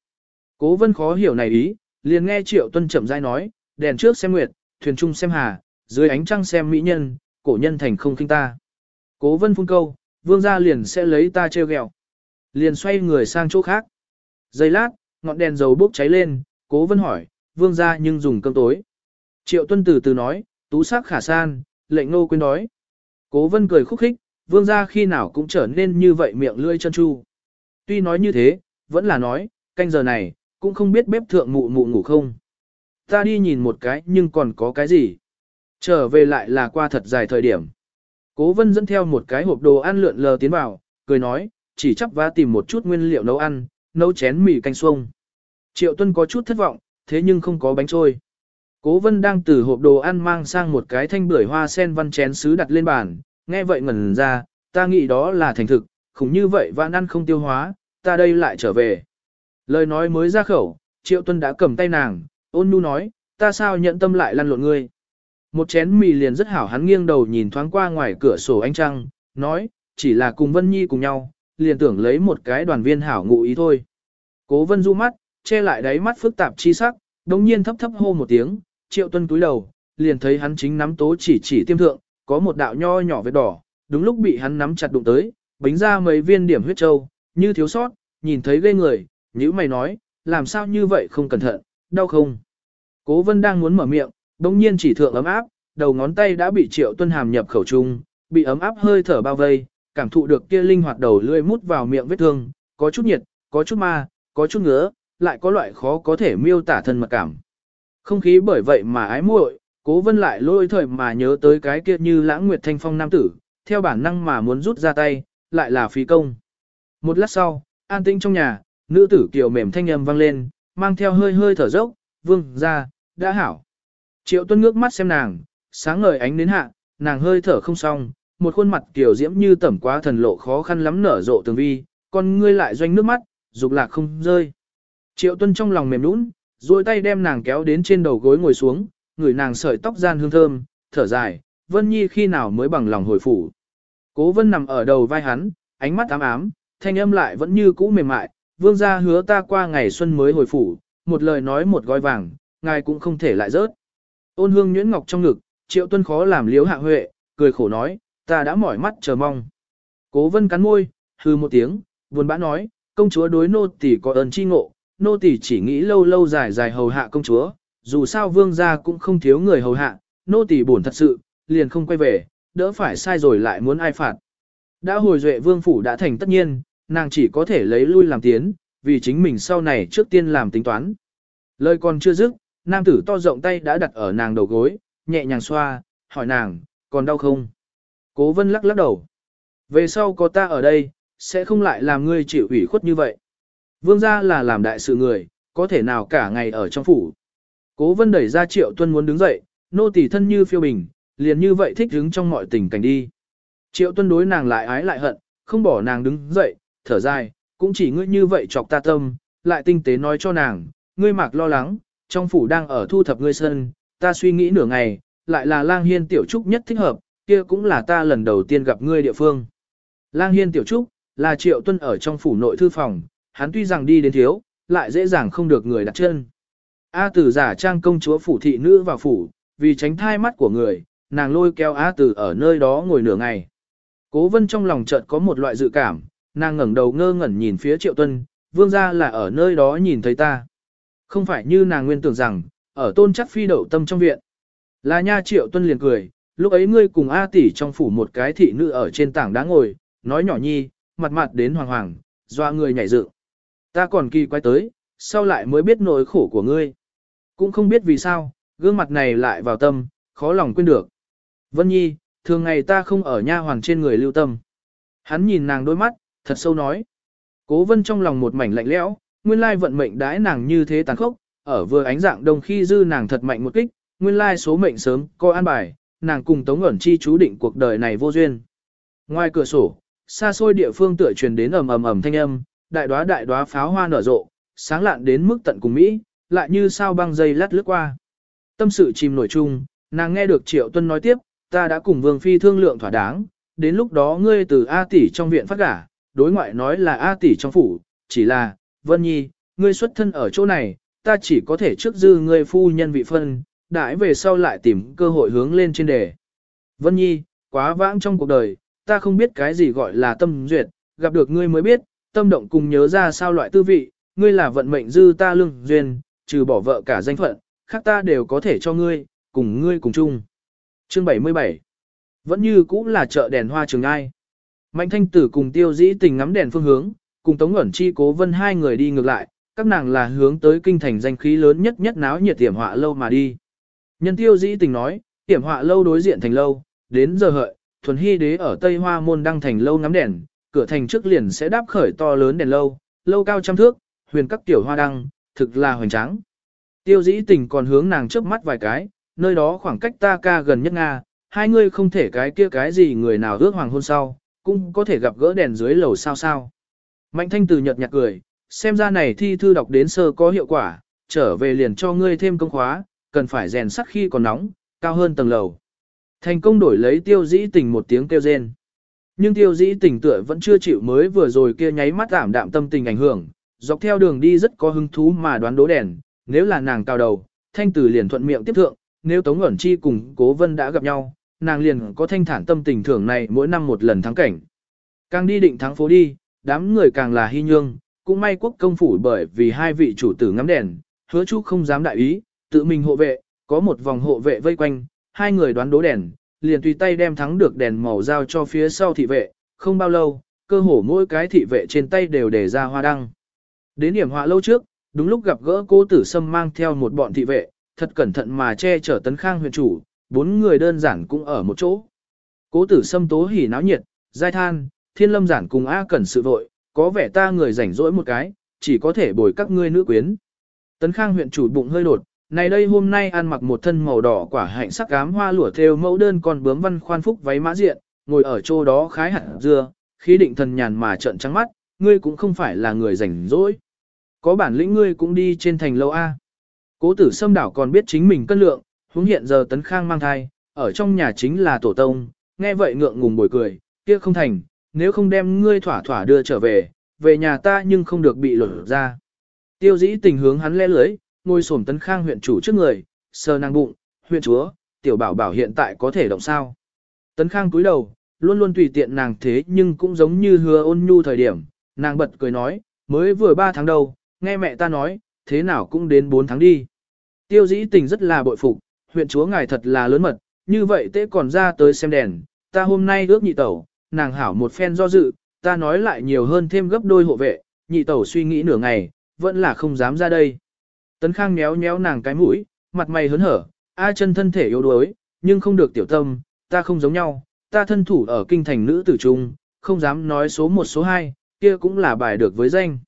Cố Vân khó hiểu này ý, liền nghe Triệu Tuân chậm rãi nói, đèn trước xem nguyệt, thuyền trung xem hà, dưới ánh trăng xem mỹ nhân, cổ nhân thành không kinh ta. Cố Vân phun câu, vương gia liền sẽ lấy ta treo gẹo Liền xoay người sang chỗ khác. Giây lát, ngọn đèn dầu bốc cháy lên, Cố Vân hỏi, vương gia nhưng dùng cơm tối. Triệu Tuân từ từ nói, tú sắc khả san, lệnh nô quên đói. Cố Vân cười khúc khích, vương gia khi nào cũng trở nên như vậy miệng lưỡi chân chu. Tuy nói như thế, vẫn là nói, canh giờ này, cũng không biết bếp thượng mụ mụ ngủ không. Ta đi nhìn một cái nhưng còn có cái gì. Trở về lại là qua thật dài thời điểm. Cố vân dẫn theo một cái hộp đồ ăn lượn lờ tiến vào, cười nói, chỉ chấp vá tìm một chút nguyên liệu nấu ăn, nấu chén mì canh xuông. Triệu tuân có chút thất vọng, thế nhưng không có bánh trôi. Cố vân đang từ hộp đồ ăn mang sang một cái thanh bưởi hoa sen văn chén sứ đặt lên bàn, nghe vậy ngẩn ra, ta nghĩ đó là thành thực, khủng như vậy vạn ăn không tiêu hóa, ta đây lại trở về. Lời nói mới ra khẩu, triệu tuân đã cầm tay nàng, ôn nhu nói, ta sao nhận tâm lại lăn lộn ngươi. Một chén mì liền rất hảo hắn nghiêng đầu nhìn thoáng qua ngoài cửa sổ ánh trăng, nói, chỉ là cùng Vân Nhi cùng nhau, liền tưởng lấy một cái đoàn viên hảo ngụ ý thôi. Cố Vân du mắt, che lại đáy mắt phức tạp chi sắc, đồng nhiên thấp thấp hô một tiếng, triệu tuân cúi đầu, liền thấy hắn chính nắm tố chỉ chỉ tiêm thượng, có một đạo nho nhỏ vết đỏ, đúng lúc bị hắn nắm chặt đụng tới, bính ra mấy viên điểm huyết trâu, như thiếu sót, nhìn thấy ghê người, nhữ mày nói, làm sao như vậy không cẩn thận, đau không? Cố vân đang muốn mở miệng, đồng nhiên chỉ thượng ấm áp, đầu ngón tay đã bị triệu tuân hàm nhập khẩu trung, bị ấm áp hơi thở bao vây, cảm thụ được kia linh hoạt đầu lưỡi mút vào miệng vết thương, có chút nhiệt, có chút ma, có chút ngứa, lại có loại khó có thể miêu tả thân mật cảm. Không khí bởi vậy mà ái muội, cố vân lại lôi thời mà nhớ tới cái kia như lãng nguyệt thanh phong nam tử, theo bản năng mà muốn rút ra tay, lại là phí công. Một lát sau, an tĩnh trong nhà, nữ tử kiều mềm thanh âm vang lên, mang theo hơi hơi thở dốc, vương, ra, đã hảo. Triệu tuân ngước mắt xem nàng, sáng ngời ánh đến hạ, nàng hơi thở không xong, một khuôn mặt kiều diễm như tẩm quá thần lộ khó khăn lắm nở rộ tường vi, con ngươi lại doanh nước mắt, dục lạc không rơi. Triệu tuân trong lòng mềm nũng, duỗi tay đem nàng kéo đến trên đầu gối ngồi xuống, người nàng sợi tóc gian hương thơm, thở dài, Vân Nhi khi nào mới bằng lòng hồi phủ. Cố Vân nằm ở đầu vai hắn, ánh mắt ám ám, thanh âm lại vẫn như cũ mềm mại, vương gia hứa ta qua ngày xuân mới hồi phủ, một lời nói một gói vàng, ngài cũng không thể lại rớt. Ôn hương nhuyễn ngọc trong ngực, triệu tuân khó làm liếu hạ huệ, cười khổ nói, ta đã mỏi mắt chờ mong. Cố vân cắn môi, hư một tiếng, buồn bã nói, công chúa đối nô tỷ có ơn chi ngộ, nô tỳ chỉ nghĩ lâu lâu dài dài hầu hạ công chúa, dù sao vương gia cũng không thiếu người hầu hạ, nô tỳ buồn thật sự, liền không quay về, đỡ phải sai rồi lại muốn ai phạt. Đã hồi duệ vương phủ đã thành tất nhiên, nàng chỉ có thể lấy lui làm tiến, vì chính mình sau này trước tiên làm tính toán. Lời còn chưa dứt, nam tử to rộng tay đã đặt ở nàng đầu gối, nhẹ nhàng xoa, hỏi nàng, còn đau không? Cố vân lắc lắc đầu. Về sau có ta ở đây, sẽ không lại làm ngươi chịu ủy khuất như vậy. Vương gia là làm đại sự người, có thể nào cả ngày ở trong phủ. Cố vân đẩy ra triệu tuân muốn đứng dậy, nô tỳ thân như phiêu bình, liền như vậy thích đứng trong mọi tình cảnh đi. Triệu tuân đối nàng lại ái lại hận, không bỏ nàng đứng dậy, thở dài, cũng chỉ ngươi như vậy chọc ta tâm, lại tinh tế nói cho nàng, ngươi mặc lo lắng, trong phủ đang ở thu thập ngươi sân, ta suy nghĩ nửa ngày, lại là lang hiên tiểu trúc nhất thích hợp, kia cũng là ta lần đầu tiên gặp ngươi địa phương. Lang hiên tiểu trúc, là triệu tuân ở trong phủ nội thư phòng, hắn tuy rằng đi đến thiếu, lại dễ dàng không được người đặt chân. A tử giả trang công chúa phủ thị nữ vào phủ, vì tránh thai mắt của người, nàng lôi kéo A tử ở nơi đó ngồi nửa ngày. Cố vân trong lòng chợt có một loại dự cảm, nàng ngẩng đầu ngơ ngẩn nhìn phía triệu tuân, vương gia là ở nơi đó nhìn thấy ta. Không phải như nàng nguyên tưởng rằng, ở tôn chắc phi đậu tâm trong viện. Là nha triệu tuân liền cười, lúc ấy ngươi cùng A tỷ trong phủ một cái thị nữ ở trên tảng đá ngồi, nói nhỏ nhi, mặt mặt đến hoàng hoàng, doa người nhảy dựng. Ta còn kỳ quay tới, sau lại mới biết nỗi khổ của ngươi. Cũng không biết vì sao, gương mặt này lại vào tâm, khó lòng quên được. Vân Nhi, thường ngày ta không ở nha hoàng trên người lưu tâm. Hắn nhìn nàng đôi mắt, thật sâu nói. Cố vân trong lòng một mảnh lạnh lẽo, nguyên lai vận mệnh đãi nàng như thế tàn khốc, ở vừa ánh dạng đông khi dư nàng thật mạnh một kích, nguyên lai số mệnh sớm coi an bài, nàng cùng Tống ẩn chi chú định cuộc đời này vô duyên. Ngoài cửa sổ, xa xôi địa phương tựa truyền đến ầm ầm ầm thanh âm, đại đóa đại đóa pháo hoa nở rộ, sáng lạn đến mức tận cùng Mỹ, lại như sao băng dây lát lướt qua. Tâm sự chìm nổi chung, nàng nghe được Triệu Tuân nói tiếp, ta đã cùng Vương Phi thương lượng thỏa đáng, đến lúc đó ngươi từ A tỷ trong viện phát gả, đối ngoại nói là A tỷ trong phủ, chỉ là, Vân Nhi, ngươi xuất thân ở chỗ này, ta chỉ có thể trước dư ngươi phu nhân vị phân, đãi về sau lại tìm cơ hội hướng lên trên đề. Vân Nhi, quá vãng trong cuộc đời, ta không biết cái gì gọi là tâm duyệt, gặp được ngươi mới biết, tâm động cùng nhớ ra sao loại tư vị, ngươi là vận mệnh dư ta lương duyên, trừ bỏ vợ cả danh phận, khác ta đều có thể cho ngươi, cùng ngươi cùng chung. Chương 77 Vẫn như cũ là chợ đèn hoa trường ai. Mạnh thanh tử cùng tiêu dĩ tình ngắm đèn phương hướng, cùng Tống ẩn chi cố vân hai người đi ngược lại, các nàng là hướng tới kinh thành danh khí lớn nhất nhất náo nhiệt tiểm họa lâu mà đi. Nhân tiêu dĩ tình nói, tiểm họa lâu đối diện thành lâu, đến giờ hợi, thuần hy đế ở Tây Hoa môn đăng thành lâu ngắm đèn, cửa thành trước liền sẽ đáp khởi to lớn đèn lâu, lâu cao trăm thước, huyền các tiểu hoa đăng, thực là hoành tráng. Tiêu dĩ tình còn hướng nàng trước mắt vài cái, nơi đó khoảng cách ta ca gần nhất Nga, hai người không thể cái kia cái gì người nào ước hoàng hôn sau, cũng có thể gặp gỡ đèn dưới lầu sao sao. Mạnh thanh từ nhật nhạt cười, xem ra này thi thư đọc đến sơ có hiệu quả, trở về liền cho ngươi thêm công khóa, cần phải rèn sắt khi còn nóng, cao hơn tầng lầu. Thành công đổi lấy tiêu dĩ tình một tiếng kêu rên. Nhưng tiêu dĩ tình tựa vẫn chưa chịu mới vừa rồi kia nháy mắt giảm đạm tâm tình ảnh hưởng, dọc theo đường đi rất có hứng thú mà đoán đố đèn, nếu là nàng cao đầu, thanh tử liền thuận miệng tiếp thượng, nếu Tống ẩn chi cùng cố vân đã gặp nhau, nàng liền có thanh thản tâm tình thưởng này mỗi năm một lần thắng cảnh. Càng đi định thắng phố đi, đám người càng là hy nhương, cũng may quốc công phủ bởi vì hai vị chủ tử ngắm đèn, hứa chú không dám đại ý, tự mình hộ vệ, có một vòng hộ vệ vây quanh, hai người đoán đố đèn, liền tùy tay đem thắng được đèn màu giao cho phía sau thị vệ, không bao lâu, cơ hồ mỗi cái thị vệ trên tay đều để ra hoa đăng. Đến điểm họa lâu trước, đúng lúc gặp gỡ cố tử sâm mang theo một bọn thị vệ, thật cẩn thận mà che chở tấn khang huyện chủ, bốn người đơn giản cũng ở một chỗ. Cố tử sâm tố hỉ náo nhiệt, giai than, thiên lâm giản cùng A cẩn sự vội, có vẻ ta người rảnh rỗi một cái, chỉ có thể bồi các ngươi nữ quyến. Tấn khang huyện chủ bụng hơi đột, này đây hôm nay ăn mặc một thân màu đỏ quả hạnh sắc cám hoa lụa theo mẫu đơn con bướm văn khoan phúc váy mã diện, ngồi ở chỗ đó khái hạt dưa, khí định thần nhàn mà trợn trắng mắt, ngươi cũng không phải là người rảnh rỗi. Có bản lĩnh ngươi cũng đi trên thành lâu A. Cố tử xâm đảo còn biết chính mình cân lượng, huống hiện giờ tấn khang mang thai, ở trong nhà chính là tổ tông, nghe vậy ngượng ngùng bồi cười, kia không thành, nếu không đem ngươi thỏa thỏa đưa trở về, về nhà ta nhưng không được bị lột ra. Tiêu dĩ tình hướng hắn lẽ lưới, ngồi xổm tấn khang huyện chủ trước người, sờ nàng bụng, huyện chúa, tiểu bảo bảo hiện tại có thể động sao. Tấn khang cúi đầu, luôn luôn tùy tiện nàng thế nhưng cũng giống như hứa ôn nhu thời điểm, nàng bật cười nói, mới vừa 3 tháng đầu, nghe mẹ ta nói, thế nào cũng đến 4 tháng đi. Tiêu dĩ tình rất là bội phục, huyện chúa ngài thật là lớn mật, như vậy tế còn ra tới xem đèn, ta hôm nay ước nhị tẩu, nàng hảo một phen do dự, ta nói lại nhiều hơn thêm gấp đôi hộ vệ, nhị tẩu suy nghĩ nửa ngày, vẫn là không dám ra đây. Tấn Khang méo méo nàng cái mũi, mặt mày hớn hở, A chân thân thể yếu đuối, nhưng không được tiểu tâm, ta không giống nhau, ta thân thủ ở kinh thành nữ tử trung, không dám nói số một số hai, kia cũng là bài được với danh.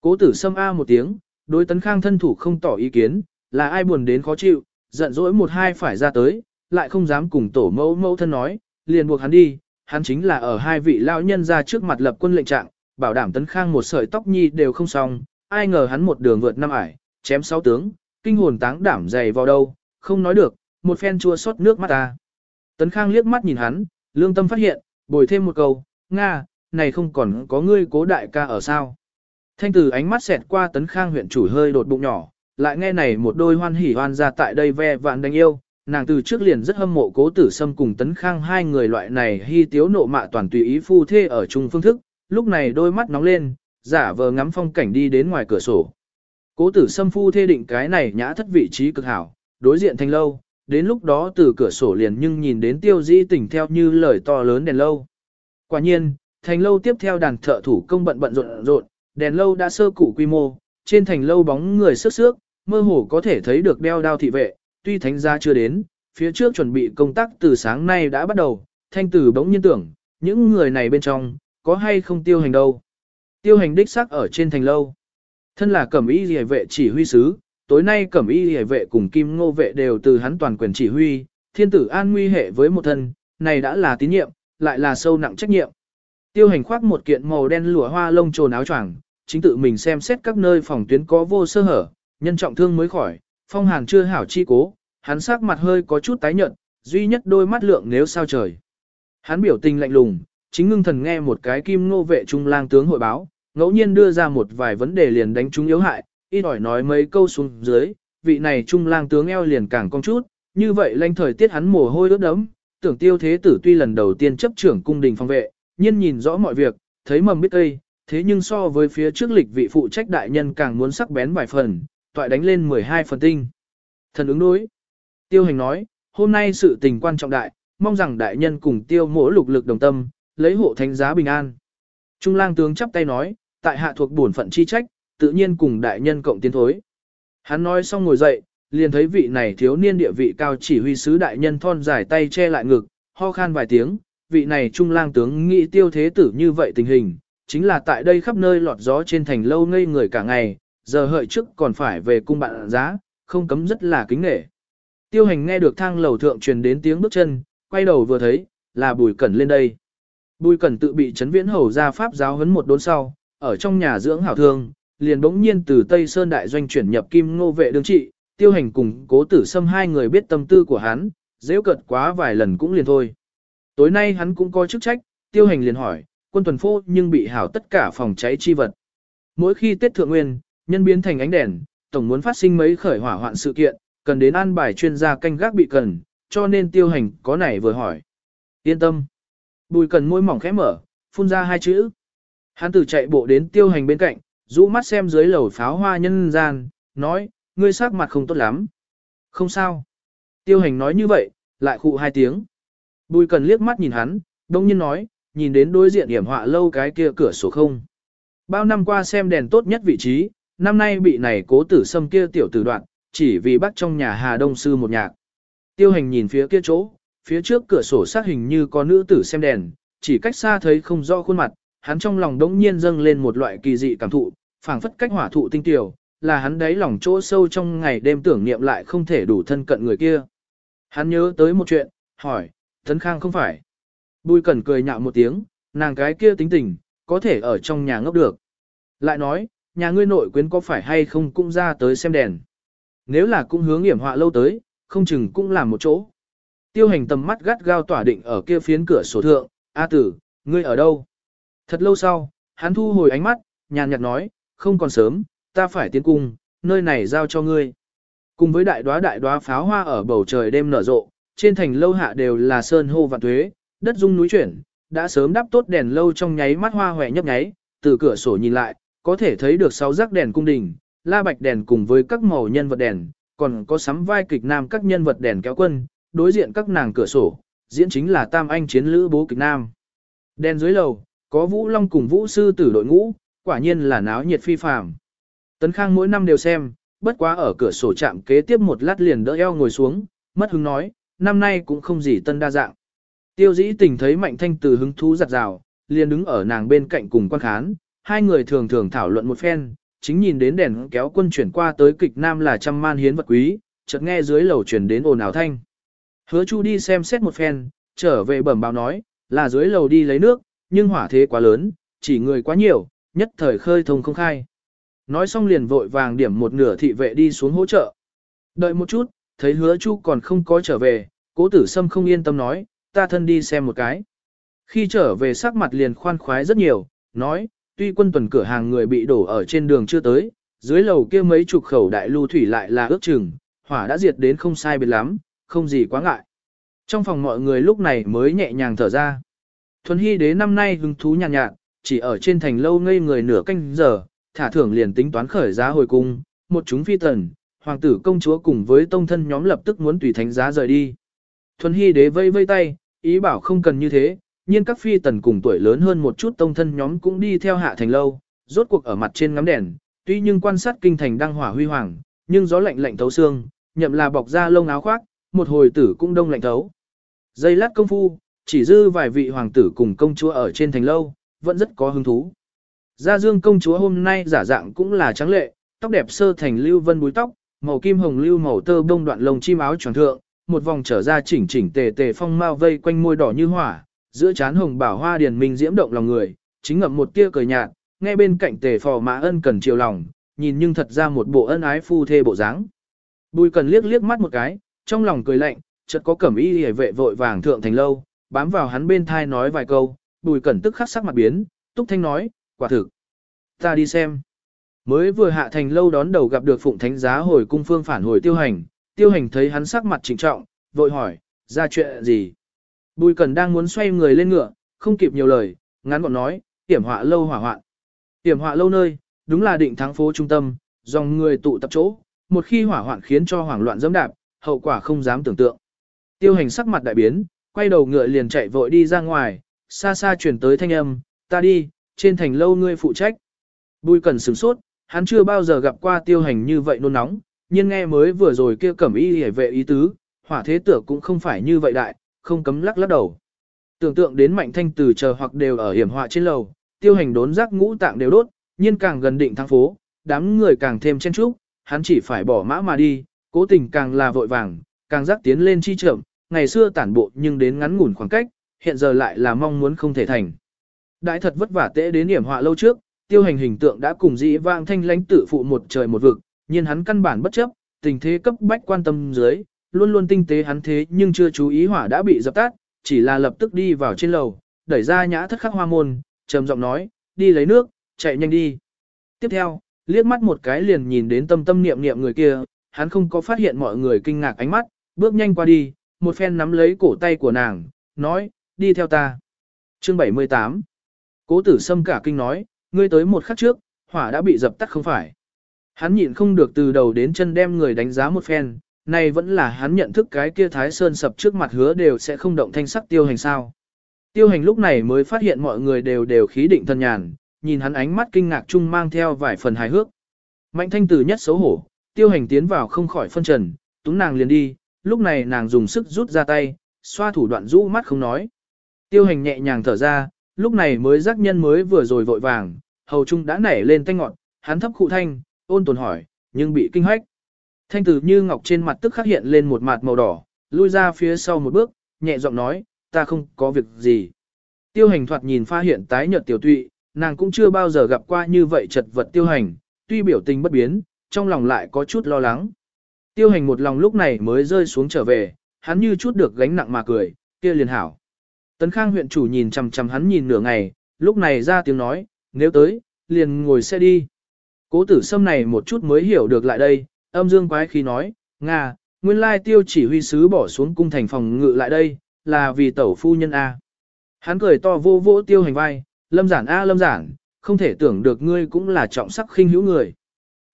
Cố tử xâm A một tiếng, đối Tấn Khang thân thủ không tỏ ý kiến, là ai buồn đến khó chịu, giận dỗi một hai phải ra tới, lại không dám cùng tổ mẫu mẫu thân nói, liền buộc hắn đi, hắn chính là ở hai vị lão nhân ra trước mặt lập quân lệnh trạng, bảo đảm Tấn Khang một sợi tóc nhi đều không xong, ai ngờ hắn một đường vượt năm ải, chém sáu tướng, kinh hồn táng đảm dày vào đâu, không nói được, một phen chua xót nước mắt ta. Tấn Khang liếc mắt nhìn hắn, lương tâm phát hiện, bồi thêm một câu, Nga, này không còn có ngươi cố đại ca ở sao. Thanh từ ánh mắt xẹt qua Tấn Khang huyện chủ hơi đột bụng nhỏ, lại nghe này một đôi hoan hỉ hoan ra tại đây ve vạn đánh yêu, nàng từ trước liền rất hâm mộ cố tử sâm cùng Tấn Khang hai người loại này hy tiếu nộ mạ toàn tùy ý phu thê ở chung phương thức, lúc này đôi mắt nóng lên, giả vờ ngắm phong cảnh đi đến ngoài cửa sổ. Cố tử xâm phu thê định cái này nhã thất vị trí cực hảo, đối diện thành lâu, đến lúc đó từ cửa sổ liền nhưng nhìn đến tiêu di tỉnh theo như lời to lớn đèn lâu. Quả nhiên, thành lâu tiếp theo đàn thợ thủ công bận bận rộn rộn, đèn lâu đã sơ cụ quy mô, trên thành lâu bóng người sức sước, mơ hồ có thể thấy được đeo đao thị vệ, tuy thánh gia chưa đến, phía trước chuẩn bị công tác từ sáng nay đã bắt đầu, thanh tử bỗng nhiên tưởng, những người này bên trong, có hay không tiêu hành đâu. Tiêu hành đích xác ở trên thành lâu. Thân là cẩm y rìa vệ chỉ huy sứ, tối nay cẩm y rìa vệ cùng kim ngô vệ đều từ hắn toàn quyền chỉ huy, thiên tử an nguy hệ với một thân, này đã là tín nhiệm, lại là sâu nặng trách nhiệm. Tiêu hành khoác một kiện màu đen lụa hoa lông trồn áo choàng, chính tự mình xem xét các nơi phòng tuyến có vô sơ hở, nhân trọng thương mới khỏi, phong hàn chưa hảo chi cố, hắn sắc mặt hơi có chút tái nhợt, duy nhất đôi mắt lượng nếu sao trời. Hắn biểu tình lạnh lùng, chính ngưng thần nghe một cái kim ngô vệ trung lang tướng hội báo, ngẫu nhiên đưa ra một vài vấn đề liền đánh chúng yếu hại, ít ỏi nói mấy câu xuống dưới, vị này trung lang tướng eo liền càng cong chút, như vậy lanh thời tiết hắn mồ hôi ướt đẫm, tưởng tiêu thế tử tuy lần đầu tiên chấp trưởng cung đình phòng vệ, nhiên nhìn rõ mọi việc, thấy mầm biết tây, thế nhưng so với phía trước lịch vị phụ trách đại nhân càng muốn sắc bén vài phần, toại đánh lên 12 phần tinh. Thần ứng đối. Tiêu hành nói, hôm nay sự tình quan trọng đại, mong rằng đại nhân cùng tiêu mỗ lục lực đồng tâm, lấy hộ thánh giá bình an. Trung lang tướng chắp tay nói, tại hạ thuộc bổn phận chi trách, tự nhiên cùng đại nhân cộng tiến thối. Hắn nói xong ngồi dậy, liền thấy vị này thiếu niên địa vị cao chỉ huy sứ đại nhân thon dài tay che lại ngực, ho khan vài tiếng, vị này trung lang tướng nghĩ tiêu thế tử như vậy tình hình, chính là tại đây khắp nơi lọt gió trên thành lâu ngây người cả ngày, giờ hợi trước còn phải về cung bạn giá, không cấm rất là kính nghệ. Tiêu hành nghe được thang lầu thượng truyền đến tiếng bước chân, quay đầu vừa thấy, là bùi cẩn lên đây. Bùi cẩn tự bị Trấn viễn hầu ra pháp giáo huấn một đốn sau, ở trong nhà dưỡng hảo thương, liền bỗng nhiên từ Tây Sơn Đại Doanh chuyển nhập kim ngô vệ đương trị, tiêu hành cùng cố tử xâm hai người biết tâm tư của hắn, dễ cợt quá vài lần cũng liền thôi. Tối nay hắn cũng có chức trách, tiêu hành liền hỏi, quân tuần phô nhưng bị hảo tất cả phòng cháy chi vật. Mỗi khi Tết Thượng Nguyên, nhân biến thành ánh đèn, tổng muốn phát sinh mấy khởi hỏa hoạn sự kiện, cần đến an bài chuyên gia canh gác bị cần, cho nên tiêu hành có này vừa hỏi. Yên tâm. Bùi cần môi mỏng khẽ mở, phun ra hai chữ. Hắn tử chạy bộ đến tiêu hành bên cạnh, rũ mắt xem dưới lầu pháo hoa nhân gian, nói, ngươi sắc mặt không tốt lắm. Không sao. Tiêu hành nói như vậy, lại khụ hai tiếng. Bùi cần liếc mắt nhìn hắn, đông nhiên nói, nhìn đến đối diện hiểm họa lâu cái kia cửa sổ không. Bao năm qua xem đèn tốt nhất vị trí, năm nay bị này cố tử xâm kia tiểu tử đoạn, chỉ vì bắt trong nhà Hà Đông Sư một nhạc. Tiêu hành nhìn phía kia chỗ, phía trước cửa sổ sát hình như có nữ tử xem đèn, chỉ cách xa thấy không rõ khuôn mặt, hắn trong lòng đống nhiên dâng lên một loại kỳ dị cảm thụ, phảng phất cách hỏa thụ tinh tiểu, là hắn đáy lòng chỗ sâu trong ngày đêm tưởng niệm lại không thể đủ thân cận người kia. Hắn nhớ tới một chuyện, hỏi, Thấn Khang không phải. Bùi Cẩn cười nhạo một tiếng, nàng cái kia tính tình, có thể ở trong nhà ngốc được. Lại nói, nhà ngươi nội quyến có phải hay không cũng ra tới xem đèn. Nếu là cũng hướng hiểm họa lâu tới, không chừng cũng làm một chỗ. Tiêu hành tầm mắt gắt gao tỏa định ở kia phiến cửa sổ thượng, A tử, ngươi ở đâu? Thật lâu sau, hắn thu hồi ánh mắt, nhàn nhạt nói, không còn sớm, ta phải tiến cung, nơi này giao cho ngươi. Cùng với đại đóa đại đóa pháo hoa ở bầu trời đêm nở rộ, trên thành lâu hạ đều là sơn hô vạn tuế, đất rung núi chuyển, đã sớm đắp tốt đèn lâu trong nháy mắt hoa hòe nhấp nháy, từ cửa sổ nhìn lại, có thể thấy được sáu rắc đèn cung đình, la bạch đèn cùng với các màu nhân vật đèn, còn có sắm vai kịch nam các nhân vật đèn kéo quân, đối diện các nàng cửa sổ, diễn chính là tam anh chiến lữ bố kịch nam. Đèn dưới lầu, có Vũ Long cùng Vũ Sư tử đội ngũ, quả nhiên là náo nhiệt phi phàm. Tấn Khang mỗi năm đều xem, bất quá ở cửa sổ chạm kế tiếp một lát liền đỡ eo ngồi xuống, mất hứng nói, năm nay cũng không gì tân đa dạng. Tiêu dĩ tình thấy mạnh thanh từ hứng thú giặt rào, liền đứng ở nàng bên cạnh cùng quan khán, hai người thường thường thảo luận một phen, chính nhìn đến đèn kéo quân chuyển qua tới kịch nam là trăm man hiến vật quý, chợt nghe dưới lầu chuyển đến ồn ào thanh. Hứa chu đi xem xét một phen, trở về bẩm báo nói, là dưới lầu đi lấy nước, nhưng hỏa thế quá lớn, chỉ người quá nhiều, nhất thời khơi thông không khai. Nói xong liền vội vàng điểm một nửa thị vệ đi xuống hỗ trợ. Đợi một chút, thấy hứa chu còn không có trở về, cố tử sâm không yên tâm nói, ta thân đi xem một cái. Khi trở về sắc mặt liền khoan khoái rất nhiều, nói, tuy quân tuần cửa hàng người bị đổ ở trên đường chưa tới, dưới lầu kia mấy chục khẩu đại lưu thủy lại là ước chừng, hỏa đã diệt đến không sai biệt lắm, không gì quá ngại. Trong phòng mọi người lúc này mới nhẹ nhàng thở ra. Thuần Hy đế năm nay hứng thú nhàn nhạt, nhạt, chỉ ở trên thành lâu ngây người nửa canh giờ, thả thưởng liền tính toán khởi giá hồi cung, một chúng phi tần, hoàng tử công chúa cùng với tông thân nhóm lập tức muốn tùy thánh giá rời đi. Thuần Hy đế vây vây tay, ý bảo không cần như thế, nhưng các phi tần cùng tuổi lớn hơn một chút tông thân nhóm cũng đi theo hạ thành lâu, rốt cuộc ở mặt trên ngắm đèn, tuy nhưng quan sát kinh thành đang hỏa huy hoàng, nhưng gió lạnh lạnh thấu xương, nhậm là bọc ra lông áo khoác, một hồi tử cũng đông lạnh thấu. Dây lát công phu, chỉ dư vài vị hoàng tử cùng công chúa ở trên thành lâu, vẫn rất có hứng thú. Gia Dương công chúa hôm nay giả dạng cũng là trắng lệ, tóc đẹp sơ thành lưu vân búi tóc, màu kim hồng lưu màu tơ bông đoạn lồng chim áo tròn thượng, một vòng trở ra chỉnh chỉnh tề tề phong mao vây quanh môi đỏ như hỏa, giữa trán hồng bảo hoa điền minh diễm động lòng người, chính ngậm một tia cười nhạt, nghe bên cạnh tề phò mã ân cần chiều lòng, nhìn nhưng thật ra một bộ ân ái phu thê bộ dáng. Bùi cần liếc liếc mắt một cái, trong lòng cười lạnh, chợt có cẩm y hề vệ vội vàng thượng thành lâu, bám vào hắn bên thai nói vài câu, bùi cẩn tức khắc sắc mặt biến, túc thanh nói, quả thực. Ta đi xem. Mới vừa hạ thành lâu đón đầu gặp được phụng thánh giá hồi cung phương phản hồi tiêu hành, tiêu hành thấy hắn sắc mặt trịnh trọng, vội hỏi, ra chuyện gì? Bùi cẩn đang muốn xoay người lên ngựa, không kịp nhiều lời, ngắn gọn nói, tiểm họa lâu hỏa hoạn. Tiểm họa lâu nơi, đúng là định thắng phố trung tâm, dòng người tụ tập chỗ, một khi hỏa hoạn khiến cho hoảng loạn dẫm đạp, hậu quả không dám tưởng tượng. Tiêu hành sắc mặt đại biến, quay đầu ngựa liền chạy vội đi ra ngoài, xa xa chuyển tới thanh âm, ta đi, trên thành lâu ngươi phụ trách. Bùi Cần sửng sốt, hắn chưa bao giờ gặp qua tiêu hành như vậy nôn nóng, nhưng nghe mới vừa rồi kia cẩm y hề vệ ý tứ, hỏa thế tử cũng không phải như vậy đại, không cấm lắc lắc đầu. Tưởng tượng đến mạnh thanh từ chờ hoặc đều ở hiểm họa trên lầu, tiêu hành đốn giác ngũ tạng đều đốt, nhiên càng gần định thang phố, đám người càng thêm chen trúc, hắn chỉ phải bỏ mã mà đi, cố tình càng là vội vàng, càng rắc tiến lên chi chậm, ngày xưa tản bộ nhưng đến ngắn ngủn khoảng cách, hiện giờ lại là mong muốn không thể thành. Đại thật vất vả tễ đến điểm họa lâu trước, tiêu hành hình tượng đã cùng dĩ vang thanh lãnh tử phụ một trời một vực, nhưng hắn căn bản bất chấp, tình thế cấp bách quan tâm dưới, luôn luôn tinh tế hắn thế nhưng chưa chú ý hỏa đã bị dập tắt, chỉ là lập tức đi vào trên lầu, đẩy ra nhã thất khắc hoa môn, trầm giọng nói, đi lấy nước, chạy nhanh đi. Tiếp theo, liếc mắt một cái liền nhìn đến tâm tâm niệm niệm người kia, hắn không có phát hiện mọi người kinh ngạc ánh mắt, bước nhanh qua đi, một phen nắm lấy cổ tay của nàng, nói, đi theo ta. Chương 78 Cố tử sâm cả kinh nói, ngươi tới một khắc trước, hỏa đã bị dập tắt không phải. Hắn nhịn không được từ đầu đến chân đem người đánh giá một phen, này vẫn là hắn nhận thức cái kia thái sơn sập trước mặt hứa đều sẽ không động thanh sắc tiêu hành sao. Tiêu hành lúc này mới phát hiện mọi người đều đều khí định thân nhàn, nhìn hắn ánh mắt kinh ngạc chung mang theo vài phần hài hước. Mạnh thanh tử nhất xấu hổ, tiêu hành tiến vào không khỏi phân trần, túng nàng liền đi, lúc này nàng dùng sức rút ra tay, xoa thủ đoạn rũ mắt không nói. Tiêu hành nhẹ nhàng thở ra, lúc này mới giác nhân mới vừa rồi vội vàng, hầu trung đã nảy lên thanh ngọn, hắn thấp khụ thanh, ôn tồn hỏi, nhưng bị kinh hoách. Thanh tử như ngọc trên mặt tức khắc hiện lên một mặt màu đỏ, lui ra phía sau một bước, nhẹ giọng nói, ta không có việc gì. Tiêu hành thoạt nhìn pha hiện tái nhợt tiểu tụy, nàng cũng chưa bao giờ gặp qua như vậy chật vật tiêu hành, tuy biểu tình bất biến, trong lòng lại có chút lo lắng. Tiêu hành một lòng lúc này mới rơi xuống trở về, hắn như chút được gánh nặng mà cười, kia liền hảo. Tấn Khang huyện chủ nhìn chằm chằm hắn nhìn nửa ngày, lúc này ra tiếng nói, nếu tới, liền ngồi xe đi. Cố tử sâm này một chút mới hiểu được lại đây, âm dương quái khi nói, Nga, nguyên lai tiêu chỉ huy sứ bỏ xuống cung thành phòng ngự lại đây, là vì tẩu phu nhân A. Hắn cười to vô vỗ tiêu hành vai, lâm giản A lâm giản, không thể tưởng được ngươi cũng là trọng sắc khinh hữu người.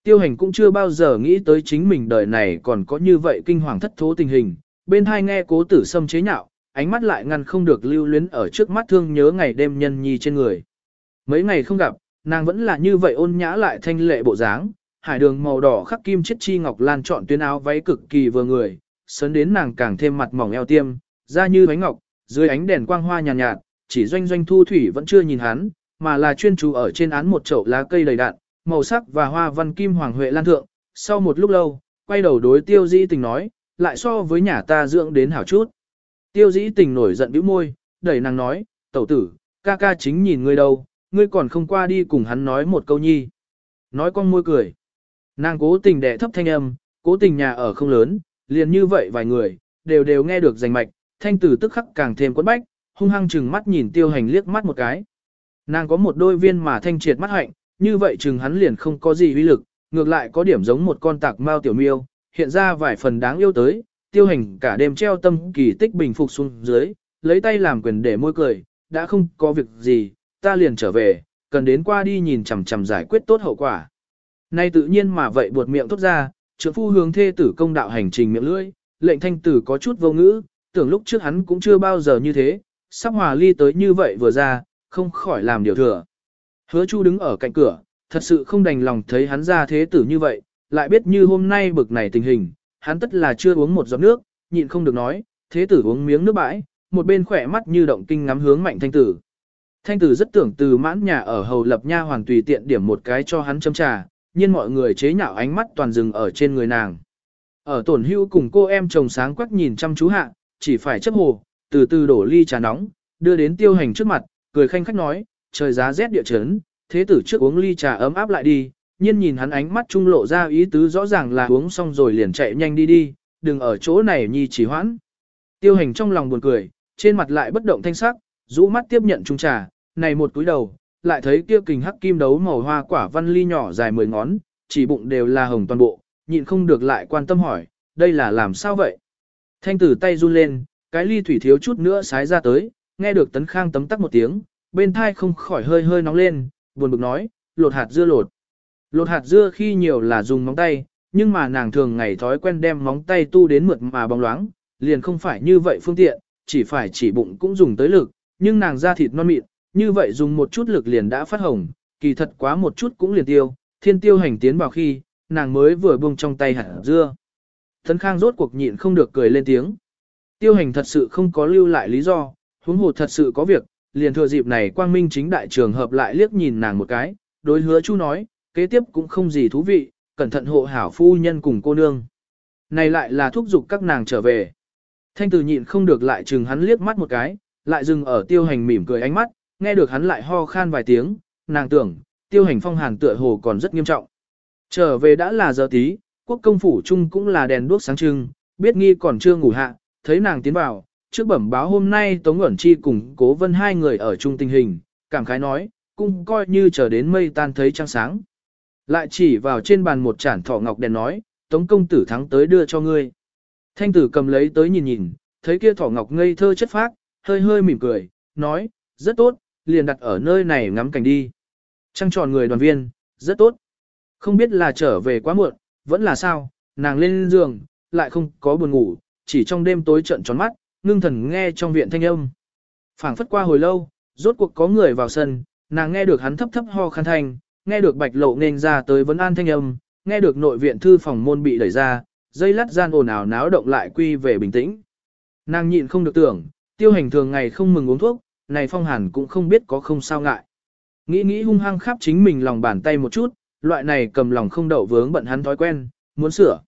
Tiêu hành cũng chưa bao giờ nghĩ tới chính mình đời này còn có như vậy kinh hoàng thất thố tình hình, bên hai nghe cố tử sâm chế nhạo, ánh mắt lại ngăn không được lưu luyến ở trước mắt thương nhớ ngày đêm nhân nhi trên người. Mấy ngày không gặp, nàng vẫn là như vậy ôn nhã lại thanh lệ bộ dáng, hải đường màu đỏ khắc kim chiết chi ngọc lan chọn tuyến áo váy cực kỳ vừa người, sớn đến nàng càng thêm mặt mỏng eo tiêm, da như bánh ngọc, dưới ánh đèn quang hoa nhàn nhạt, nhạt, chỉ doanh doanh thu thủy vẫn chưa nhìn hắn, mà là chuyên chú ở trên án một chậu lá cây đầy đạn, màu sắc và hoa văn kim hoàng huệ lan thượng. Sau một lúc lâu, quay đầu đối tiêu dĩ tình nói, lại so với nhà ta dưỡng đến hảo chút. Tiêu dĩ tình nổi giận bĩu môi, đẩy nàng nói, tẩu tử, ca ca chính nhìn ngươi đâu, ngươi còn không qua đi cùng hắn nói một câu nhi. Nói con môi cười. Nàng cố tình đẻ thấp thanh âm, cố tình nhà ở không lớn, liền như vậy vài người, đều đều nghe được rành mạch, thanh tử tức khắc càng thêm quấn bách, hung hăng chừng mắt nhìn tiêu hành liếc mắt một cái. Nàng có một đôi viên mà thanh triệt mắt hạnh, như vậy chừng hắn liền không có gì uy lực, ngược lại có điểm giống một con tạc mao tiểu miêu, hiện ra vài phần đáng yêu tới, tiêu hành cả đêm treo tâm kỳ tích bình phục xuống dưới, lấy tay làm quyền để môi cười, đã không có việc gì, ta liền trở về, cần đến qua đi nhìn chằm chằm giải quyết tốt hậu quả. Nay tự nhiên mà vậy buột miệng tốt ra, trưởng phu hướng thê tử công đạo hành trình miệng lưỡi, lệnh thanh tử có chút vô ngữ, tưởng lúc trước hắn cũng chưa bao giờ như thế, sắp hòa ly tới như vậy vừa ra, không khỏi làm điều thừa. Hứa chu đứng ở cạnh cửa, thật sự không đành lòng thấy hắn ra thế tử như vậy, lại biết như hôm nay bực này tình hình, hắn tất là chưa uống một giọt nước, nhịn không được nói, thế tử uống miếng nước bãi, một bên khỏe mắt như động kinh ngắm hướng mạnh thanh tử. Thanh tử rất tưởng từ mãn nhà ở hầu lập nha hoàn tùy tiện điểm một cái cho hắn châm trà, nhưng mọi người chế nhạo ánh mắt toàn dừng ở trên người nàng. Ở tổn hưu cùng cô em chồng sáng quắc nhìn chăm chú hạ, chỉ phải chấp hồ, từ từ đổ ly trà nóng, đưa đến tiêu hành trước mặt, cười khanh khách nói, trời giá rét địa chấn, thế tử trước uống ly trà ấm áp lại đi, nhiên nhìn hắn ánh mắt trung lộ ra ý tứ rõ ràng là uống xong rồi liền chạy nhanh đi đi, đừng ở chỗ này nhi chỉ hoãn. Tiêu hành trong lòng buồn cười, trên mặt lại bất động thanh sắc, rũ mắt tiếp nhận trung trà, này một túi đầu, lại thấy kia kình hắc kim đấu màu hoa quả văn ly nhỏ dài mười ngón, chỉ bụng đều là hồng toàn bộ, nhịn không được lại quan tâm hỏi, đây là làm sao vậy? Thanh tử tay run lên, cái ly thủy thiếu chút nữa sái ra tới, nghe được tấn khang tấm tắc một tiếng, bên thai không khỏi hơi hơi nóng lên, buồn bực nói, lột hạt dưa lột. Lột hạt dưa khi nhiều là dùng móng tay, nhưng mà nàng thường ngày thói quen đem móng tay tu đến mượt mà bóng loáng, liền không phải như vậy phương tiện, chỉ phải chỉ bụng cũng dùng tới lực, nhưng nàng da thịt non mịn, như vậy dùng một chút lực liền đã phát hồng, kỳ thật quá một chút cũng liền tiêu, thiên tiêu hành tiến vào khi, nàng mới vừa buông trong tay hạt dưa. Thấn Khang rốt cuộc nhịn không được cười lên tiếng. Tiêu hành thật sự không có lưu lại lý do, huống hồ thật sự có việc, liền thừa dịp này quang minh chính đại trường hợp lại liếc nhìn nàng một cái, đối hứa chu nói, kế tiếp cũng không gì thú vị, cẩn thận hộ hảo phu nhân cùng cô nương. Này lại là thúc giục các nàng trở về. Thanh tử nhịn không được lại chừng hắn liếc mắt một cái, lại dừng ở tiêu hành mỉm cười ánh mắt, nghe được hắn lại ho khan vài tiếng, nàng tưởng, tiêu hành phong hàn tựa hồ còn rất nghiêm trọng. Trở về đã là giờ tí, quốc công phủ chung cũng là đèn đuốc sáng trưng, biết nghi còn chưa ngủ hạ, thấy nàng tiến vào, trước bẩm báo hôm nay Tống Ngẩn Chi cùng cố vân hai người ở chung tình hình, cảm khái nói, cũng coi như chờ đến mây tan thấy trăng sáng. Lại chỉ vào trên bàn một chản thỏ ngọc đèn nói, Tống công tử thắng tới đưa cho ngươi. Thanh tử cầm lấy tới nhìn nhìn, thấy kia thỏ ngọc ngây thơ chất phác, hơi hơi mỉm cười, nói, rất tốt, liền đặt ở nơi này ngắm cảnh đi. Trăng tròn người đoàn viên, rất tốt. Không biết là trở về quá muộn, vẫn là sao, nàng lên giường, lại không có buồn ngủ, chỉ trong đêm tối trận tròn mắt, ngưng thần nghe trong viện thanh âm. phảng phất qua hồi lâu, rốt cuộc có người vào sân, nàng nghe được hắn thấp thấp ho khăn thanh, nghe được bạch lộ nên ra tới vấn an thanh âm, nghe được nội viện thư phòng môn bị đẩy ra, dây lát gian ồn ào náo động lại quy về bình tĩnh. Nàng nhịn không được tưởng, tiêu hành thường ngày không mừng uống thuốc, này phong hàn cũng không biết có không sao ngại. Nghĩ nghĩ hung hăng khắp chính mình lòng bàn tay một chút, loại này cầm lòng không đậu vướng bận hắn thói quen, muốn sửa.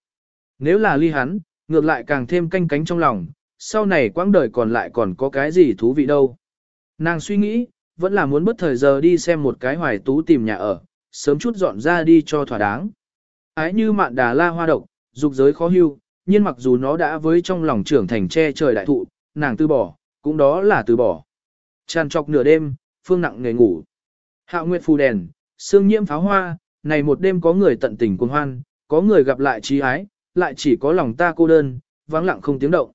Nếu là ly hắn, ngược lại càng thêm canh cánh trong lòng, sau này quãng đời còn lại còn có cái gì thú vị đâu. Nàng suy nghĩ, vẫn là muốn bất thời giờ đi xem một cái hoài tú tìm nhà ở, sớm chút dọn ra đi cho thỏa đáng. Ái như mạn đà la hoa độc, dục giới khó hưu, nhưng mặc dù nó đã với trong lòng trưởng thành che trời đại thụ, nàng từ bỏ, cũng đó là từ bỏ. Tràn trọc nửa đêm, phương nặng nghề ngủ. Hạo nguyệt phù đèn, sương nhiễm pháo hoa, này một đêm có người tận tình cuồng hoan, có người gặp lại trí ái, lại chỉ có lòng ta cô đơn, vắng lặng không tiếng động.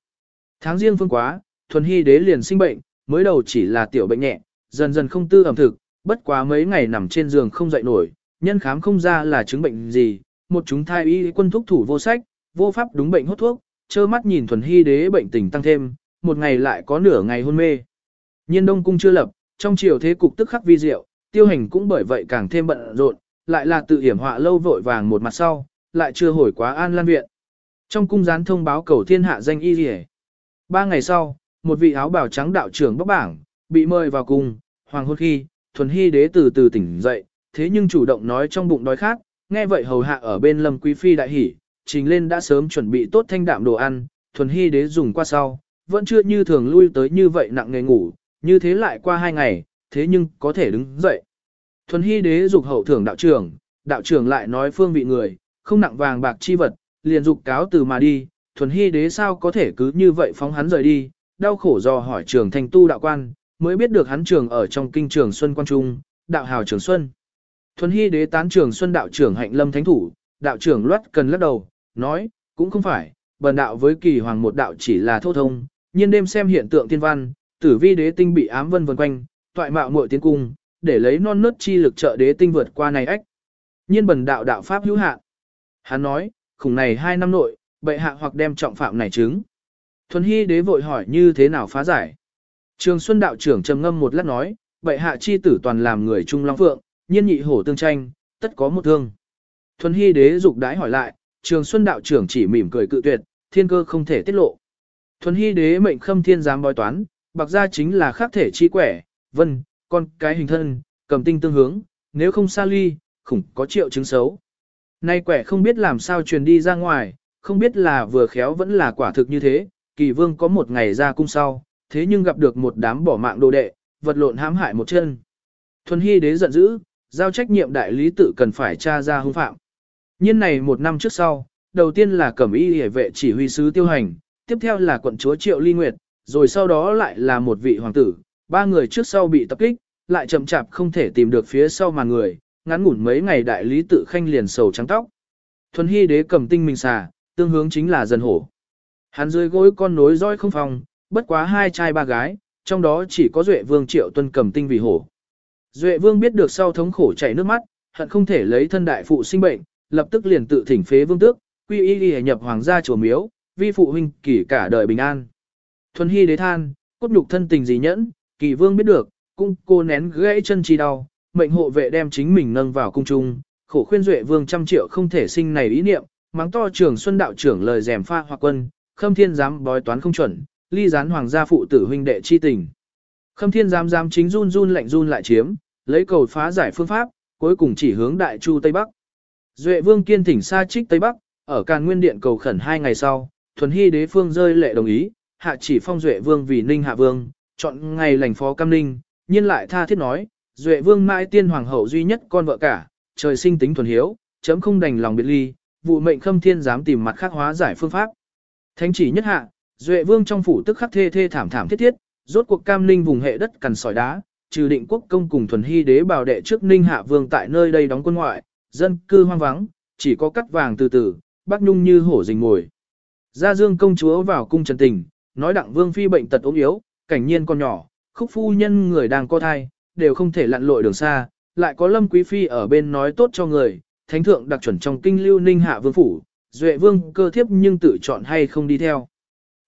Tháng riêng phương quá, thuần hy đế liền sinh bệnh, mới đầu chỉ là tiểu bệnh nhẹ, dần dần không tư ẩm thực, bất quá mấy ngày nằm trên giường không dậy nổi, nhân khám không ra là chứng bệnh gì, một chúng thai y quân thúc thủ vô sách, vô pháp đúng bệnh hốt thuốc, trơ mắt nhìn thuần hy đế bệnh tình tăng thêm, một ngày lại có nửa ngày hôn mê. Nhiên đông cung chưa lập, trong chiều thế cục tức khắc vi diệu, tiêu hành cũng bởi vậy càng thêm bận rộn, lại là tự hiểm họa lâu vội vàng một mặt sau, lại chưa hồi quá an lan viện. Trong cung gián thông báo cầu thiên hạ danh y rỉ. Ba ngày sau, một vị áo bào trắng đạo trưởng bóc bảng, bị mời vào cung, hoàng hôn khi, thuần hy đế từ từ tỉnh dậy, thế nhưng chủ động nói trong bụng đói khát, nghe vậy hầu hạ ở bên lâm quý phi đại hỉ, trình lên đã sớm chuẩn bị tốt thanh đạm đồ ăn, thuần hy đế dùng qua sau, vẫn chưa như thường lui tới như vậy nặng nghề ngủ, như thế lại qua hai ngày, thế nhưng có thể đứng dậy. Thuần hy đế dục hậu thưởng đạo trưởng, đạo trưởng lại nói phương vị người, không nặng vàng bạc chi vật, liền dục cáo từ mà đi, thuần hy đế sao có thể cứ như vậy phóng hắn rời đi, đau khổ do hỏi trường thành tu đạo quan, mới biết được hắn trường ở trong kinh trường Xuân Quan Trung, đạo hào trường Xuân. Thuần hy đế tán trường Xuân đạo trưởng hạnh lâm thánh thủ, đạo trưởng loát cần lắc đầu, nói, cũng không phải, bần đạo với kỳ hoàng một đạo chỉ là thô thông, nhiên đêm xem hiện tượng tiên văn, tử vi đế tinh bị ám vân vần quanh, toại mạo muội tiến cung, để lấy non nớt chi lực trợ đế tinh vượt qua này ách. Nhiên bần đạo đạo pháp hữu hạn. Hắn nói, khủng này hai năm nội, bệ hạ hoặc đem trọng phạm này chứng. Thuần Hy đế vội hỏi như thế nào phá giải. Trường Xuân đạo trưởng trầm ngâm một lát nói, bệ hạ chi tử toàn làm người trung long phượng, nhiên nhị hổ tương tranh, tất có một thương. Thuần Hy đế dục đái hỏi lại, Trường Xuân đạo trưởng chỉ mỉm cười cự tuyệt, thiên cơ không thể tiết lộ. Thuần Hy đế mệnh khâm thiên giám bói toán, bạc gia chính là khắc thể chi quẻ, vân, con cái hình thân, cầm tinh tương hướng, nếu không xa ly, khủng có triệu chứng xấu. Nay quẻ không biết làm sao truyền đi ra ngoài, không biết là vừa khéo vẫn là quả thực như thế, kỳ vương có một ngày ra cung sau, thế nhưng gặp được một đám bỏ mạng đồ đệ, vật lộn hãm hại một chân. Thuần Hy đế giận dữ, giao trách nhiệm đại lý tự cần phải tra ra hung phạm. Nhiên này một năm trước sau, đầu tiên là cẩm y hề vệ chỉ huy sứ tiêu hành, tiếp theo là quận chúa Triệu Ly Nguyệt, rồi sau đó lại là một vị hoàng tử, ba người trước sau bị tập kích, lại chậm chạp không thể tìm được phía sau mà người, ngắn ngủn mấy ngày đại lý tự khanh liền sầu trắng tóc. Thuần Hy đế cầm tinh mình xà, tương hướng chính là dân hổ. Hắn dưới gối con nối roi không phòng, bất quá hai trai ba gái, trong đó chỉ có Duệ Vương Triệu Tuân cầm tinh vì hổ. Duệ Vương biết được sau thống khổ chảy nước mắt, hận không thể lấy thân đại phụ sinh bệnh, lập tức liền tự thỉnh phế vương tước, quy y đi nhập hoàng gia chùa miếu, vi phụ huynh kỷ cả đời bình an. Thuần Hy đế than, cốt nhục thân tình gì nhẫn, kỳ vương biết được, cung cô nén gãy chân chi đau, mệnh hộ vệ đem chính mình nâng vào cung trung, khổ khuyên Duệ Vương trăm triệu không thể sinh này ý niệm, mắng to trưởng Xuân đạo trưởng lời rèm pha hoặc quân, khâm thiên dám bói toán không chuẩn, ly gián hoàng gia phụ tử huynh đệ chi tình. Khâm thiên dám dám chính run run lạnh run lại chiếm, lấy cầu phá giải phương pháp, cuối cùng chỉ hướng đại chu Tây Bắc. Duệ vương kiên thỉnh xa trích Tây Bắc, ở Càn Nguyên Điện cầu khẩn hai ngày sau, thuần hy đế phương rơi lệ đồng ý, hạ chỉ phong Duệ vương vì ninh hạ vương, chọn ngày lành phó cam ninh, nhiên lại tha thiết nói, Duệ vương mãi tiên hoàng hậu duy nhất con vợ cả, trời sinh tính thuần hiếu, chấm không đành lòng biệt ly, vụ mệnh khâm thiên dám tìm mặt khác hóa giải phương pháp. Thánh chỉ nhất hạ, Duệ vương trong phủ tức khắc thê thê thảm thảm thiết thiết, rốt cuộc cam ninh vùng hệ đất cằn sỏi đá, trừ định quốc công cùng thuần hy đế bảo đệ trước ninh hạ vương tại nơi đây đóng quân ngoại, dân cư hoang vắng, chỉ có cắt vàng từ từ, bác nhung như hổ rình ngồi. Gia dương công chúa vào cung trần tình, nói đặng vương phi bệnh tật ốm yếu, cảnh nhiên con nhỏ, khúc phu nhân người đang co thai, đều không thể lặn lội đường xa, lại có lâm quý phi ở bên nói tốt cho người, thánh thượng đặc chuẩn trong kinh lưu ninh hạ vương phủ, duệ vương cơ thiếp nhưng tự chọn hay không đi theo.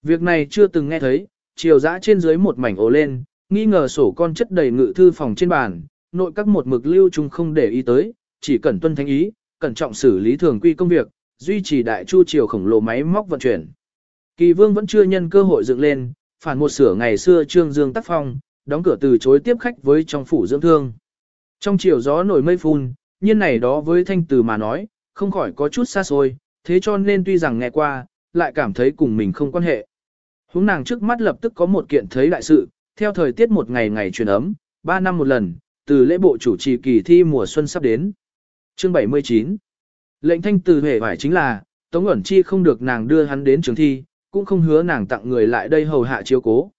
Việc này chưa từng nghe thấy, chiều dã trên dưới một mảnh ồ lên, nghi ngờ sổ con chất đầy ngự thư phòng trên bàn, nội các một mực lưu chung không để ý tới, chỉ cần tuân thánh ý, cẩn trọng xử lý thường quy công việc, duy trì đại chu triều khổng lồ máy móc vận chuyển. Kỳ vương vẫn chưa nhân cơ hội dựng lên, phản một sửa ngày xưa trương dương tác phong, đóng cửa từ chối tiếp khách với trong phủ dưỡng thương. Trong chiều gió nổi mây phun, nhiên này đó với thanh từ mà nói, không khỏi có chút xa xôi, thế cho nên tuy rằng nghe qua, lại cảm thấy cùng mình không quan hệ. Hướng nàng trước mắt lập tức có một kiện thấy đại sự, theo thời tiết một ngày ngày truyền ấm, ba năm một lần, từ lễ bộ chủ trì kỳ thi mùa xuân sắp đến. Chương 79 Lệnh thanh từ hề phải chính là, Tống ẩn chi không được nàng đưa hắn đến trường thi, cũng không hứa nàng tặng người lại đây hầu hạ chiếu cố.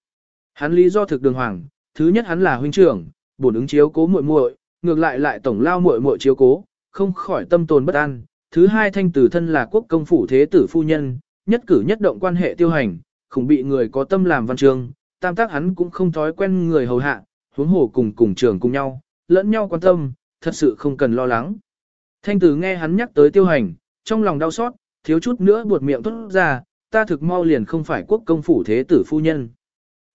Hắn lý do thực đường hoàng, thứ nhất hắn là huynh trưởng, bổn ứng chiếu cố muội muội, ngược lại lại tổng lao muội muội chiếu cố, không khỏi tâm tồn bất an. Thứ hai thanh tử thân là quốc công phủ thế tử phu nhân, nhất cử nhất động quan hệ tiêu hành, không bị người có tâm làm văn trường, tam tác hắn cũng không thói quen người hầu hạ, huống hồ cùng cùng trường cùng nhau, lẫn nhau quan tâm, thật sự không cần lo lắng. Thanh tử nghe hắn nhắc tới tiêu hành, trong lòng đau xót, thiếu chút nữa buột miệng tốt ra, ta thực mau liền không phải quốc công phủ thế tử phu nhân.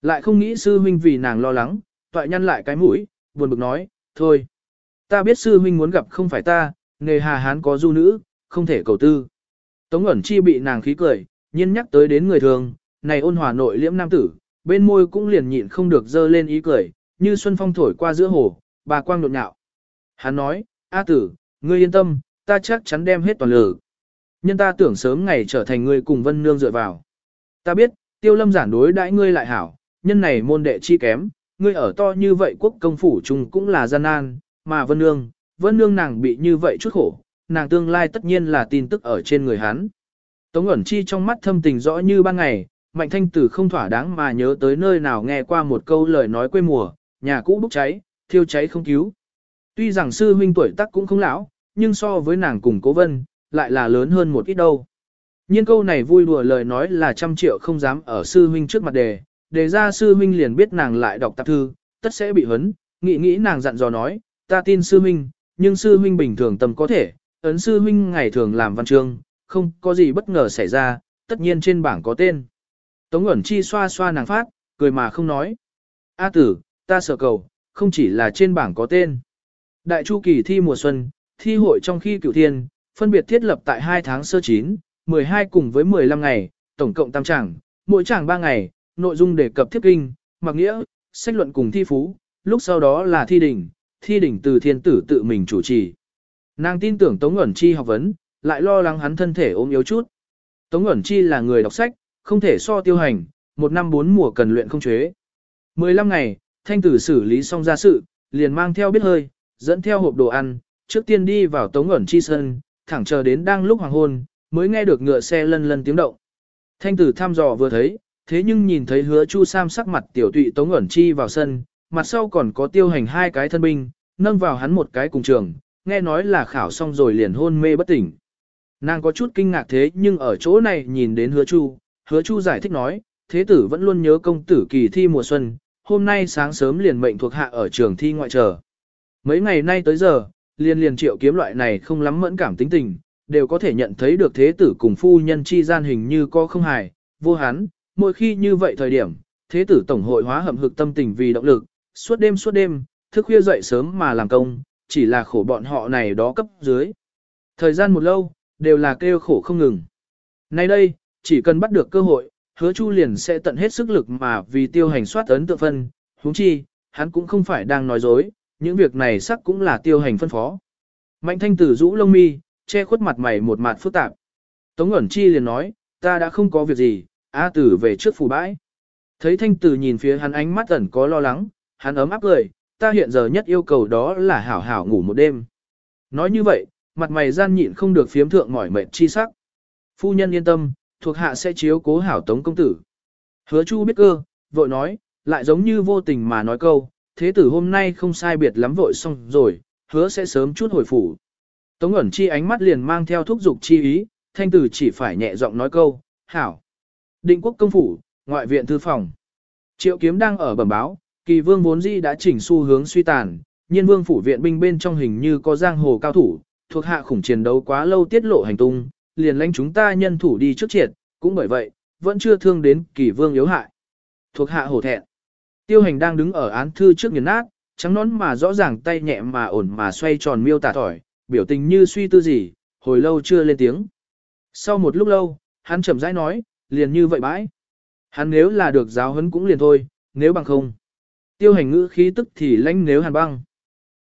Lại không nghĩ sư huynh vì nàng lo lắng, toại nhăn lại cái mũi, buồn bực nói, thôi. Ta biết sư huynh muốn gặp không phải ta, nghề hà hán có du nữ, không thể cầu tư. Tống ẩn chi bị nàng khí cười, nhiên nhắc tới đến người thường, này ôn hòa nội liễm nam tử, bên môi cũng liền nhịn không được dơ lên ý cười, như xuân phong thổi qua giữa hồ, bà quang nộn nhạo. Hắn nói, A tử, ngươi yên tâm, ta chắc chắn đem hết toàn lực. Nhân ta tưởng sớm ngày trở thành ngươi cùng vân nương dựa vào. Ta biết, tiêu lâm giản đối đãi ngươi lại hảo, nhân này môn đệ chi kém, ngươi ở to như vậy quốc công phủ chung cũng là gian nan, mà vân nương, vân nương nàng bị như vậy chút khổ, nàng tương lai tất nhiên là tin tức ở trên người hắn. Tống ẩn chi trong mắt thâm tình rõ như ban ngày, mạnh thanh tử không thỏa đáng mà nhớ tới nơi nào nghe qua một câu lời nói quê mùa, nhà cũ bốc cháy, thiêu cháy không cứu. Tuy rằng sư huynh tuổi tác cũng không lão, nhưng so với nàng cùng cố vân, lại là lớn hơn một ít đâu. Nhiên câu này vui đùa lời nói là trăm triệu không dám ở sư huynh trước mặt đề, đề ra sư huynh liền biết nàng lại đọc tạp thư, tất sẽ bị hấn, nghĩ nghĩ nàng dặn dò nói, ta tin sư huynh, nhưng sư huynh bình thường tầm có thể, ấn sư huynh ngày thường làm văn chương, không có gì bất ngờ xảy ra, tất nhiên trên bảng có tên. Tống ẩn chi xoa xoa nàng phát, cười mà không nói. A tử, ta sợ cầu, không chỉ là trên bảng có tên. Đại chu kỳ thi mùa xuân, thi hội trong khi cửu thiên, phân biệt thiết lập tại 2 tháng sơ chín, 12 cùng với 15 ngày, tổng cộng tam trảng, mỗi trảng 3 ngày, nội dung đề cập thiết kinh, mặc nghĩa, sách luận cùng thi phú, lúc sau đó là thi đỉnh, thi đỉnh từ thiên tử tự mình chủ trì. Nàng tin tưởng Tống Ngẩn Chi học vấn, lại lo lắng hắn thân thể ốm yếu chút. Tống Ngẩn Chi là người đọc sách, không thể so tiêu hành, một năm bốn mùa cần luyện không chế. 15 ngày, thanh tử xử lý xong ra sự, liền mang theo biết hơi, dẫn theo hộp đồ ăn, trước tiên đi vào Tống Ngẩn Chi sân, thẳng chờ đến đang lúc hoàng hôn, mới nghe được ngựa xe lân lân tiếng động. Thanh tử thăm dò vừa thấy, thế nhưng nhìn thấy hứa Chu Sam sắc mặt tiểu tụy Tống Ngẩn Chi vào sân, mặt sau còn có tiêu hành hai cái thân binh, nâng vào hắn một cái cùng trường, nghe nói là khảo xong rồi liền hôn mê bất tỉnh. Nàng có chút kinh ngạc thế nhưng ở chỗ này nhìn đến hứa Chu, hứa Chu giải thích nói, thế tử vẫn luôn nhớ công tử kỳ thi mùa xuân, hôm nay sáng sớm liền mệnh thuộc hạ ở trường thi ngoại trở Mấy ngày nay tới giờ, liền liền triệu kiếm loại này không lắm mẫn cảm tính tình, đều có thể nhận thấy được thế tử cùng phu nhân chi gian hình như có không hài, vô hán, mỗi khi như vậy thời điểm, thế tử tổng hội hóa hậm hực tâm tình vì động lực, suốt đêm suốt đêm, thức khuya dậy sớm mà làm công, chỉ là khổ bọn họ này đó cấp dưới. Thời gian một lâu, đều là kêu khổ không ngừng. Nay đây, chỉ cần bắt được cơ hội, hứa chu liền sẽ tận hết sức lực mà vì tiêu hành soát ấn tự phân, huống chi, hắn cũng không phải đang nói dối, những việc này sắc cũng là tiêu hành phân phó. Mạnh thanh tử rũ lông mi, che khuất mặt mày một mặt phức tạp. Tống ẩn chi liền nói, ta đã không có việc gì, A tử về trước phủ bãi. Thấy thanh tử nhìn phía hắn ánh mắt ẩn có lo lắng, hắn ấm áp cười, ta hiện giờ nhất yêu cầu đó là hảo hảo ngủ một đêm. Nói như vậy, mặt mày gian nhịn không được phiếm thượng mỏi mệt chi sắc. Phu nhân yên tâm, thuộc hạ sẽ chiếu cố hảo tống công tử. Hứa chu biết cơ, vội nói, lại giống như vô tình mà nói câu, thế tử hôm nay không sai biệt lắm vội xong rồi, hứa sẽ sớm chút hồi phủ. Tống ẩn chi ánh mắt liền mang theo thúc dục chi ý, thanh tử chỉ phải nhẹ giọng nói câu, hảo. Định quốc công phủ, ngoại viện thư phòng. Triệu kiếm đang ở bẩm báo, kỳ vương vốn di đã chỉnh xu hướng suy tàn, nhiên vương phủ viện binh bên trong hình như có giang hồ cao thủ, thuộc hạ khủng chiến đấu quá lâu tiết lộ hành tung, liền lãnh chúng ta nhân thủ đi trước triệt, cũng bởi vậy, vẫn chưa thương đến kỳ vương yếu hại. Thuộc hạ hổ thẹn. Tiêu hành đang đứng ở án thư trước nghiền nát, trắng nón mà rõ ràng tay nhẹ mà ổn mà xoay tròn miêu tả tỏi, biểu tình như suy tư gì, hồi lâu chưa lên tiếng. Sau một lúc lâu, hắn chậm rãi nói, liền như vậy bãi. Hắn nếu là được giáo huấn cũng liền thôi, nếu bằng không. Tiêu hành ngữ khí tức thì lãnh nếu hàn băng.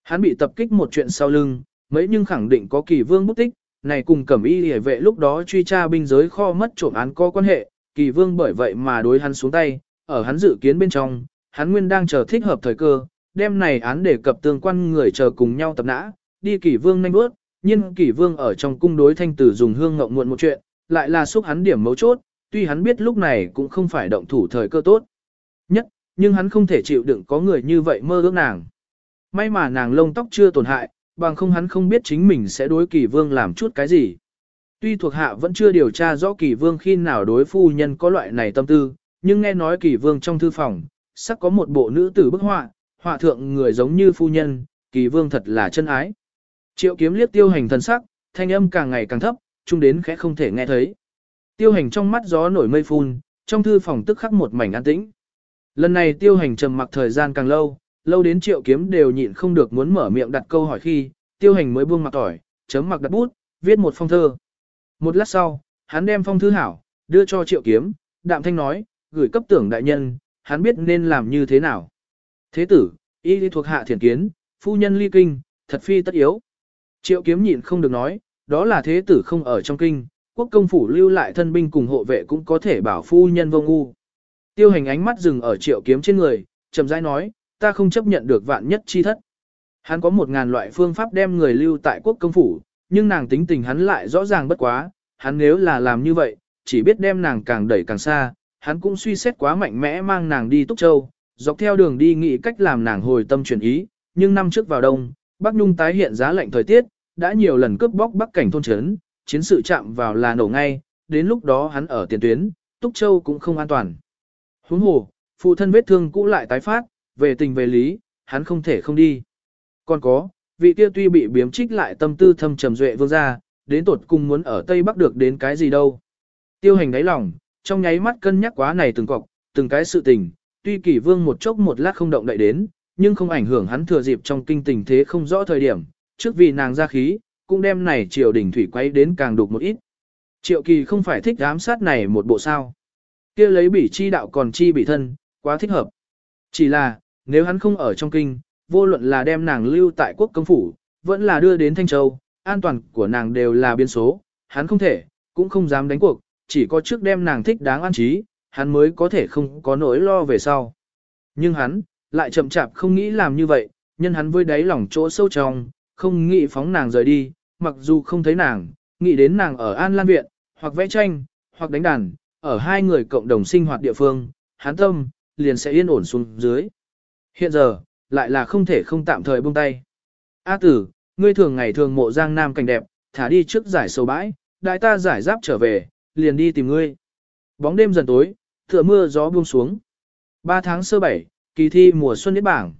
Hắn bị tập kích một chuyện sau lưng, mấy nhưng khẳng định có kỳ vương bút tích, này cùng cẩm y hề vệ lúc đó truy tra binh giới kho mất trộm án có quan hệ, kỳ vương bởi vậy mà đối hắn xuống tay, ở hắn dự kiến bên trong, hắn nguyên đang chờ thích hợp thời cơ, đem này án để cập tương quan người chờ cùng nhau tập nã, đi kỳ vương nhanh bước, nhưng kỳ vương ở trong cung đối thanh tử dùng hương ngọng muộn một chuyện, lại là xúc hắn điểm mấu chốt, tuy hắn biết lúc này cũng không phải động thủ thời cơ tốt. Nhất, nhưng hắn không thể chịu đựng có người như vậy mơ ước nàng. May mà nàng lông tóc chưa tổn hại, bằng không hắn không biết chính mình sẽ đối kỳ vương làm chút cái gì. Tuy thuộc hạ vẫn chưa điều tra rõ kỳ vương khi nào đối phu nhân có loại này tâm tư, nhưng nghe nói kỳ vương trong thư phòng, sắc có một bộ nữ tử bức họa, họa thượng người giống như phu nhân, kỳ vương thật là chân ái. Triệu kiếm liếc tiêu hành thần sắc, thanh âm càng ngày càng thấp, chung đến khẽ không thể nghe thấy. Tiêu hành trong mắt gió nổi mây phun, trong thư phòng tức khắc một mảnh an tĩnh. Lần này tiêu hành trầm mặc thời gian càng lâu, lâu đến triệu kiếm đều nhịn không được muốn mở miệng đặt câu hỏi khi, tiêu hành mới buông mặt tỏi, chấm mặc đặt bút, viết một phong thơ. Một lát sau, hắn đem phong thư hảo, đưa cho triệu kiếm, đạm thanh nói, gửi cấp tưởng đại nhân, hắn biết nên làm như thế nào. Thế tử, y đi thuộc hạ thiền kiến, phu nhân ly kinh, thật phi tất yếu. Triệu kiếm nhịn không được nói, đó là thế tử không ở trong kinh, quốc công phủ lưu lại thân binh cùng hộ vệ cũng có thể bảo phu nhân vô ngu. Tiêu hành ánh mắt dừng ở triệu kiếm trên người, chậm rãi nói, ta không chấp nhận được vạn nhất chi thất. Hắn có một ngàn loại phương pháp đem người lưu tại quốc công phủ, nhưng nàng tính tình hắn lại rõ ràng bất quá, hắn nếu là làm như vậy, chỉ biết đem nàng càng đẩy càng xa, hắn cũng suy xét quá mạnh mẽ mang nàng đi Túc Châu, dọc theo đường đi nghĩ cách làm nàng hồi tâm chuyển ý, nhưng năm trước vào đông, Bắc Nhung tái hiện giá lạnh thời tiết, đã nhiều lần cướp bóc Bắc cảnh thôn trấn, chiến sự chạm vào là nổ ngay, đến lúc đó hắn ở tiền tuyến, Túc Châu cũng không an toàn. Huống hồ, phụ thân vết thương cũ lại tái phát, về tình về lý, hắn không thể không đi. Còn có, vị kia tuy bị biếm trích lại tâm tư thâm trầm duệ vương ra, đến tột cùng muốn ở Tây Bắc được đến cái gì đâu. Tiêu hành đáy lòng, trong nháy mắt cân nhắc quá này từng cọc, từng cái sự tình, tuy kỷ vương một chốc một lát không động đậy đến, nhưng không ảnh hưởng hắn thừa dịp trong kinh tình thế không rõ thời điểm, trước vì nàng ra khí, cũng đem này triều đình thủy quay đến càng đục một ít. Triệu kỳ không phải thích giám sát này một bộ sao kia lấy bỉ chi đạo còn chi bỉ thân, quá thích hợp. Chỉ là, Nếu hắn không ở trong kinh, vô luận là đem nàng lưu tại quốc công phủ, vẫn là đưa đến Thanh Châu, an toàn của nàng đều là biến số, hắn không thể, cũng không dám đánh cuộc, chỉ có trước đem nàng thích đáng an trí, hắn mới có thể không có nỗi lo về sau. Nhưng hắn, lại chậm chạp không nghĩ làm như vậy, nhân hắn với đáy lòng chỗ sâu trong, không nghĩ phóng nàng rời đi, mặc dù không thấy nàng, nghĩ đến nàng ở An Lan Viện, hoặc vẽ tranh, hoặc đánh đàn, ở hai người cộng đồng sinh hoạt địa phương, hắn tâm, liền sẽ yên ổn xuống dưới. Hiện giờ, lại là không thể không tạm thời buông tay. A tử, ngươi thường ngày thường mộ giang nam cảnh đẹp, thả đi trước giải sầu bãi, đại ta giải giáp trở về, liền đi tìm ngươi. Bóng đêm dần tối, tựa mưa gió buông xuống. Ba tháng sơ bảy, kỳ thi mùa xuân đến bảng.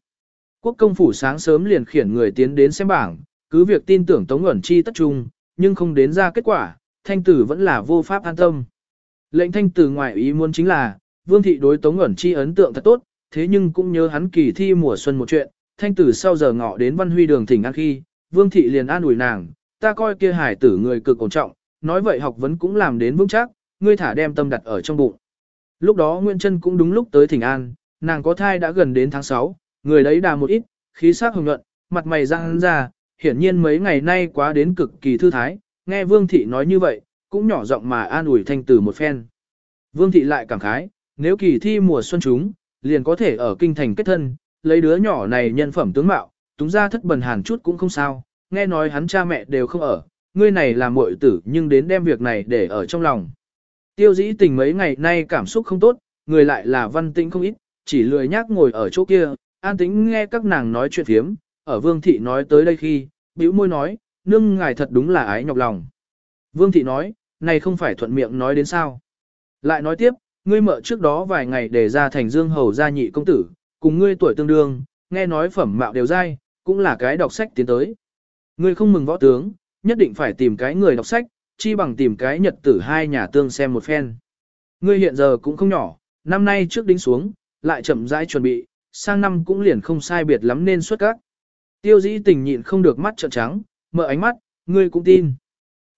Quốc công phủ sáng sớm liền khiển người tiến đến xem bảng, cứ việc tin tưởng Tống Ngẩn Chi tất trung, nhưng không đến ra kết quả, thanh tử vẫn là vô pháp an tâm. Lệnh thanh tử ngoại ý muốn chính là, Vương thị đối Tống Ngẩn Chi ấn tượng thật tốt, thế nhưng cũng nhớ hắn kỳ thi mùa xuân một chuyện, thanh tử sau giờ ngọ đến văn huy đường thỉnh an khi, Vương thị liền an ủi nàng, ta coi kia hải tử người cực ổn trọng, nói vậy học vấn cũng làm đến vững chắc, ngươi thả đem tâm đặt ở trong bụng. Lúc đó Nguyễn Trân cũng đúng lúc tới thỉnh an, nàng có thai đã gần đến tháng 6, người đấy đà một ít, khí sắc hồng nhuận, mặt mày răng ra, hiển nhiên mấy ngày nay quá đến cực kỳ thư thái, nghe Vương Thị nói như vậy, cũng nhỏ giọng mà an ủi thanh tử một phen. Vương Thị lại cảm khái, nếu kỳ thi mùa xuân chúng, liền có thể ở kinh thành kết thân, lấy đứa nhỏ này nhân phẩm tướng mạo, túng ra thất bần hàn chút cũng không sao, nghe nói hắn cha mẹ đều không ở, ngươi này là muội tử nhưng đến đem việc này để ở trong lòng. Tiêu dĩ tình mấy ngày nay cảm xúc không tốt, người lại là văn tĩnh không ít, chỉ lười nhác ngồi ở chỗ kia, an tĩnh nghe các nàng nói chuyện phiếm, ở vương thị nói tới đây khi, bĩu môi nói, nương ngài thật đúng là ái nhọc lòng. Vương thị nói, này không phải thuận miệng nói đến sao. Lại nói tiếp, ngươi mợ trước đó vài ngày để ra thành dương hầu gia nhị công tử, cùng ngươi tuổi tương đương, nghe nói phẩm mạo đều dai, cũng là cái đọc sách tiến tới. Ngươi không mừng võ tướng, nhất định phải tìm cái người đọc sách, chi bằng tìm cái nhật tử hai nhà tương xem một phen. Ngươi hiện giờ cũng không nhỏ, năm nay trước đính xuống, lại chậm rãi chuẩn bị, sang năm cũng liền không sai biệt lắm nên xuất các. Tiêu dĩ tình nhịn không được mắt trợn trắng, mở ánh mắt, ngươi cũng tin.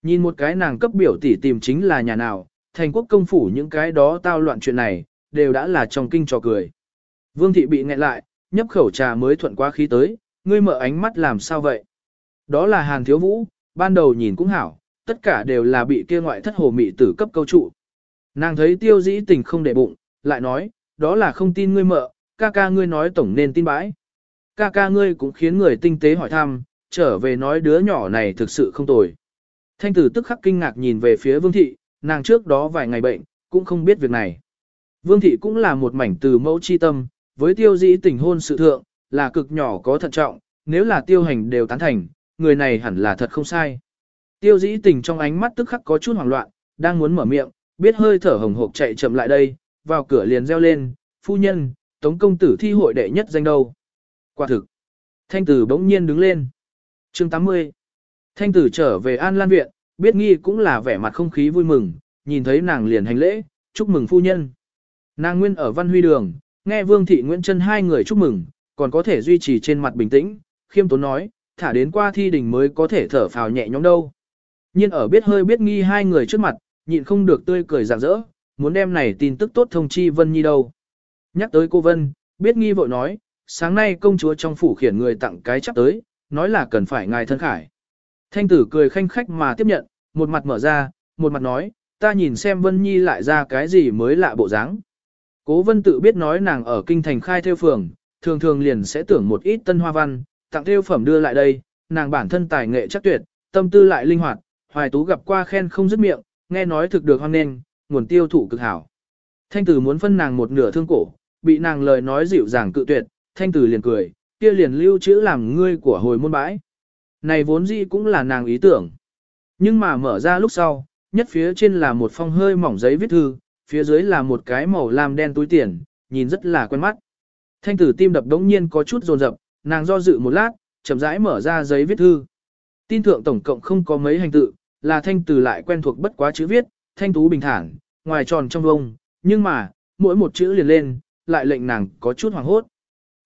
Nhìn một cái nàng cấp biểu tỷ tìm chính là nhà nào, thành quốc công phủ những cái đó tao loạn chuyện này, đều đã là trong kinh trò cười. Vương thị bị nghẹn lại, nhấp khẩu trà mới thuận qua khí tới, ngươi mở ánh mắt làm sao vậy? Đó là Hàn Thiếu Vũ, ban đầu nhìn cũng hảo, tất cả đều là bị kia ngoại thất hồ mị tử cấp câu trụ. Nàng thấy tiêu dĩ tình không để bụng, lại nói, đó là không tin ngươi mợ, ca ca ngươi nói tổng nên tin bãi. Ca ca ngươi cũng khiến người tinh tế hỏi thăm, trở về nói đứa nhỏ này thực sự không tồi. Thanh tử tức khắc kinh ngạc nhìn về phía vương thị, nàng trước đó vài ngày bệnh, cũng không biết việc này. Vương thị cũng là một mảnh từ mẫu chi tâm, với tiêu dĩ tình hôn sự thượng, là cực nhỏ có thận trọng, nếu là tiêu hành đều tán thành, người này hẳn là thật không sai. Tiêu dĩ tình trong ánh mắt tức khắc có chút hoảng loạn, đang muốn mở miệng, biết hơi thở hồng hộc chạy chậm lại đây, vào cửa liền reo lên, phu nhân, tống công tử thi hội đệ nhất danh đâu. Quả thực, thanh tử bỗng nhiên đứng lên. chương 80 Thanh tử trở về An Lan Viện, biết nghi cũng là vẻ mặt không khí vui mừng, nhìn thấy nàng liền hành lễ, chúc mừng phu nhân. Nàng nguyên ở văn huy đường, nghe Vương Thị Nguyễn Trân hai người chúc mừng, còn có thể duy trì trên mặt bình tĩnh, khiêm tốn nói, thả đến qua thi đình mới có thể thở phào nhẹ nhõm đâu. nhiên ở biết hơi biết nghi hai người trước mặt, nhịn không được tươi cười rạng rỡ, muốn đem này tin tức tốt thông chi Vân Nhi đâu. Nhắc tới cô Vân, biết nghi vội nói, sáng nay công chúa trong phủ khiển người tặng cái chắc tới, nói là cần phải ngài thân khải. Thanh tử cười khanh khách mà tiếp nhận, một mặt mở ra, một mặt nói, ta nhìn xem Vân Nhi lại ra cái gì mới lạ bộ dáng. Cố Vân tự biết nói nàng ở kinh thành khai theo phường, thường thường liền sẽ tưởng một ít tân hoa văn, tặng theo phẩm đưa lại đây, nàng bản thân tài nghệ chắc tuyệt, tâm tư lại linh hoạt, hoài tú gặp qua khen không dứt miệng, nghe nói thực được hoan nên, nguồn tiêu thụ cực hảo. Thanh tử muốn phân nàng một nửa thương cổ, bị nàng lời nói dịu dàng cự tuyệt, thanh tử liền cười, kia liền lưu chữ làm ngươi của hồi môn bãi. Này vốn dĩ cũng là nàng ý tưởng. Nhưng mà mở ra lúc sau, nhất phía trên là một phong hơi mỏng giấy viết thư, phía dưới là một cái màu lam đen túi tiền, nhìn rất là quen mắt. Thanh tử tim đập đống nhiên có chút rồn rập, nàng do dự một lát, chậm rãi mở ra giấy viết thư. Tin thượng tổng cộng không có mấy hành tự, là thanh tử lại quen thuộc bất quá chữ viết, thanh tú bình thản, ngoài tròn trong vông, nhưng mà, mỗi một chữ liền lên, lại lệnh nàng có chút hoảng hốt.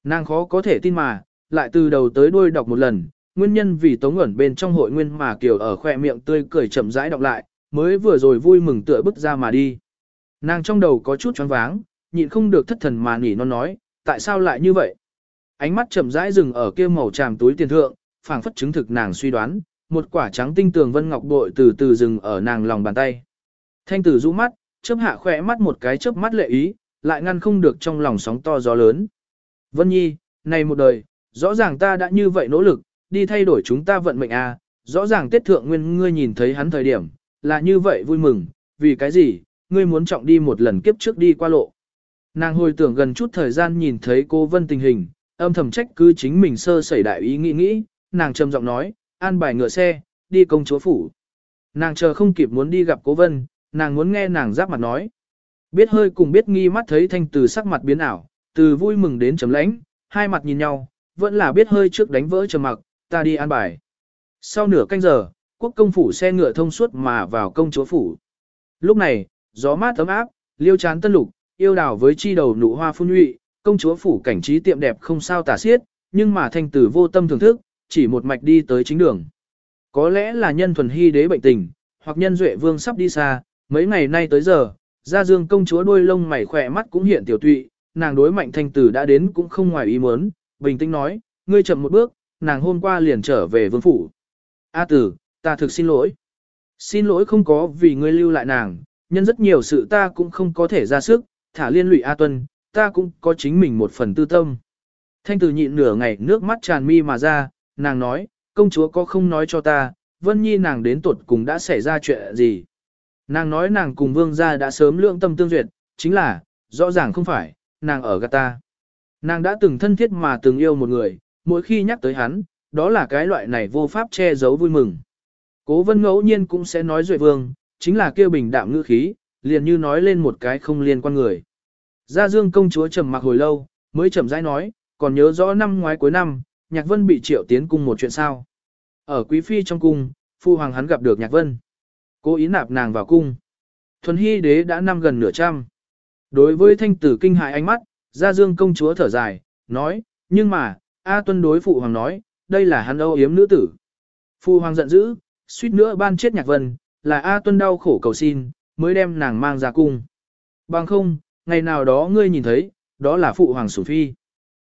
Nàng khó có thể tin mà, lại từ đầu tới đuôi đọc một lần, nguyên nhân vì tống ẩn bên trong hội nguyên mà kiểu ở khoe miệng tươi cười chậm rãi đọc lại, mới vừa rồi vui mừng tựa bước ra mà đi. Nàng trong đầu có chút choáng váng, nhịn không được thất thần mà nỉ non nói, tại sao lại như vậy? ánh mắt chậm rãi dừng ở kia màu tràm túi tiền thượng, phảng phất chứng thực nàng suy đoán, một quả trắng tinh tường vân ngọc bội từ từ dừng ở nàng lòng bàn tay. Thanh tử rũ mắt, chớp hạ khỏe mắt một cái chớp mắt lệ ý, lại ngăn không được trong lòng sóng to gió lớn. Vân Nhi, này một đời, rõ ràng ta đã như vậy nỗ lực, đi thay đổi chúng ta vận mệnh à, rõ ràng tiết thượng nguyên ngươi nhìn thấy hắn thời điểm, là như vậy vui mừng, vì cái gì, ngươi muốn trọng đi một lần kiếp trước đi qua lộ. Nàng hồi tưởng gần chút thời gian nhìn thấy cô Vân tình hình, âm thầm trách cứ chính mình sơ sẩy đại ý nghĩ nghĩ, nàng trầm giọng nói, an bài ngựa xe, đi công chúa phủ. Nàng chờ không kịp muốn đi gặp cố Vân, nàng muốn nghe nàng giáp mặt nói. Biết hơi cùng biết nghi mắt thấy thanh từ sắc mặt biến ảo, từ vui mừng đến chấm lãnh, hai mặt nhìn nhau, vẫn là biết hơi trước đánh vỡ trầm mặc, ta đi an bài. Sau nửa canh giờ, quốc công phủ xe ngựa thông suốt mà vào công chúa phủ. Lúc này, gió mát ấm áp, liêu chán tân lục, yêu đào với chi đầu nụ hoa phun nhụy, công chúa phủ cảnh trí tiệm đẹp không sao tả xiết, nhưng mà thanh tử vô tâm thưởng thức, chỉ một mạch đi tới chính đường. Có lẽ là nhân thuần hy đế bệnh tình, hoặc nhân duệ vương sắp đi xa, mấy ngày nay tới giờ, gia dương công chúa đôi lông mày khỏe mắt cũng hiện tiểu tụy, nàng đối mạnh thanh tử đã đến cũng không ngoài ý muốn, bình tĩnh nói, ngươi chậm một bước, nàng hôm qua liền trở về vương phủ. A tử, ta thực xin lỗi. Xin lỗi không có vì ngươi lưu lại nàng, nhân rất nhiều sự ta cũng không có thể ra sức, thả liên lụy A Tuân, ta cũng có chính mình một phần tư tâm. Thanh tử nhịn nửa ngày nước mắt tràn mi mà ra, nàng nói, công chúa có không nói cho ta, Vân Nhi nàng đến tuột cùng đã xảy ra chuyện gì. Nàng nói nàng cùng vương gia đã sớm lượng tâm tương duyệt, chính là, rõ ràng không phải, nàng ở gạt ta. Nàng đã từng thân thiết mà từng yêu một người, mỗi khi nhắc tới hắn, đó là cái loại này vô pháp che giấu vui mừng. Cố vân ngẫu nhiên cũng sẽ nói duệ vương, chính là kêu bình đạm ngữ khí, liền như nói lên một cái không liên quan người. Gia Dương công chúa trầm mặc hồi lâu, mới chậm rãi nói, còn nhớ rõ năm ngoái cuối năm, Nhạc Vân bị triệu tiến cung một chuyện sao. Ở Quý Phi trong cung, phu hoàng hắn gặp được Nhạc Vân. Cố ý nạp nàng vào cung. Thuần Hy đế đã năm gần nửa trăm. Đối với thanh tử kinh hại ánh mắt, Gia Dương công chúa thở dài, nói, nhưng mà, A tuân đối phụ hoàng nói, đây là hắn âu yếm nữ tử. Phụ hoàng giận dữ, suýt nữa ban chết Nhạc Vân, là A tuân đau khổ cầu xin, mới đem nàng mang ra cung. Bằng không, ngày nào đó ngươi nhìn thấy, đó là phụ hoàng sủng phi.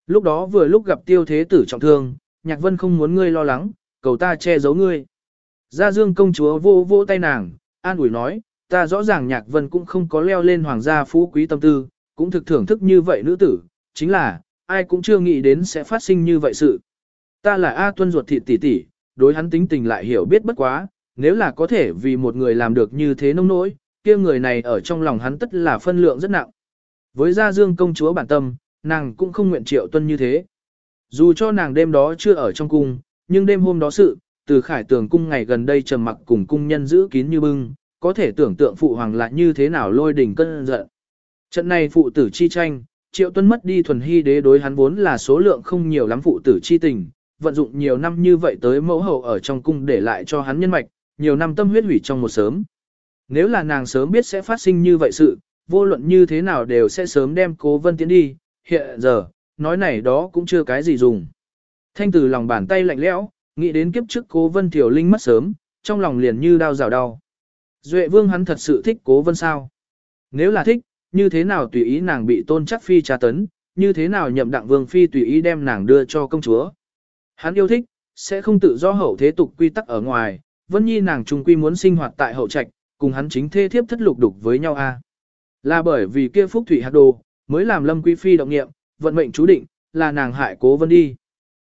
Lúc đó vừa lúc gặp tiêu thế tử trọng thương, nhạc vân không muốn ngươi lo lắng, cầu ta che giấu ngươi. Gia dương công chúa vô vô tay nàng, an ủi nói, ta rõ ràng nhạc vân cũng không có leo lên hoàng gia phú quý tâm tư, cũng thực thưởng thức như vậy nữ tử, chính là, ai cũng chưa nghĩ đến sẽ phát sinh như vậy sự. Ta là A tuân ruột thịt tỷ tỷ, đối hắn tính tình lại hiểu biết bất quá, nếu là có thể vì một người làm được như thế nông nỗi, kia người này ở trong lòng hắn tất là phân lượng rất nặng. Với gia dương công chúa bản tâm, nàng cũng không nguyện triệu tuân như thế. Dù cho nàng đêm đó chưa ở trong cung, nhưng đêm hôm đó sự, từ khải tường cung ngày gần đây trầm mặc cùng cung nhân giữ kín như bưng, có thể tưởng tượng phụ hoàng lại như thế nào lôi đỉnh cơn giận. Trận này phụ tử chi tranh, triệu tuân mất đi thuần hy đế đối hắn vốn là số lượng không nhiều lắm phụ tử chi tình, vận dụng nhiều năm như vậy tới mẫu hậu ở trong cung để lại cho hắn nhân mạch, nhiều năm tâm huyết hủy trong một sớm. Nếu là nàng sớm biết sẽ phát sinh như vậy sự, vô luận như thế nào đều sẽ sớm đem cố vân tiến đi, hiện giờ, nói này đó cũng chưa cái gì dùng. Thanh từ lòng bàn tay lạnh lẽo, nghĩ đến kiếp trước cố vân tiểu linh mất sớm, trong lòng liền như đau rào đau. Duệ vương hắn thật sự thích cố vân sao? Nếu là thích, như thế nào tùy ý nàng bị tôn chắc phi tra tấn, như thế nào nhậm đặng vương phi tùy ý đem nàng đưa cho công chúa. Hắn yêu thích, sẽ không tự do hậu thế tục quy tắc ở ngoài, vân nhi nàng trung quy muốn sinh hoạt tại hậu trạch, cùng hắn chính thê thiếp thất lục đục với nhau a. Là bởi vì kia phúc thủy hạt đồ, mới làm lâm quý phi động nghiệm, vận mệnh chú định, là nàng hại cố vân đi.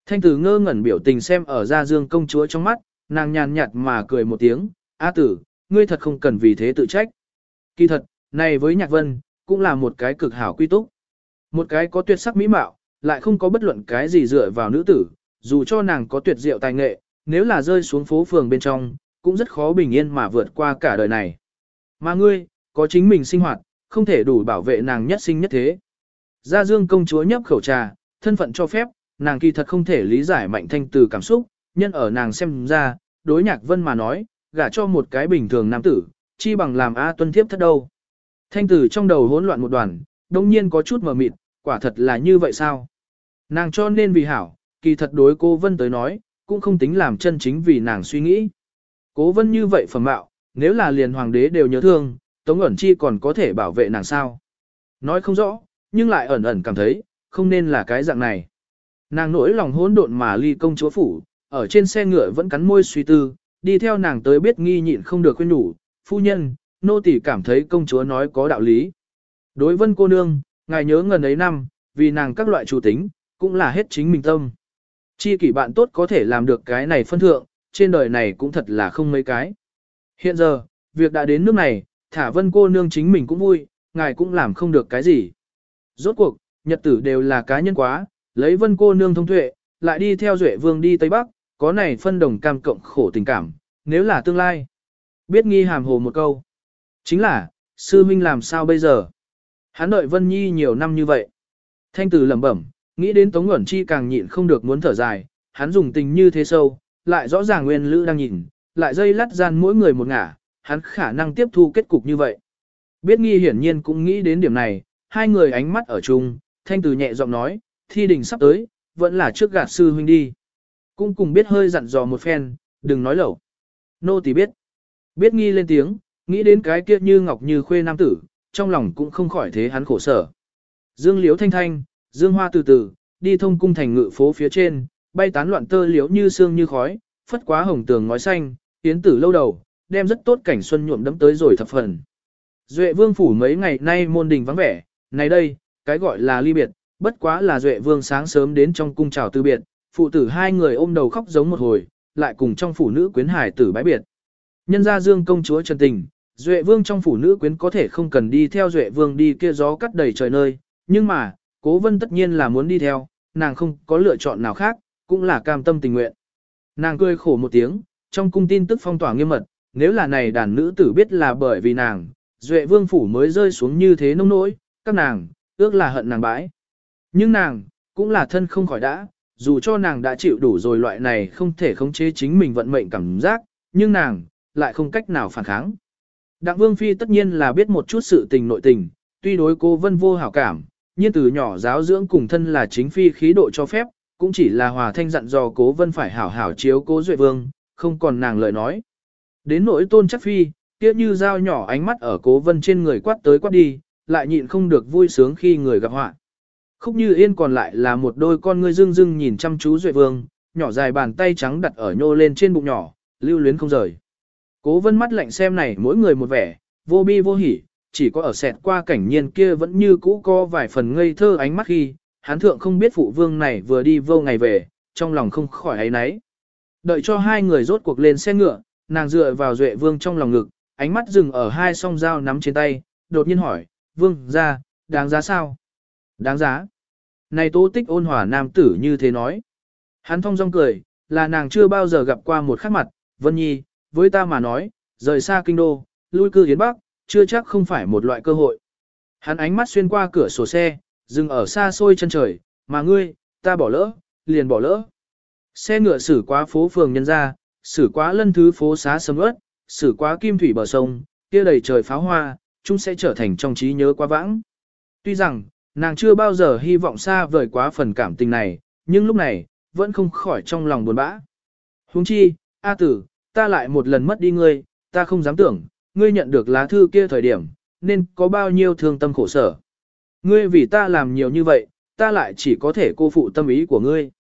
Thanh tử ngơ ngẩn biểu tình xem ở gia dương công chúa trong mắt, nàng nhàn nhạt mà cười một tiếng, A tử, ngươi thật không cần vì thế tự trách. Kỳ thật, này với nhạc vân, cũng là một cái cực hảo quy túc. Một cái có tuyệt sắc mỹ mạo, lại không có bất luận cái gì dựa vào nữ tử, dù cho nàng có tuyệt diệu tài nghệ, nếu là rơi xuống phố phường bên trong, cũng rất khó bình yên mà vượt qua cả đời này. Mà ngươi, có chính mình sinh hoạt, không thể đủ bảo vệ nàng nhất sinh nhất thế. Gia Dương công chúa nhấp khẩu trà, thân phận cho phép, nàng kỳ thật không thể lý giải mạnh thanh từ cảm xúc, nhân ở nàng xem ra, đối nhạc vân mà nói, gả cho một cái bình thường nam tử, chi bằng làm A tuân thiếp thất đâu. Thanh tử trong đầu hỗn loạn một đoàn, đông nhiên có chút mờ mịt, quả thật là như vậy sao? Nàng cho nên vì hảo, kỳ thật đối cô Vân tới nói, cũng không tính làm chân chính vì nàng suy nghĩ. Cố Vân như vậy phẩm mạo, nếu là liền hoàng đế đều nhớ thương, Tống ẩn chi còn có thể bảo vệ nàng sao. Nói không rõ, nhưng lại ẩn ẩn cảm thấy, không nên là cái dạng này. Nàng nỗi lòng hỗn độn mà ly công chúa phủ, ở trên xe ngựa vẫn cắn môi suy tư, đi theo nàng tới biết nghi nhịn không được khuyên nhủ, phu nhân, nô tỳ cảm thấy công chúa nói có đạo lý. Đối vân cô nương, ngài nhớ ngần ấy năm, vì nàng các loại chủ tính, cũng là hết chính mình tâm. Chi kỷ bạn tốt có thể làm được cái này phân thượng, trên đời này cũng thật là không mấy cái. Hiện giờ, việc đã đến nước này, thả vân cô nương chính mình cũng vui, ngài cũng làm không được cái gì. Rốt cuộc, nhật tử đều là cá nhân quá, lấy vân cô nương thông tuệ, lại đi theo duệ vương đi Tây Bắc, có này phân đồng cam cộng khổ tình cảm, nếu là tương lai. Biết nghi hàm hồ một câu. Chính là, sư huynh làm sao bây giờ? Hắn đợi Vân Nhi nhiều năm như vậy. Thanh tử lẩm bẩm, nghĩ đến Tống nguyễn Chi càng nhịn không được muốn thở dài, hắn dùng tình như thế sâu, lại rõ ràng nguyên lữ đang nhìn, lại dây lắt gian mỗi người một ngả, hắn khả năng tiếp thu kết cục như vậy. Biết nghi hiển nhiên cũng nghĩ đến điểm này, hai người ánh mắt ở chung, thanh tử nhẹ giọng nói, thi đình sắp tới, vẫn là trước gạt sư huynh đi. Cũng cùng biết hơi dặn dò một phen, đừng nói lẩu. Nô tỳ biết. Biết nghi lên tiếng, nghĩ đến cái kia như ngọc như khuê nam tử, trong lòng cũng không khỏi thế hắn khổ sở. Dương liếu thanh thanh, dương hoa từ từ, đi thông cung thành ngự phố phía trên, bay tán loạn tơ liếu như sương như khói, phất quá hồng tường ngói xanh, tiến tử lâu đầu, đem rất tốt cảnh xuân nhuộm đấm tới rồi thập phần. Duệ vương phủ mấy ngày nay môn đình vắng vẻ, này đây, cái gọi là ly biệt, bất quá là Duệ vương sáng sớm đến trong cung chào từ biệt, phụ tử hai người ôm đầu khóc giống một hồi, lại cùng trong phủ nữ quyến hải tử bái biệt. Nhân gia dương công chúa trần tình, Duệ vương trong phủ nữ quyến có thể không cần đi theo Duệ vương đi kia gió cắt đầy trời nơi, nhưng mà, cố vân tất nhiên là muốn đi theo, nàng không có lựa chọn nào khác, cũng là cam tâm tình nguyện. Nàng cười khổ một tiếng, trong cung tin tức phong tỏa nghiêm mật, nếu là này đàn nữ tử biết là bởi vì nàng, Duệ vương phủ mới rơi xuống như thế nông nỗi, các nàng, ước là hận nàng bãi. Nhưng nàng, cũng là thân không khỏi đã, dù cho nàng đã chịu đủ rồi loại này không thể khống chế chính mình vận mệnh cảm giác, nhưng nàng, lại không cách nào phản kháng. Đặng Vương Phi tất nhiên là biết một chút sự tình nội tình, tuy đối cô vân vô hảo cảm, nhưng từ nhỏ giáo dưỡng cùng thân là chính phi khí độ cho phép, cũng chỉ là hòa thanh dặn dò cố vân phải hảo hảo chiếu cố duệ vương, không còn nàng lời nói. Đến nỗi tôn chắc phi, kia như dao nhỏ ánh mắt ở cố vân trên người quát tới quát đi, lại nhịn không được vui sướng khi người gặp họa. Khúc như yên còn lại là một đôi con ngươi dưng dưng nhìn chăm chú duệ vương, nhỏ dài bàn tay trắng đặt ở nhô lên trên bụng nhỏ, lưu luyến không rời. Cố vân mắt lạnh xem này mỗi người một vẻ, vô bi vô hỉ, chỉ có ở xẹt qua cảnh nhiên kia vẫn như cũ có vài phần ngây thơ ánh mắt khi, hán thượng không biết phụ vương này vừa đi vô ngày về, trong lòng không khỏi ấy nấy. Đợi cho hai người rốt cuộc lên xe ngựa, nàng dựa vào duệ vương trong lòng ngực, ánh mắt dừng ở hai song dao nắm trên tay, đột nhiên hỏi, vương, ra, đáng giá sao? Đáng giá. Này tố tích ôn hòa nam tử như thế nói. Hắn thông dong cười, là nàng chưa bao giờ gặp qua một khắc mặt, Vân Nhi, với ta mà nói, rời xa kinh đô, lui cư Yến Bắc, chưa chắc không phải một loại cơ hội. Hắn ánh mắt xuyên qua cửa sổ xe, dừng ở xa xôi chân trời, mà ngươi, ta bỏ lỡ, liền bỏ lỡ. Xe ngựa xử quá phố phường nhân gia xử quá lân thứ phố xá sầm ớt, xử quá kim thủy bờ sông, kia đầy trời pháo hoa, chúng sẽ trở thành trong trí nhớ quá vãng. Tuy rằng, nàng chưa bao giờ hy vọng xa vời quá phần cảm tình này, nhưng lúc này, vẫn không khỏi trong lòng buồn bã. Huống chi, A tử, ta lại một lần mất đi ngươi, ta không dám tưởng, ngươi nhận được lá thư kia thời điểm, nên có bao nhiêu thương tâm khổ sở. Ngươi vì ta làm nhiều như vậy, ta lại chỉ có thể cô phụ tâm ý của ngươi.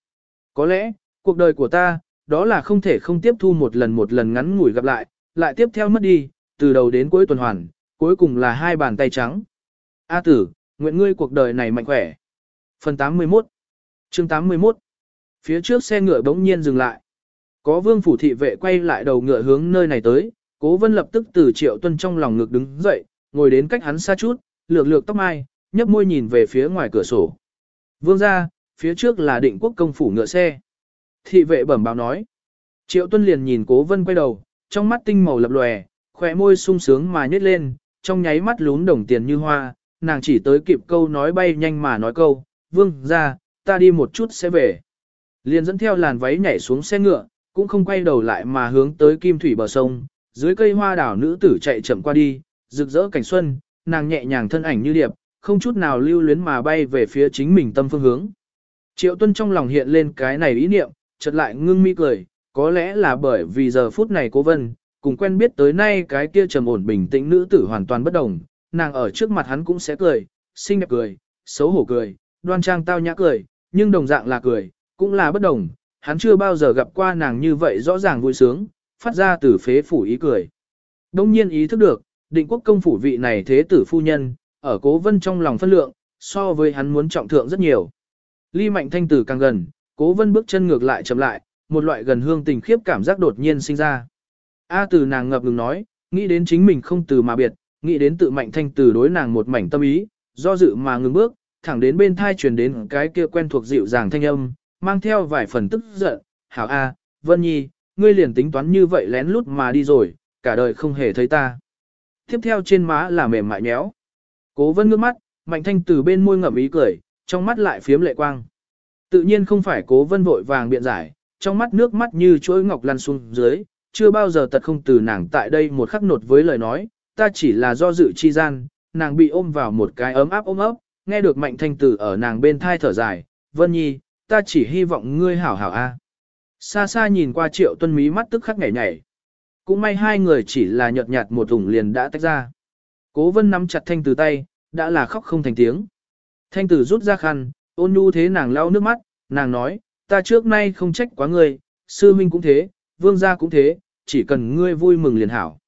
Có lẽ, cuộc đời của ta, đó là không thể không tiếp thu một lần một lần ngắn ngủi gặp lại, lại tiếp theo mất đi, từ đầu đến cuối tuần hoàn, cuối cùng là hai bàn tay trắng. A tử, nguyện ngươi cuộc đời này mạnh khỏe. Phần 81 chương 81 Phía trước xe ngựa bỗng nhiên dừng lại. Có vương phủ thị vệ quay lại đầu ngựa hướng nơi này tới, cố vân lập tức từ triệu tuân trong lòng ngực đứng dậy, ngồi đến cách hắn xa chút, lược lược tóc mai, nhấp môi nhìn về phía ngoài cửa sổ. Vương ra, phía trước là định quốc công phủ ngựa xe. Thị vệ bẩm báo nói. Triệu tuân liền nhìn cố vân quay đầu, trong mắt tinh màu lập lòe, khỏe môi sung sướng mà nhếch lên, trong nháy mắt lún đồng tiền như hoa, nàng chỉ tới kịp câu nói bay nhanh mà nói câu, vương ra, ta đi một chút sẽ về. Liền dẫn theo làn váy nhảy xuống xe ngựa, cũng không quay đầu lại mà hướng tới kim thủy bờ sông, dưới cây hoa đảo nữ tử chạy chậm qua đi, rực rỡ cảnh xuân, nàng nhẹ nhàng thân ảnh như điệp, không chút nào lưu luyến mà bay về phía chính mình tâm phương hướng. Triệu tuân trong lòng hiện lên cái này ý niệm, chợt lại ngưng mi cười, có lẽ là bởi vì giờ phút này cố vân, cùng quen biết tới nay cái kia trầm ổn bình tĩnh nữ tử hoàn toàn bất đồng, nàng ở trước mặt hắn cũng sẽ cười, xinh đẹp cười, xấu hổ cười, đoan trang tao nhã cười, nhưng đồng dạng là cười, cũng là bất đồng, hắn chưa bao giờ gặp qua nàng như vậy rõ ràng vui sướng, phát ra từ phế phủ ý cười. Đông nhiên ý thức được, định quốc công phủ vị này thế tử phu nhân, ở cố vân trong lòng phân lượng, so với hắn muốn trọng thượng rất nhiều. Ly mạnh thanh tử càng gần, cố vân bước chân ngược lại chậm lại, một loại gần hương tình khiếp cảm giác đột nhiên sinh ra. A từ nàng ngập ngừng nói, nghĩ đến chính mình không từ mà biệt, nghĩ đến tự mạnh thanh tử đối nàng một mảnh tâm ý, do dự mà ngừng bước, thẳng đến bên thai truyền đến cái kia quen thuộc dịu dàng thanh âm, mang theo vài phần tức giận, hảo A, Vân Nhi, ngươi liền tính toán như vậy lén lút mà đi rồi, cả đời không hề thấy ta. Tiếp theo trên má là mềm mại méo. Cố vân ngước mắt, mạnh thanh từ bên môi ngậm ý cười, trong mắt lại phiếm lệ quang. Tự nhiên không phải cố vân vội vàng biện giải, trong mắt nước mắt như chuỗi ngọc lăn xuống dưới, chưa bao giờ tật không từ nàng tại đây một khắc nột với lời nói, ta chỉ là do dự chi gian, nàng bị ôm vào một cái ấm áp ôm ấp, nghe được mạnh thanh tử ở nàng bên thai thở dài, Vân Nhi, ta chỉ hy vọng ngươi hảo hảo a. Xa xa nhìn qua triệu tuân mí mắt tức khắc nhảy nhảy. Cũng may hai người chỉ là nhợt nhạt một ủng liền đã tách ra. Cố vân nắm chặt thanh tử tay, đã là khóc không thành tiếng. Thanh tử rút ra khăn, ôn nhu thế nàng lau nước mắt, nàng nói, ta trước nay không trách quá ngươi, sư minh cũng thế, vương gia cũng thế, chỉ cần ngươi vui mừng liền hảo.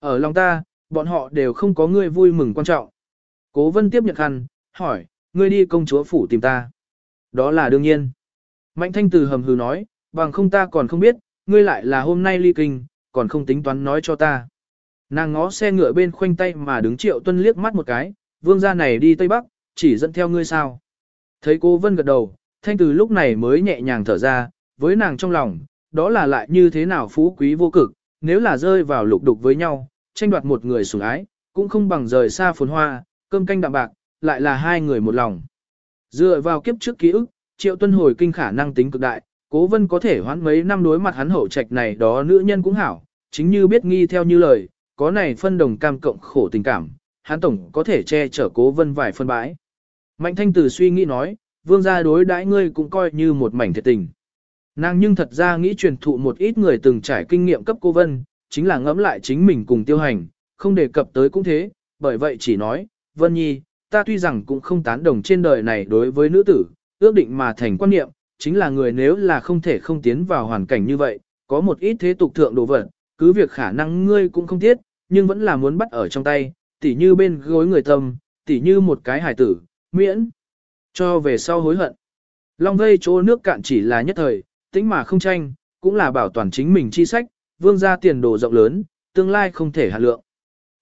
Ở lòng ta, bọn họ đều không có ngươi vui mừng quan trọng. Cố vân tiếp nhận khăn, hỏi, ngươi đi công chúa phủ tìm ta. Đó là đương nhiên. Mạnh thanh từ hầm hừ nói, bằng không ta còn không biết, ngươi lại là hôm nay ly kinh, còn không tính toán nói cho ta. Nàng ngó xe ngựa bên khoanh tay mà đứng triệu tuân liếc mắt một cái, vương gia này đi Tây Bắc, chỉ dẫn theo ngươi sao. Thấy cô Vân gật đầu, thanh từ lúc này mới nhẹ nhàng thở ra, với nàng trong lòng, đó là lại như thế nào phú quý vô cực, nếu là rơi vào lục đục với nhau, tranh đoạt một người sủng ái, cũng không bằng rời xa phồn hoa, cơm canh đạm bạc, lại là hai người một lòng. Dựa vào kiếp trước ký ức, triệu tuân hồi kinh khả năng tính cực đại, cố vân có thể hoãn mấy năm đối mặt hắn hậu trạch này đó nữ nhân cũng hảo, chính như biết nghi theo như lời, có này phân đồng cam cộng khổ tình cảm, hắn tổng có thể che chở cố vân vài phân bãi. Mạnh thanh tử suy nghĩ nói, vương gia đối đãi ngươi cũng coi như một mảnh thiệt tình. Nàng nhưng thật ra nghĩ truyền thụ một ít người từng trải kinh nghiệm cấp cô Vân, chính là ngẫm lại chính mình cùng tiêu hành, không đề cập tới cũng thế, bởi vậy chỉ nói, Vân Nhi, ta tuy rằng cũng không tán đồng trên đời này đối với nữ tử, ước định mà thành quan niệm, chính là người nếu là không thể không tiến vào hoàn cảnh như vậy, có một ít thế tục thượng đồ vật, cứ việc khả năng ngươi cũng không thiết, nhưng vẫn là muốn bắt ở trong tay, tỉ như bên gối người tâm, tỉ như một cái hài tử, miễn, cho về sau hối hận. Long vây chỗ nước cạn chỉ là nhất thời, tính mà không tranh, cũng là bảo toàn chính mình chi sách, vương gia tiền đồ rộng lớn, tương lai không thể hạ lượng.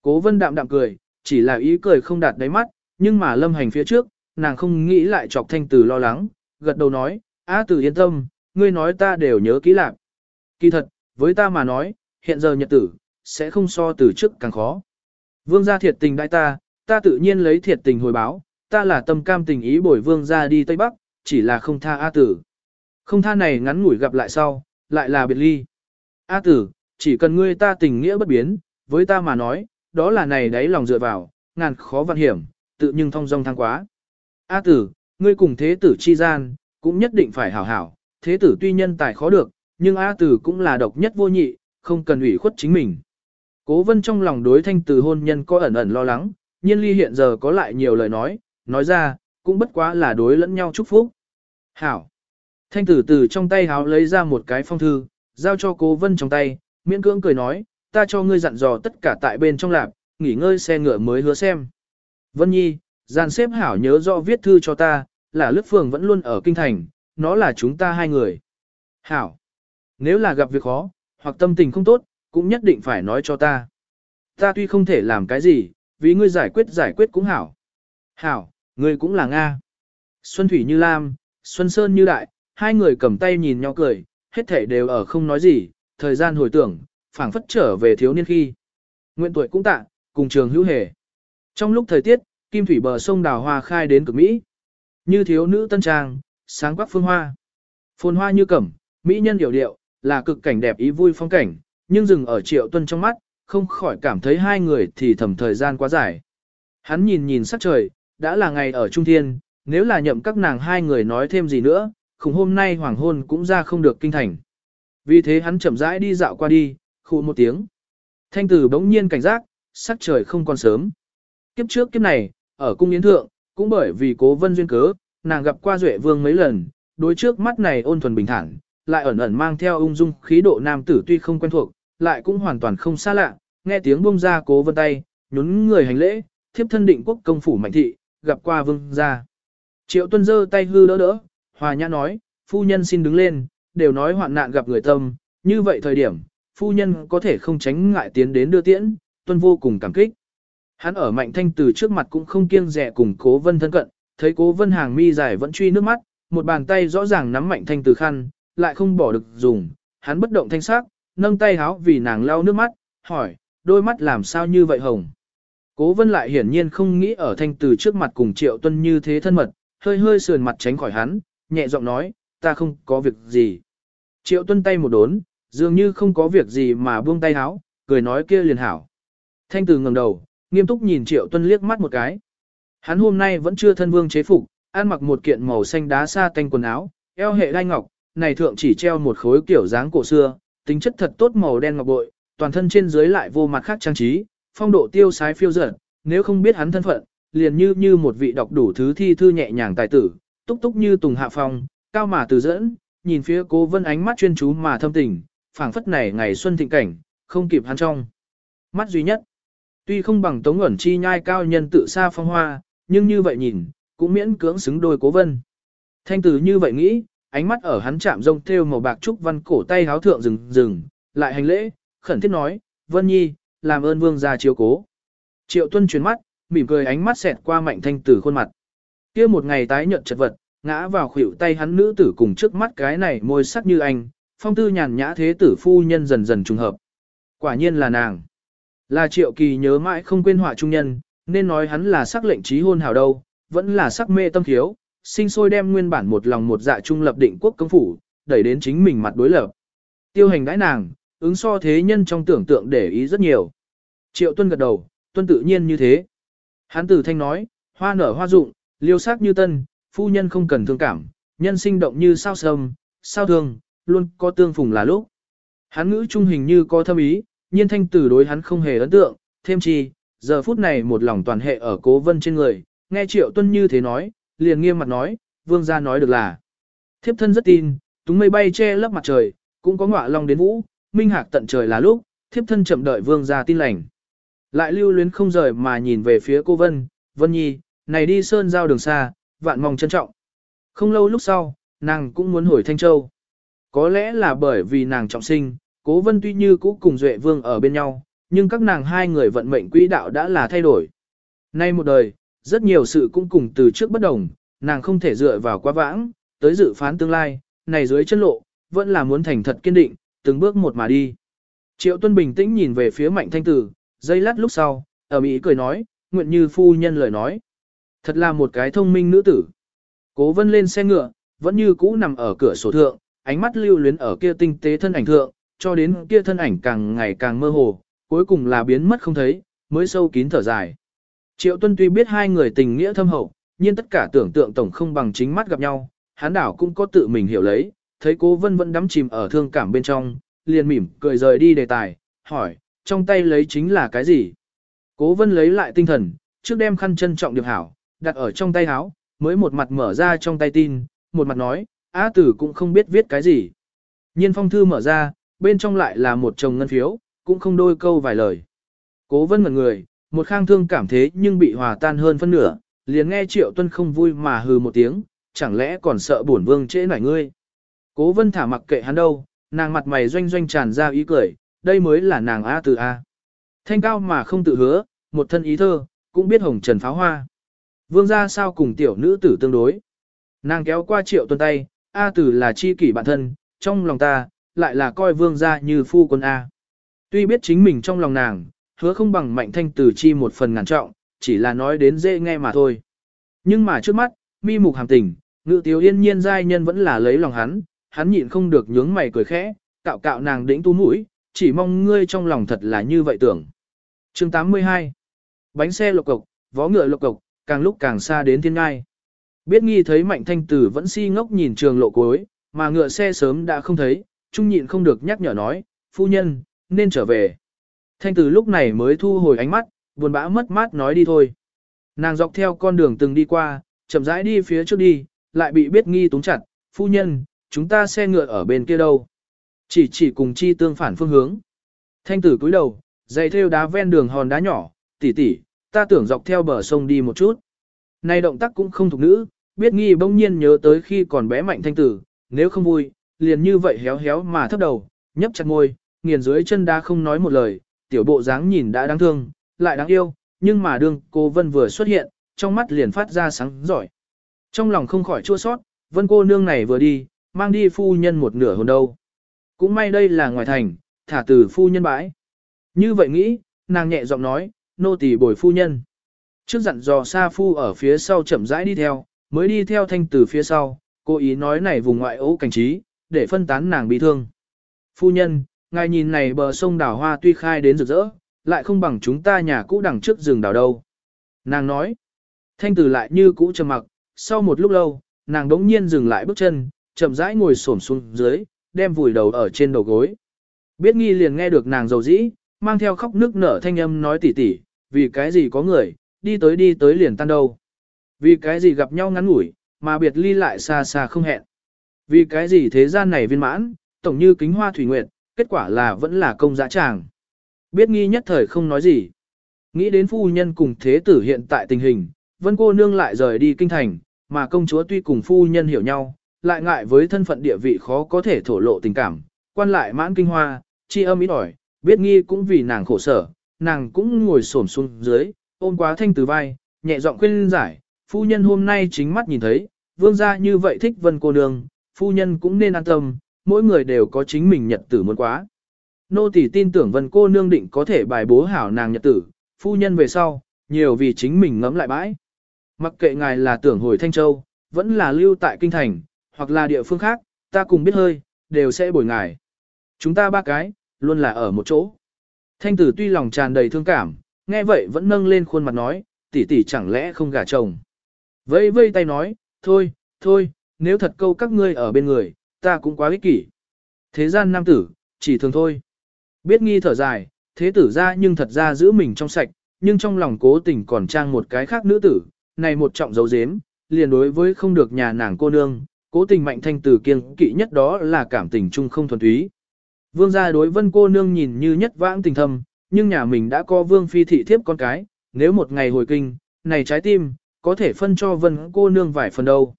Cố vân đạm đạm cười, chỉ là ý cười không đạt đáy mắt, nhưng mà lâm hành phía trước, nàng không nghĩ lại chọc thanh tử lo lắng, gật đầu nói, á tử yên tâm, ngươi nói ta đều nhớ kỹ lạc. Kỳ thật, với ta mà nói, hiện giờ nhật tử, sẽ không so từ trước càng khó. Vương gia thiệt tình đại ta, ta tự nhiên lấy thiệt tình hồi báo, ta là tâm cam tình ý bồi vương gia đi Tây Bắc, chỉ là không tha A tử. Không tha này ngắn ngủi gặp lại sau, lại là biệt ly. A tử, chỉ cần ngươi ta tình nghĩa bất biến, với ta mà nói, đó là này đấy lòng dựa vào, ngàn khó vạn hiểm, tự nhưng thông dong thăng quá. A tử, ngươi cùng thế tử chi gian, cũng nhất định phải hảo hảo, thế tử tuy nhân tài khó được, nhưng A tử cũng là độc nhất vô nhị, không cần ủy khuất chính mình. Cố vân trong lòng đối thanh tử hôn nhân có ẩn ẩn lo lắng, nhiên ly hiện giờ có lại nhiều lời nói, nói ra, cũng bất quá là đối lẫn nhau chúc phúc. Hảo. Thanh tử từ trong tay háo lấy ra một cái phong thư, giao cho cố vân trong tay, miễn cưỡng cười nói, ta cho ngươi dặn dò tất cả tại bên trong lạp, nghỉ ngơi xe ngựa mới hứa xem. Vân Nhi, gian xếp hảo nhớ rõ viết thư cho ta, là lướt phường vẫn luôn ở kinh thành, nó là chúng ta hai người. Hảo. Nếu là gặp việc khó, hoặc tâm tình không tốt, cũng nhất định phải nói cho ta. Ta tuy không thể làm cái gì, vì ngươi giải quyết giải quyết cũng hảo. Hảo, ngươi cũng là Nga. Xuân Thủy như Lam, Xuân Sơn như Đại, hai người cầm tay nhìn nhau cười, hết thể đều ở không nói gì, thời gian hồi tưởng, phảng phất trở về thiếu niên khi. Nguyện tuổi cũng tạ, cùng trường hữu hề. Trong lúc thời tiết, kim thủy bờ sông đào hoa khai đến cực Mỹ. Như thiếu nữ tân trang, sáng quắc phương hoa. Phồn hoa như cẩm, Mỹ nhân điều điệu, là cực cảnh đẹp ý vui phong cảnh, nhưng dừng ở triệu tuân trong mắt, không khỏi cảm thấy hai người thì thầm thời gian quá dài. Hắn nhìn nhìn sắc trời, đã là ngày ở Trung Thiên, nếu là nhậm các nàng hai người nói thêm gì nữa, khủng hôm nay hoàng hôn cũng ra không được kinh thành. Vì thế hắn chậm rãi đi dạo qua đi, khu một tiếng. Thanh tử bỗng nhiên cảnh giác, sắc trời không còn sớm. Kiếp trước kiếp này, ở cung yến thượng, cũng bởi vì cố vân duyên cớ, nàng gặp qua Duệ Vương mấy lần, đối trước mắt này ôn thuần bình thản, lại ẩn ẩn mang theo ung dung khí độ nam tử tuy không quen thuộc, lại cũng hoàn toàn không xa lạ, nghe tiếng buông ra cố vân tay, nhún người hành lễ, thiếp thân định quốc công phủ mạnh thị, gặp qua vương gia. Triệu tuân giơ tay hư đỡ đỡ, hòa nhã nói, phu nhân xin đứng lên, đều nói hoạn nạn gặp người tâm, như vậy thời điểm, phu nhân có thể không tránh ngại tiến đến đưa tiễn, tuân vô cùng cảm kích. Hắn ở mạnh thanh từ trước mặt cũng không kiêng dè cùng cố vân thân cận, thấy cố vân hàng mi dài vẫn truy nước mắt, một bàn tay rõ ràng nắm mạnh thanh từ khăn, lại không bỏ được dùng, hắn bất động thanh sắc, nâng tay háo vì nàng lau nước mắt, hỏi, đôi mắt làm sao như vậy hồng. Cố vân lại hiển nhiên không nghĩ ở thanh từ trước mặt cùng triệu tuân như thế thân mật, hơi hơi sườn mặt tránh khỏi hắn, nhẹ giọng nói, ta không có việc gì. Triệu tuân tay một đốn, dường như không có việc gì mà buông tay háo, cười nói kia liền hảo. Thanh từ ngẩng đầu, nghiêm túc nhìn triệu tuân liếc mắt một cái. Hắn hôm nay vẫn chưa thân vương chế phục, ăn mặc một kiện màu xanh đá sa tanh quần áo, eo hệ đai ngọc, này thượng chỉ treo một khối kiểu dáng cổ xưa, tính chất thật tốt màu đen ngọc bội, toàn thân trên dưới lại vô mặt khác trang trí, phong độ tiêu sái phiêu dở, nếu không biết hắn thân phận, liền như như một vị đọc đủ thứ thi thư nhẹ nhàng tài tử, túc túc như tùng hạ phong, cao mà từ dẫn, nhìn phía cố vân ánh mắt chuyên chú mà thâm tình, phảng phất này ngày xuân thịnh cảnh, không kịp hắn trong. Mắt duy nhất, tuy không bằng tống ẩn chi nhai cao nhân tự xa phong hoa, nhưng như vậy nhìn, cũng miễn cưỡng xứng đôi cố vân. Thanh tử như vậy nghĩ, ánh mắt ở hắn chạm rông theo màu bạc trúc văn cổ tay háo thượng rừng rừng, lại hành lễ, khẩn thiết nói, Vân Nhi, làm ơn vương gia chiếu cố. Triệu tuân chuyển mắt, mỉm cười ánh mắt xẹt qua mạnh thanh tử khuôn mặt. kia một ngày tái nhận chật vật, ngã vào khuỷu tay hắn nữ tử cùng trước mắt cái này môi sắc như anh, phong tư nhàn nhã thế tử phu nhân dần dần trùng hợp. Quả nhiên là nàng. Là triệu kỳ nhớ mãi không quên họa trung nhân, nên nói hắn là sắc lệnh trí hôn hào đâu, vẫn là sắc mê tâm thiếu, sinh sôi đem nguyên bản một lòng một dạ trung lập định quốc công phủ, đẩy đến chính mình mặt đối lập. Tiêu hành đãi nàng, ứng so thế nhân trong tưởng tượng để ý rất nhiều. Triệu tuân gật đầu, tuân tự nhiên như thế. Hắn tử thanh nói, hoa nở hoa rụng, liêu sắc như tân, phu nhân không cần thương cảm, nhân sinh động như sao sâm, sao thương, luôn có tương phùng là lúc. Hắn ngữ trung hình như có thâm ý, nhiên thanh tử đối hắn không hề ấn tượng, thêm chi, giờ phút này một lòng toàn hệ ở cố vân trên người, nghe triệu tuân như thế nói, liền nghiêm mặt nói, vương gia nói được là. Thiếp thân rất tin, túng mây bay che lấp mặt trời, cũng có ngọa long đến vũ, minh hạc tận trời là lúc, thiếp thân chậm đợi vương gia tin lành. Lại lưu luyến không rời mà nhìn về phía cô Vân, Vân Nhi, này đi sơn giao đường xa, vạn mong trân trọng. Không lâu lúc sau, nàng cũng muốn hồi Thanh Châu. Có lẽ là bởi vì nàng trọng sinh, cố vân tuy như cũ cùng Duệ Vương ở bên nhau, nhưng các nàng hai người vận mệnh quỹ đạo đã là thay đổi. Nay một đời, rất nhiều sự cũng cùng từ trước bất đồng, nàng không thể dựa vào quá vãng, tới dự phán tương lai, này dưới chân lộ, vẫn là muốn thành thật kiên định, từng bước một mà đi. Triệu Tuân bình tĩnh nhìn về phía Mạnh Thanh Tử, giây lát lúc sau, ở Mỹ cười nói, nguyện như phu nhân lời nói. Thật là một cái thông minh nữ tử. Cố vân lên xe ngựa, vẫn như cũ nằm ở cửa sổ thượng, ánh mắt lưu luyến ở kia tinh tế thân ảnh thượng, cho đến kia thân ảnh càng ngày càng mơ hồ, cuối cùng là biến mất không thấy, mới sâu kín thở dài. Triệu Tuân tuy biết hai người tình nghĩa thâm hậu, nhưng tất cả tưởng tượng tổng không bằng chính mắt gặp nhau, hắn đảo cũng có tự mình hiểu lấy, thấy cố vân vẫn đắm chìm ở thương cảm bên trong, liền mỉm cười rời đi đề tài, hỏi, trong tay lấy chính là cái gì? Cố vân lấy lại tinh thần, trước đem khăn chân trọng điệp hảo, đặt ở trong tay áo, mới một mặt mở ra trong tay tin, một mặt nói, á tử cũng không biết viết cái gì. Nhiên phong thư mở ra, bên trong lại là một chồng ngân phiếu, cũng không đôi câu vài lời. Cố vân ngẩn người, một khang thương cảm thế nhưng bị hòa tan hơn phân nửa, liền nghe triệu tuân không vui mà hừ một tiếng, chẳng lẽ còn sợ bổn vương trễ nải ngươi. Cố vân thả mặc kệ hắn đâu, nàng mặt mày doanh doanh tràn ra ý cười, đây mới là nàng A từ A. Thanh cao mà không tự hứa, một thân ý thơ, cũng biết hồng trần pháo hoa. Vương gia sao cùng tiểu nữ tử tương đối. Nàng kéo qua triệu tuân tay, A tử là chi kỷ bản thân, trong lòng ta, lại là coi vương gia như phu quân A. Tuy biết chính mình trong lòng nàng, hứa không bằng mạnh thanh tử chi một phần ngàn trọng, chỉ là nói đến dễ nghe mà thôi. Nhưng mà trước mắt, mi mục hàm tình, ngự tiểu yên nhiên giai nhân vẫn là lấy lòng hắn, hắn nhịn không được nhướng mày cười khẽ, cạo cạo nàng đĩnh tu mũi, chỉ mong ngươi trong lòng thật là như vậy tưởng. chương 82 Bánh xe lộc cộc, vó ngựa lộc cộc, càng lúc càng xa đến thiên ngai. Biết nghi thấy mạnh thanh tử vẫn si ngốc nhìn trường lộ cuối, mà ngựa xe sớm đã không thấy, trung nhịn không được nhắc nhở nói, phu nhân, nên trở về. Thanh tử lúc này mới thu hồi ánh mắt, buồn bã mất mát nói đi thôi. Nàng dọc theo con đường từng đi qua, chậm rãi đi phía trước đi, lại bị biết nghi túng chặt, phu nhân, chúng ta xe ngựa ở bên kia đâu. Chỉ chỉ cùng chi tương phản phương hướng. Thanh tử cúi đầu, dày theo đá ven đường hòn đá nhỏ, tỉ tỉ, ta tưởng dọc theo bờ sông đi một chút. Này động tác cũng không thuộc nữ, biết nghi bỗng nhiên nhớ tới khi còn bé mạnh thanh tử, nếu không vui, liền như vậy héo héo mà thấp đầu, nhấp chặt môi, nghiền dưới chân đá không nói một lời, tiểu bộ dáng nhìn đã đáng thương, lại đáng yêu, nhưng mà đương cô Vân vừa xuất hiện, trong mắt liền phát ra sáng giỏi. Trong lòng không khỏi chua sót, Vân cô nương này vừa đi, mang đi phu nhân một nửa hồn đâu. Cũng may đây là ngoài thành, thả từ phu nhân bãi. Như vậy nghĩ, nàng nhẹ giọng nói, nô tỳ bồi phu nhân. Trước dặn dò xa Phu ở phía sau chậm rãi đi theo, mới đi theo thanh từ phía sau, cô ý nói này vùng ngoại ố cảnh trí, để phân tán nàng bị thương. Phu nhân, ngài nhìn này bờ sông đào hoa tuy khai đến rực rỡ, lại không bằng chúng ta nhà cũ đằng trước rừng đào đâu. Nàng nói, thanh tử lại như cũ trầm mặc, sau một lúc lâu, nàng đống nhiên dừng lại bước chân, chậm rãi ngồi xổm xuống dưới, đem vùi đầu ở trên đầu gối. Biết nghi liền nghe được nàng dầu dĩ, mang theo khóc nước nở thanh âm nói tỉ tỉ, vì cái gì có người, đi tới đi tới liền tan đâu. Vì cái gì gặp nhau ngắn ngủi, mà biệt ly lại xa xa không hẹn. Vì cái gì thế gian này viên mãn, tổng như kính hoa thủy nguyệt, kết quả là vẫn là công dã tràng. Biết nghi nhất thời không nói gì. Nghĩ đến phu nhân cùng thế tử hiện tại tình hình, vân cô nương lại rời đi kinh thành, mà công chúa tuy cùng phu nhân hiểu nhau, lại ngại với thân phận địa vị khó có thể thổ lộ tình cảm, quan lại mãn kinh hoa, chi âm ít ỏi, biết nghi cũng vì nàng khổ sở, nàng cũng ngồi xổm xuống dưới, ôm quá thanh từ vai, nhẹ giọng khuyên giải, phu nhân hôm nay chính mắt nhìn thấy, vương gia như vậy thích vân cô nương, phu nhân cũng nên an tâm, mỗi người đều có chính mình nhật tử muốn quá. Nô tỳ tin tưởng vân cô nương định có thể bài bố hảo nàng nhật tử, phu nhân về sau, nhiều vì chính mình ngẫm lại bãi. Mặc kệ ngài là tưởng hồi Thanh Châu, vẫn là lưu tại Kinh Thành, hoặc là địa phương khác, ta cùng biết hơi, đều sẽ bồi ngài. Chúng ta ba cái, luôn là ở một chỗ. Thanh tử tuy lòng tràn đầy thương cảm, nghe vậy vẫn nâng lên khuôn mặt nói, tỷ tỷ chẳng lẽ không gả chồng. Vây vây tay nói, thôi, thôi, nếu thật câu các ngươi ở bên người, ta cũng quá ích kỷ. Thế gian nam tử, chỉ thường thôi. Biết nghi thở dài, thế tử ra nhưng thật ra giữ mình trong sạch, nhưng trong lòng cố tình còn trang một cái khác nữ tử, này một trọng dấu dếm, liền đối với không được nhà nàng cô nương, cố tình mạnh thanh tử kiêng kỵ nhất đó là cảm tình chung không thuần túy. Vương gia đối vân cô nương nhìn như nhất vãng tình thâm, nhưng nhà mình đã có vương phi thị thiếp con cái, nếu một ngày hồi kinh, này trái tim, có thể phân cho vân cô nương vài phần đâu.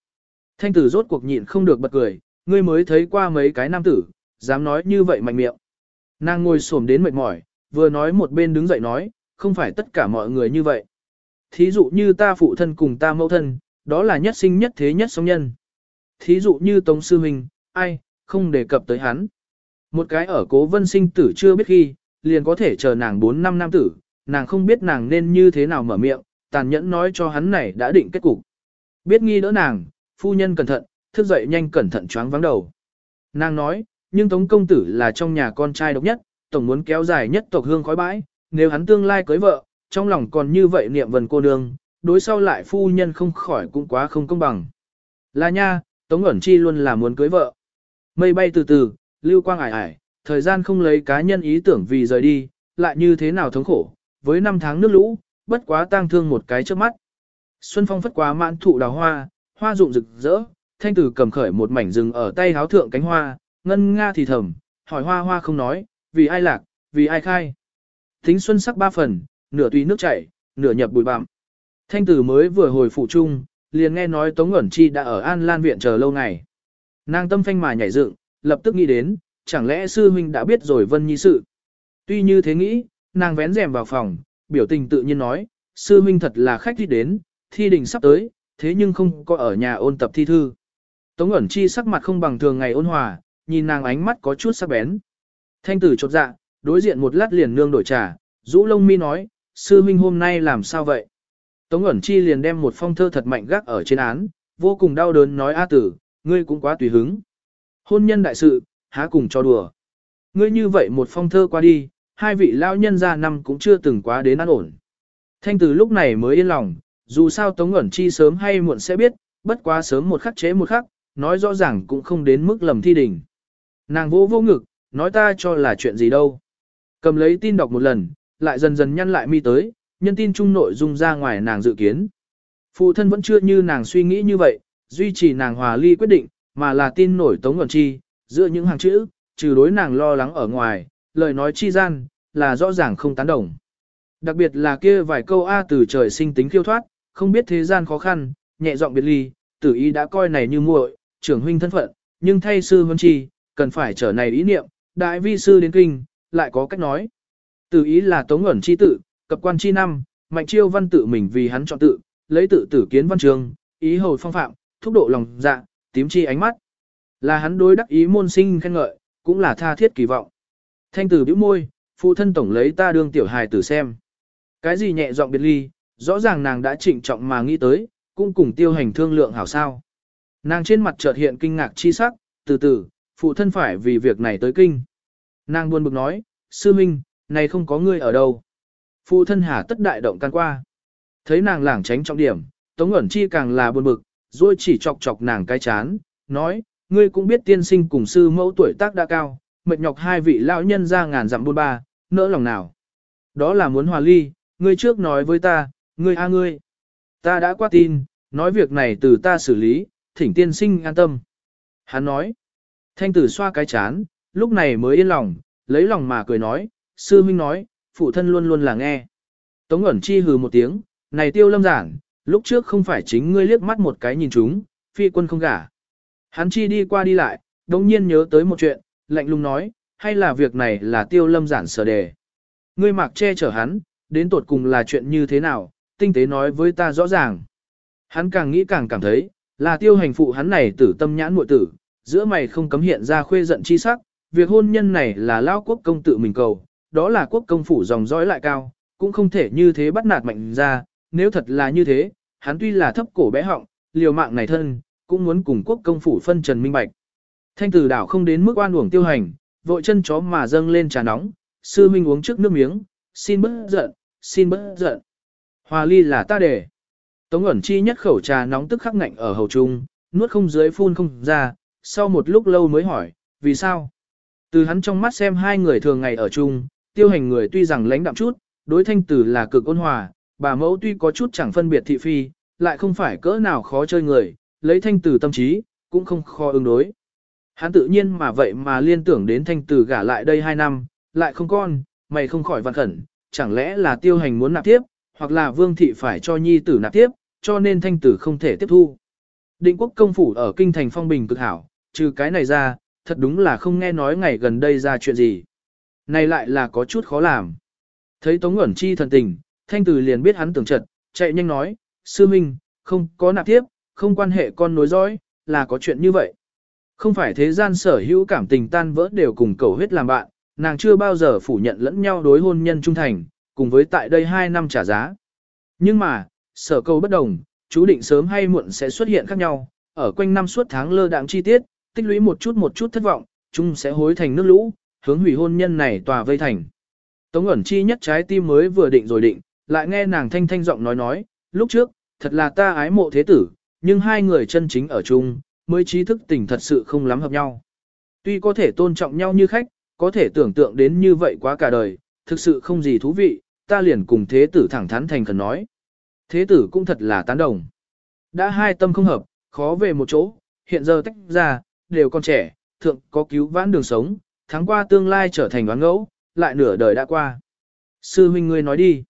Thanh tử rốt cuộc nhịn không được bật cười, ngươi mới thấy qua mấy cái nam tử, dám nói như vậy mạnh miệng. Nàng ngồi xổm đến mệt mỏi, vừa nói một bên đứng dậy nói, không phải tất cả mọi người như vậy. Thí dụ như ta phụ thân cùng ta mẫu thân, đó là nhất sinh nhất thế nhất sống nhân. Thí dụ như Tống Sư Minh, ai, không đề cập tới hắn. Một cái ở cố vân sinh tử chưa biết khi, liền có thể chờ nàng 4 năm nam tử, nàng không biết nàng nên như thế nào mở miệng, tàn nhẫn nói cho hắn này đã định kết cục. Biết nghi đỡ nàng, phu nhân cẩn thận, thức dậy nhanh cẩn thận choáng vắng đầu. Nàng nói, nhưng Tống công tử là trong nhà con trai độc nhất, tổng muốn kéo dài nhất tộc hương khói bãi, nếu hắn tương lai cưới vợ, trong lòng còn như vậy niệm vần cô nương, đối sau lại phu nhân không khỏi cũng quá không công bằng. Là nha, Tống ẩn chi luôn là muốn cưới vợ. Mây bay từ từ, lưu quang ải ải, thời gian không lấy cá nhân ý tưởng vì rời đi, lại như thế nào thống khổ, với năm tháng nước lũ, bất quá tang thương một cái trước mắt. Xuân phong phất quá mãn thụ đào hoa, hoa rụng rực rỡ, thanh tử cầm khởi một mảnh rừng ở tay háo thượng cánh hoa, ngân nga thì thầm, hỏi hoa hoa không nói, vì ai lạc, vì ai khai. Thính xuân sắc ba phần, nửa tùy nước chảy, nửa nhập bụi bặm. Thanh tử mới vừa hồi phụ trung, liền nghe nói Tống Ngẩn Chi đã ở An Lan viện chờ lâu ngày. Nàng tâm phanh mà nhảy dựng, lập tức nghĩ đến, chẳng lẽ sư huynh đã biết rồi Vân Nhi sự. Tuy như thế nghĩ, nàng vén rèm vào phòng, biểu tình tự nhiên nói, sư huynh thật là khách đi đến, thi đình sắp tới, thế nhưng không có ở nhà ôn tập thi thư. Tống ẩn chi sắc mặt không bằng thường ngày ôn hòa, nhìn nàng ánh mắt có chút sắc bén. Thanh tử chột dạ, đối diện một lát liền nương đổi trà, rũ lông mi nói, sư huynh hôm nay làm sao vậy? Tống ẩn chi liền đem một phong thơ thật mạnh gác ở trên án, vô cùng đau đớn nói A tử, ngươi cũng quá tùy hứng. Hôn nhân đại sự, há cùng cho đùa. Ngươi như vậy một phong thơ qua đi, hai vị lao nhân ra năm cũng chưa từng quá đến an ổn. Thanh tử lúc này mới yên lòng, dù sao Tống ngẩn chi sớm hay muộn sẽ biết, bất quá sớm một khắc chế một khắc, nói rõ ràng cũng không đến mức lầm thi đình. Nàng vô vô ngực, nói ta cho là chuyện gì đâu. Cầm lấy tin đọc một lần, lại dần dần nhăn lại mi tới, nhân tin chung nội dung ra ngoài nàng dự kiến. Phụ thân vẫn chưa như nàng suy nghĩ như vậy, duy trì nàng hòa ly quyết định, mà là tin nổi Tống Ngẩn Chi, giữa những hàng chữ, trừ đối nàng lo lắng ở ngoài, lời nói chi gian, là rõ ràng không tán đồng. Đặc biệt là kia vài câu A từ trời sinh tính khiêu thoát, không biết thế gian khó khăn, nhẹ giọng biệt ly, tử ý đã coi này như muội, trưởng huynh thân phận, nhưng thay sư huân chi, cần phải trở này ý niệm, đại vi sư đến kinh, lại có cách nói. Tử ý là tống ẩn chi tự, cập quan chi năm, mạnh chiêu văn tự mình vì hắn chọn tự, lấy tự tử kiến văn trường, ý hầu phong phạm, thúc độ lòng dạ, tím chi ánh mắt. Là hắn đối đắc ý môn sinh khen ngợi, cũng là tha thiết kỳ vọng. Thanh tử bĩu môi, phụ thân tổng lấy ta đương tiểu hài tử xem. Cái gì nhẹ giọng biệt ly, rõ ràng nàng đã trịnh trọng mà nghĩ tới, cũng cùng tiêu hành thương lượng hảo sao. Nàng trên mặt chợt hiện kinh ngạc chi sắc, từ từ, phụ thân phải vì việc này tới kinh. Nàng buồn bực nói, sư minh, này không có ngươi ở đâu. Phụ thân hà tất đại động can qua. Thấy nàng lảng tránh trọng điểm, Tống ẩn chi càng là buồn bực, rồi chỉ chọc chọc nàng cái chán, nói, ngươi cũng biết tiên sinh cùng sư mẫu tuổi tác đã cao, mệt nhọc hai vị lão nhân ra ngàn dặm buôn ba, nỡ lòng nào. Đó là muốn hòa ly, ngươi trước nói với ta, ngươi a ngươi. Ta đã qua tin, nói việc này từ ta xử lý, thỉnh tiên sinh an tâm. Hắn nói, thanh tử xoa cái chán, lúc này mới yên lòng, lấy lòng mà cười nói, sư huynh nói, phụ thân luôn luôn là nghe. Tống ẩn chi hừ một tiếng, này tiêu lâm giản, lúc trước không phải chính ngươi liếc mắt một cái nhìn chúng, phi quân không gả. Hắn chi đi qua đi lại, đồng nhiên nhớ tới một chuyện, lạnh lùng nói, hay là việc này là tiêu lâm giản sở đề. Ngươi mặc che chở hắn, đến tột cùng là chuyện như thế nào, tinh tế nói với ta rõ ràng. Hắn càng nghĩ càng cảm thấy, là tiêu hành phụ hắn này tử tâm nhãn muội tử, giữa mày không cấm hiện ra khuê giận chi sắc, việc hôn nhân này là lao quốc công tự mình cầu, đó là quốc công phủ dòng dõi lại cao, cũng không thể như thế bắt nạt mạnh ra, nếu thật là như thế, hắn tuy là thấp cổ bé họng, liều mạng này thân, cũng muốn cùng quốc công phủ phân trần minh bạch. Thanh tử đảo không đến mức oan uổng tiêu hành, vội chân chó mà dâng lên trà nóng, sư minh uống trước nước miếng, xin bớt giận, xin bớt giận. Hòa ly là ta để. Tống ẩn chi nhất khẩu trà nóng tức khắc ngạnh ở hầu trung, nuốt không dưới phun không ra, sau một lúc lâu mới hỏi, vì sao? Từ hắn trong mắt xem hai người thường ngày ở chung, tiêu hành người tuy rằng lãnh đạm chút, đối thanh tử là cực ôn hòa, bà mẫu tuy có chút chẳng phân biệt thị phi, lại không phải cỡ nào khó chơi người, lấy thanh tử tâm trí, cũng không khó ứng đối. Hắn tự nhiên mà vậy mà liên tưởng đến thanh tử gả lại đây hai năm, lại không con, mày không khỏi văn khẩn, chẳng lẽ là tiêu hành muốn nạp tiếp, hoặc là vương thị phải cho nhi tử nạp tiếp, cho nên thanh tử không thể tiếp thu. Định quốc công phủ ở kinh thành phong bình cực hảo, trừ cái này ra, thật đúng là không nghe nói ngày gần đây ra chuyện gì. Này lại là có chút khó làm. Thấy Tống Ngẩn Chi thần tình, thanh tử liền biết hắn tưởng trật, chạy nhanh nói, sư minh, không có nạp tiếp, không quan hệ con nối dõi, là có chuyện như vậy. Không phải thế gian sở hữu cảm tình tan vỡ đều cùng cầu huyết làm bạn, nàng chưa bao giờ phủ nhận lẫn nhau đối hôn nhân trung thành, cùng với tại đây 2 năm trả giá. Nhưng mà, sở cầu bất đồng, chú định sớm hay muộn sẽ xuất hiện khác nhau, ở quanh năm suốt tháng lơ đãng chi tiết, tích lũy một chút một chút thất vọng, chúng sẽ hối thành nước lũ, hướng hủy hôn nhân này tòa vây thành. Tống ẩn chi nhất trái tim mới vừa định rồi định, lại nghe nàng thanh thanh giọng nói nói, lúc trước, thật là ta ái mộ thế tử, nhưng hai người chân chính ở chung, mới trí thức tình thật sự không lắm hợp nhau. Tuy có thể tôn trọng nhau như khách, có thể tưởng tượng đến như vậy quá cả đời, thực sự không gì thú vị, ta liền cùng thế tử thẳng thắn thành khẩn nói. Thế tử cũng thật là tán đồng. Đã hai tâm không hợp, khó về một chỗ, hiện giờ tách ra, đều còn trẻ, thượng có cứu vãn đường sống, tháng qua tương lai trở thành oán ngẫu, lại nửa đời đã qua. Sư huynh ngươi nói đi.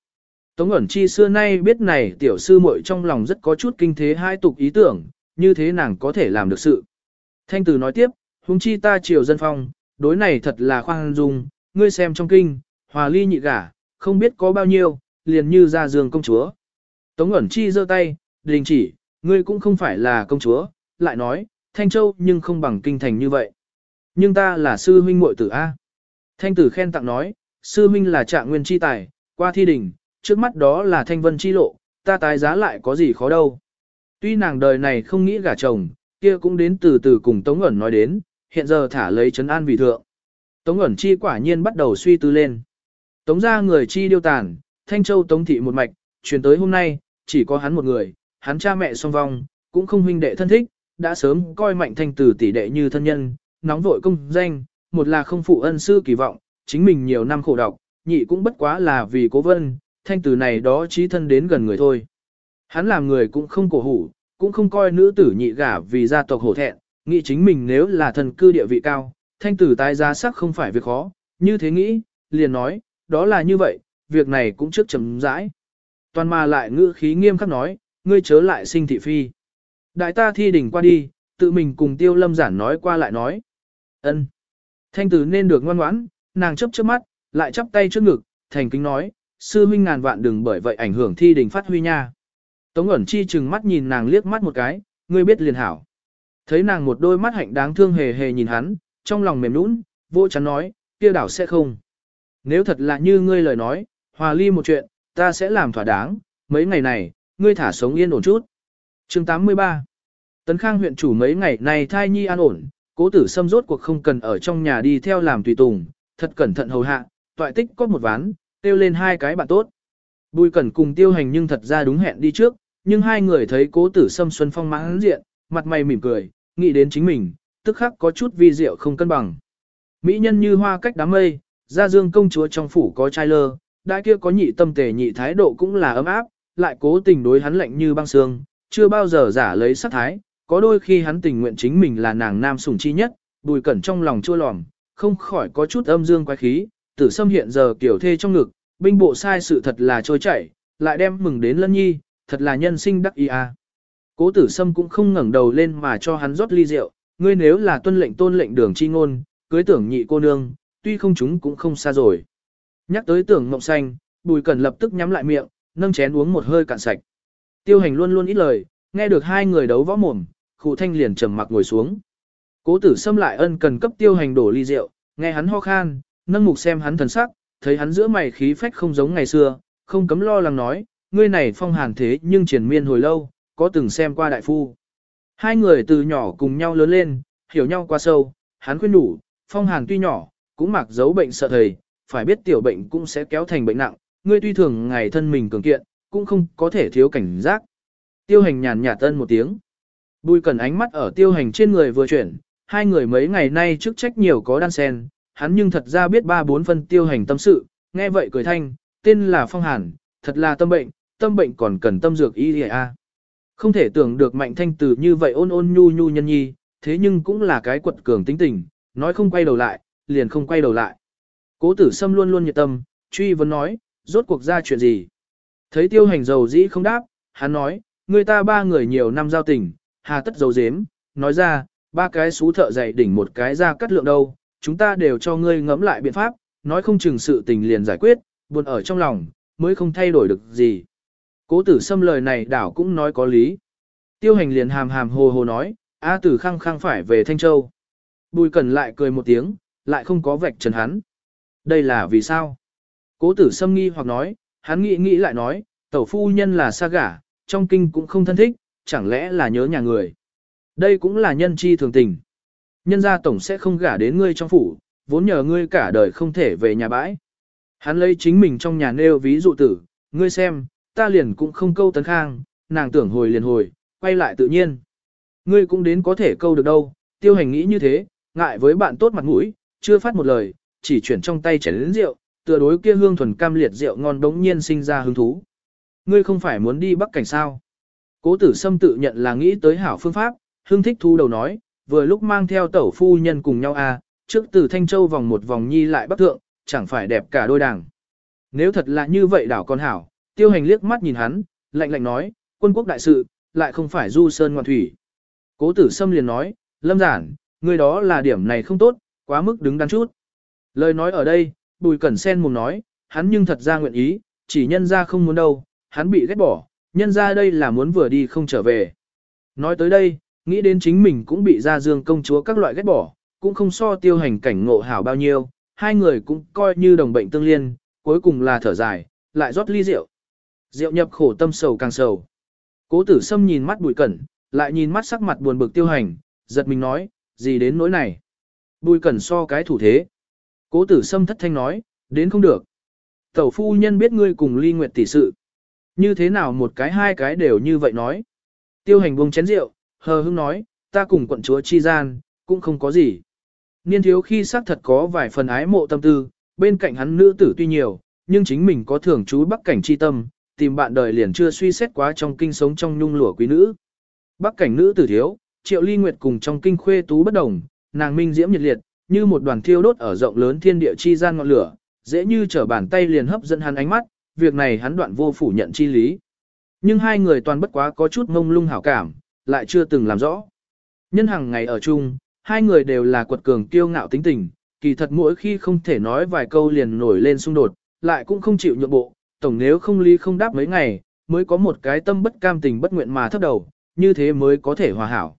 Tống ẩn chi xưa nay biết này tiểu sư muội trong lòng rất có chút kinh thế hai tục ý tưởng, như thế nàng có thể làm được sự. Thanh tử nói tiếp, huống chi ta triều dân phong, đối này thật là khoan dung, ngươi xem trong kinh, hòa ly nhị gả, không biết có bao nhiêu, liền như ra giường công chúa. Tống ẩn chi giơ tay, đình chỉ, ngươi cũng không phải là công chúa, lại nói, Thanh Châu nhưng không bằng kinh thành như vậy. Nhưng ta là sư huynh muội tử A. Thanh tử khen tặng nói, sư huynh là trạng nguyên chi tài, qua thi đỉnh, trước mắt đó là thanh vân chi lộ, ta tái giá lại có gì khó đâu. Tuy nàng đời này không nghĩ gả chồng, kia cũng đến từ từ cùng Tống ẩn nói đến, hiện giờ thả lấy trấn an vì thượng. Tống ẩn chi quả nhiên bắt đầu suy tư lên. Tống ra người chi điêu tàn, Thanh Châu Tống thị một mạch, truyền tới hôm nay, chỉ có hắn một người, hắn cha mẹ song vong, cũng không huynh đệ thân thích, đã sớm coi mạnh thanh tử tỷ đệ như thân nhân, nóng vội công danh, một là không phụ ân sư kỳ vọng, chính mình nhiều năm khổ độc, nhị cũng bất quá là vì cố vân, thanh tử này đó chí thân đến gần người thôi. Hắn làm người cũng không cổ hủ, cũng không coi nữ tử nhị gả vì gia tộc hổ thẹn, nghĩ chính mình nếu là thần cư địa vị cao, thanh tử tái giá sắc không phải việc khó, như thế nghĩ, liền nói, đó là như vậy, việc này cũng trước chấm rãi. Toàn mà lại ngữ khí nghiêm khắc nói, ngươi chớ lại sinh thị phi. Đại ta thi đỉnh qua đi, tự mình cùng tiêu lâm giản nói qua lại nói. ân Thanh tử nên được ngoan ngoãn, nàng chấp chớp mắt, lại chắp tay trước ngực, thành kính nói, sư huynh ngàn vạn đừng bởi vậy ảnh hưởng thi đỉnh phát huy nha. Tống ẩn chi chừng mắt nhìn nàng liếc mắt một cái, ngươi biết liền hảo. Thấy nàng một đôi mắt hạnh đáng thương hề hề nhìn hắn, trong lòng mềm nũng, vô chắn nói, kia đảo sẽ không. Nếu thật là như ngươi lời nói, hòa ly một chuyện, ta sẽ làm thỏa đáng, mấy ngày này, ngươi thả sống yên ổn chút. chương 83 Tấn Khang huyện chủ mấy ngày này thai nhi an ổn, cố tử xâm rốt cuộc không cần ở trong nhà đi theo làm tùy tùng, thật cẩn thận hầu hạ, toại tích có một ván, tiêu lên hai cái bạn tốt. Bùi cẩn cùng tiêu hành nhưng thật ra đúng hẹn đi trước, nhưng hai người thấy cố tử xâm xuân phong mãn diện, mặt mày mỉm cười, nghĩ đến chính mình, tức khắc có chút vi diệu không cân bằng. Mỹ nhân như hoa cách đám mây, gia dương công chúa trong phủ có trai lơ, đại kia có nhị tâm tề nhị thái độ cũng là ấm áp, lại cố tình đối hắn lạnh như băng xương, chưa bao giờ giả lấy sát thái, có đôi khi hắn tình nguyện chính mình là nàng nam sủng chi nhất, bùi cẩn trong lòng chua lòm, không khỏi có chút âm dương quái khí, tử xâm hiện giờ kiểu thê trong ngực, binh bộ sai sự thật là trôi chảy, lại đem mừng đến lân nhi, thật là nhân sinh đắc ý à. Cố tử sâm cũng không ngẩng đầu lên mà cho hắn rót ly rượu, ngươi nếu là tuân lệnh tôn lệnh đường chi ngôn, cưới tưởng nhị cô nương, tuy không chúng cũng không xa rồi. Nhắc tới tưởng mộng xanh, bùi cẩn lập tức nhắm lại miệng, nâng chén uống một hơi cạn sạch. Tiêu hành luôn luôn ít lời, nghe được hai người đấu võ mồm, khụ thanh liền trầm mặc ngồi xuống. Cố tử xâm lại ân cần cấp tiêu hành đổ ly rượu, nghe hắn ho khan, nâng mục xem hắn thần sắc, thấy hắn giữa mày khí phách không giống ngày xưa, không cấm lo lắng nói, ngươi này phong hàn thế nhưng triển miên hồi lâu, có từng xem qua đại phu. Hai người từ nhỏ cùng nhau lớn lên, hiểu nhau qua sâu, hắn khuyên đủ, phong hàn tuy nhỏ, cũng mặc giấu bệnh sợ thầy, phải biết tiểu bệnh cũng sẽ kéo thành bệnh nặng, ngươi tuy thường ngày thân mình cường kiện, cũng không có thể thiếu cảnh giác. Tiêu hành nhàn nhạt tân một tiếng. Bùi cần ánh mắt ở tiêu hành trên người vừa chuyển, hai người mấy ngày nay trước trách nhiều có đan sen, hắn nhưng thật ra biết ba bốn phân tiêu hành tâm sự, nghe vậy cười thanh, tên là Phong Hàn, thật là tâm bệnh, tâm bệnh còn cần tâm dược y a. Không thể tưởng được mạnh thanh từ như vậy ôn ôn nhu nhu nhân nhi, thế nhưng cũng là cái quật cường tính tình, nói không quay đầu lại, liền không quay đầu lại. Cố tử sâm luôn luôn nhiệt tâm, truy vấn nói, rốt cuộc ra chuyện gì. Thấy tiêu hành dầu dĩ không đáp, hắn nói, người ta ba người nhiều năm giao tình, hà tất dầu dếm, nói ra, ba cái xú thợ dạy đỉnh một cái ra cắt lượng đâu, chúng ta đều cho ngươi ngẫm lại biện pháp, nói không chừng sự tình liền giải quyết, buồn ở trong lòng, mới không thay đổi được gì. Cố tử xâm lời này đảo cũng nói có lý. Tiêu hành liền hàm hàm hồ hồ nói, A tử khăng khăng phải về Thanh Châu. Bùi cẩn lại cười một tiếng, lại không có vạch trần hắn. Đây là vì sao? Cố tử xâm nghi hoặc nói, hắn nghĩ nghĩ lại nói, tẩu phu nhân là xa gả, trong kinh cũng không thân thích, chẳng lẽ là nhớ nhà người. Đây cũng là nhân chi thường tình. Nhân gia tổng sẽ không gả đến ngươi trong phủ, vốn nhờ ngươi cả đời không thể về nhà bãi. Hắn lấy chính mình trong nhà nêu ví dụ tử, ngươi xem, ta liền cũng không câu tấn khang, nàng tưởng hồi liền hồi, quay lại tự nhiên. Ngươi cũng đến có thể câu được đâu, tiêu hành nghĩ như thế, ngại với bạn tốt mặt mũi, chưa phát một lời, chỉ chuyển trong tay chén lớn rượu, tựa đối kia hương thuần cam liệt rượu ngon đống nhiên sinh ra hứng thú. Ngươi không phải muốn đi bắc cảnh sao? Cố tử sâm tự nhận là nghĩ tới hảo phương pháp, hương thích thu đầu nói, vừa lúc mang theo tẩu phu nhân cùng nhau à, trước từ Thanh Châu vòng một vòng nhi lại bắc thượng, chẳng phải đẹp cả đôi đảng. Nếu thật là như vậy đảo con hảo, tiêu hành liếc mắt nhìn hắn, lạnh lạnh nói, quân quốc đại sự, lại không phải du sơn ngoan thủy. Cố tử sâm liền nói, lâm giản, người đó là điểm này không tốt, quá mức đứng đắn chút. Lời nói ở đây, bùi cẩn sen mùng nói, hắn nhưng thật ra nguyện ý, chỉ nhân ra không muốn đâu, hắn bị ghét bỏ, nhân ra đây là muốn vừa đi không trở về. Nói tới đây, nghĩ đến chính mình cũng bị ra dương công chúa các loại ghét bỏ, cũng không so tiêu hành cảnh ngộ hảo bao nhiêu, hai người cũng coi như đồng bệnh tương liên, cuối cùng là thở dài, lại rót ly rượu. Rượu nhập khổ tâm sầu càng sầu. Cố tử sâm nhìn mắt bùi cẩn, lại nhìn mắt sắc mặt buồn bực tiêu hành, giật mình nói, gì đến nỗi này. Bùi cẩn so cái thủ thế. Cố tử sâm thất thanh nói, đến không được. Tẩu phu nhân biết ngươi cùng ly nguyệt tỷ sự. Như thế nào một cái hai cái đều như vậy nói. Tiêu hành buông chén rượu, hờ hững nói, ta cùng quận chúa chi gian, cũng không có gì. Niên thiếu khi xác thật có vài phần ái mộ tâm tư, bên cạnh hắn nữ tử tuy nhiều, nhưng chính mình có thường chú bắc cảnh chi tâm, tìm bạn đời liền chưa suy xét quá trong kinh sống trong nhung lụa quý nữ. Bắc cảnh nữ tử thiếu, triệu ly nguyệt cùng trong kinh khuê tú bất đồng, nàng minh diễm nhiệt liệt, như một đoàn thiêu đốt ở rộng lớn thiên địa chi gian ngọn lửa, dễ như trở bàn tay liền hấp dẫn hắn ánh mắt, việc này hắn đoạn vô phủ nhận chi lý. Nhưng hai người toàn bất quá có chút mông lung hảo cảm, lại chưa từng làm rõ. Nhân hàng ngày ở chung, hai người đều là quật cường kiêu ngạo tính tình, kỳ thật mỗi khi không thể nói vài câu liền nổi lên xung đột, lại cũng không chịu nhượng bộ, tổng nếu không ly không đáp mấy ngày, mới có một cái tâm bất cam tình bất nguyện mà thấp đầu, như thế mới có thể hòa hảo.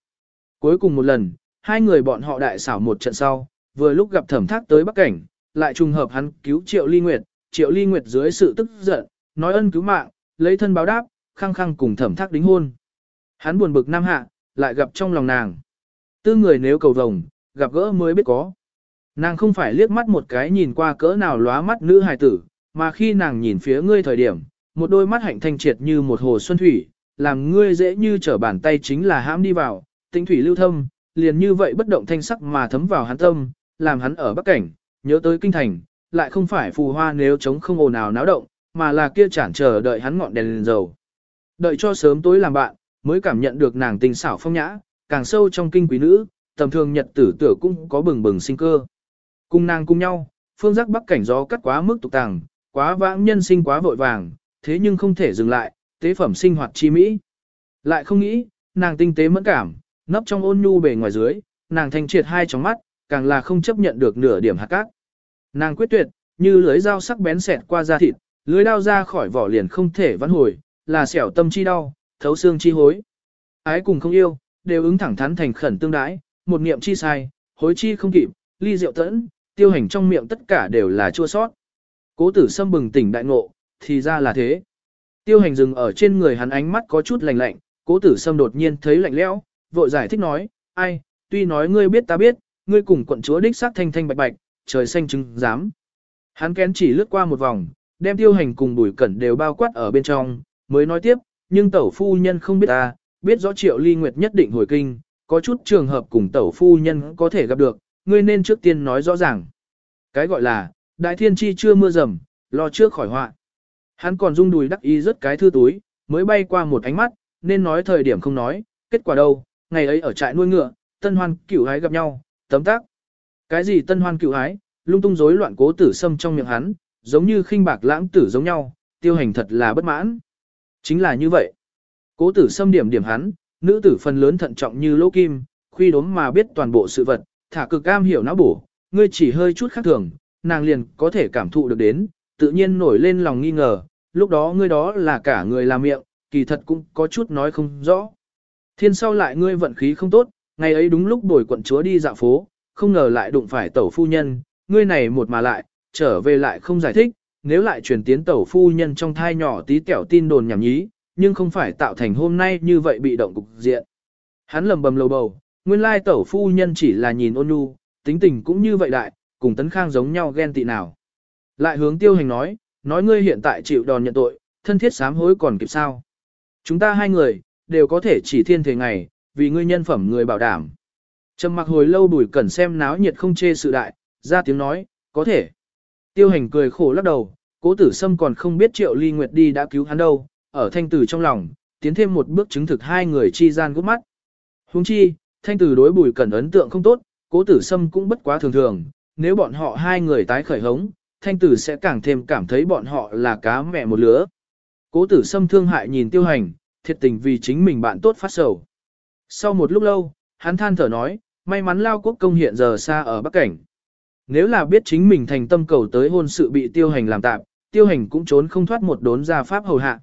Cuối cùng một lần, hai người bọn họ đại xảo một trận sau, vừa lúc gặp thẩm thác tới Bắc Cảnh, lại trùng hợp hắn cứu Triệu Ly Nguyệt, Triệu Ly Nguyệt dưới sự tức giận, nói ân cứu mạng, lấy thân báo đáp, khăng khăng cùng thẩm thác đính hôn. Hắn buồn bực nam hạ, lại gặp trong lòng nàng. Tư người nếu cầu vồng, gặp gỡ mới biết có. Nàng không phải liếc mắt một cái nhìn qua cỡ nào lóa mắt nữ hài tử, mà khi nàng nhìn phía ngươi thời điểm, một đôi mắt hạnh thanh triệt như một hồ xuân thủy, làm ngươi dễ như trở bàn tay chính là hãm đi vào, tinh thủy lưu thông liền như vậy bất động thanh sắc mà thấm vào hắn tâm, làm hắn ở bắc cảnh, nhớ tới kinh thành, lại không phải phù hoa nếu chống không ồn nào náo động, mà là kia chản chờ đợi hắn ngọn đèn, đèn dầu. Đợi cho sớm tối làm bạn, mới cảm nhận được nàng tình xảo phong nhã, càng sâu trong kinh quý nữ, tầm thường nhật tử tử cũng có bừng bừng sinh cơ. Cùng nàng cùng nhau, phương giác bắc cảnh gió cắt quá mức tục tàng, quá vãng nhân sinh quá vội vàng, thế nhưng không thể dừng lại, tế phẩm sinh hoạt chi mỹ. Lại không nghĩ, nàng tinh tế mẫn cảm, nấp trong ôn nhu bề ngoài dưới, nàng thanh triệt hai trong mắt, càng là không chấp nhận được nửa điểm hạt cát. Nàng quyết tuyệt, như lưới dao sắc bén xẹt qua da thịt, lưới đao ra khỏi vỏ liền không thể vãn hồi, là xẻo tâm chi đau, thấu xương chi hối. Ái cùng không yêu, đều ứng thẳng thắn thành khẩn tương đãi, một niệm chi sai, hối chi không kịp, ly rượu tẫn, tiêu hành trong miệng tất cả đều là chua sót. Cố tử sâm bừng tỉnh đại ngộ, thì ra là thế. Tiêu hành dừng ở trên người hắn ánh mắt có chút lạnh lạnh, cố tử sâm đột nhiên thấy lạnh lẽo, vội giải thích nói, ai, tuy nói ngươi biết ta biết, ngươi cùng quận chúa đích xác thanh thanh bạch bạch, trời xanh trứng dám. Hắn kén chỉ lướt qua một vòng, đem tiêu hành cùng bùi cẩn đều bao quát ở bên trong, mới nói tiếp, nhưng tẩu phu nhân không biết ta, biết rõ triệu ly nguyệt nhất định hồi kinh, có chút trường hợp cùng tẩu phu nhân có thể gặp được, ngươi nên trước tiên nói rõ ràng. Cái gọi là, đại thiên chi chưa mưa rầm, lo trước khỏi họa. Hắn còn rung đùi đắc ý rất cái thư túi, mới bay qua một ánh mắt, nên nói thời điểm không nói, kết quả đâu, ngày ấy ở trại nuôi ngựa, tân hoan cửu hái gặp nhau, tấm tác. Cái gì tân hoan cửu hái, lung tung rối loạn cố tử sâm trong miệng hắn, giống như khinh bạc lãng tử giống nhau, tiêu hành thật là bất mãn. Chính là như vậy. Cố tử Sâm điểm điểm hắn, nữ tử phần lớn thận trọng như lỗ kim, khuy đốm mà biết toàn bộ sự vật, thả cực cam hiểu não bổ, ngươi chỉ hơi chút khác thường, nàng liền có thể cảm thụ được đến, tự nhiên nổi lên lòng nghi ngờ, lúc đó ngươi đó là cả người làm miệng, kỳ thật cũng có chút nói không rõ. Thiên sau lại ngươi vận khí không tốt, ngày ấy đúng lúc đổi quận chúa đi dạo phố, không ngờ lại đụng phải tẩu phu nhân, ngươi này một mà lại, trở về lại không giải thích, nếu lại truyền tiến tẩu phu nhân trong thai nhỏ tí kẻo tin đồn nhảm nhí, nhưng không phải tạo thành hôm nay như vậy bị động cục diện. Hắn lầm bầm lầu bầu, nguyên lai tẩu phu nhân chỉ là nhìn ôn nhu, tính tình cũng như vậy đại, cùng tấn khang giống nhau ghen tị nào. Lại hướng tiêu hành nói, nói ngươi hiện tại chịu đòn nhận tội, thân thiết sám hối còn kịp sao. Chúng ta hai người, đều có thể chỉ thiên thế ngày, vì ngươi nhân phẩm người bảo đảm. Trầm mặc hồi lâu bùi cẩn xem náo nhiệt không chê sự đại, ra tiếng nói, có thể. Tiêu hành cười khổ lắc đầu, cố tử sâm còn không biết triệu ly nguyệt đi đã cứu hắn đâu, ở thanh tử trong lòng, tiến thêm một bước chứng thực hai người chi gian gút mắt. Huống chi, thanh tử đối bùi cẩn ấn tượng không tốt, cố tử sâm cũng bất quá thường thường, nếu bọn họ hai người tái khởi hống, thanh tử sẽ càng thêm cảm thấy bọn họ là cá mẹ một lứa. Cố tử sâm thương hại nhìn tiêu hành, thiệt tình vì chính mình bạn tốt phát sầu. Sau một lúc lâu, hắn than thở nói, may mắn lao quốc công hiện giờ xa ở Bắc Cảnh. Nếu là biết chính mình thành tâm cầu tới hôn sự bị tiêu hành làm tạm, tiêu hành cũng trốn không thoát một đốn ra pháp hầu hạ.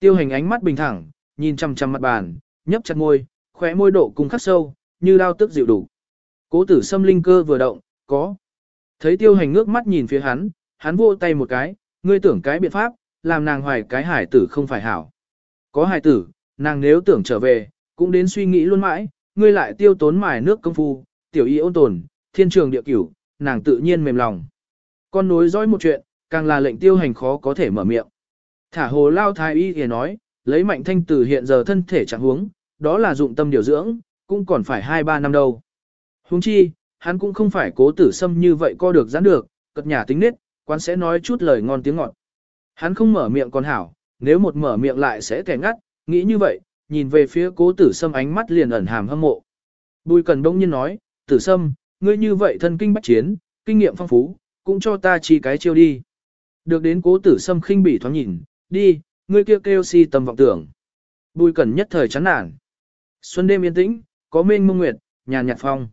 Tiêu hành ánh mắt bình thẳng, nhìn chăm chăm mặt bàn, nhấp chặt môi, khóe môi độ cùng khắc sâu, như lao tức dịu đủ. Cố tử xâm linh cơ vừa động, có. Thấy tiêu hành ngước mắt nhìn phía hắn, hắn vô tay một cái, ngươi tưởng cái biện pháp, làm nàng hoài cái hải tử không phải hảo. Có hài tử, nàng nếu tưởng trở về, cũng đến suy nghĩ luôn mãi, ngươi lại tiêu tốn mài nước công phu, tiểu y ôn tồn, thiên trường địa cửu, nàng tự nhiên mềm lòng. Con nối dõi một chuyện, càng là lệnh tiêu hành khó có thể mở miệng. Thả hồ lao thái y thì nói, lấy mạnh thanh tử hiện giờ thân thể trạng huống, đó là dụng tâm điều dưỡng, cũng còn phải 2-3 năm đâu. Huống chi, hắn cũng không phải cố tử xâm như vậy co được giãn được, cật nhà tính nết, quán sẽ nói chút lời ngon tiếng ngọt. Hắn không mở miệng còn hảo, nếu một mở miệng lại sẽ kẻ ngắt, nghĩ như vậy, nhìn về phía cố tử sâm ánh mắt liền ẩn hàm hâm mộ. Bùi Cần đông nhiên nói, tử sâm, ngươi như vậy thân kinh bách chiến, kinh nghiệm phong phú, cũng cho ta chi cái chiêu đi. Được đến cố tử sâm khinh bỉ thoáng nhìn, đi, ngươi kêu kêu si tầm vọng tưởng. Bùi Cần nhất thời chán nản. Xuân đêm yên tĩnh, có mênh mông nguyệt, nhàn nhạt phong.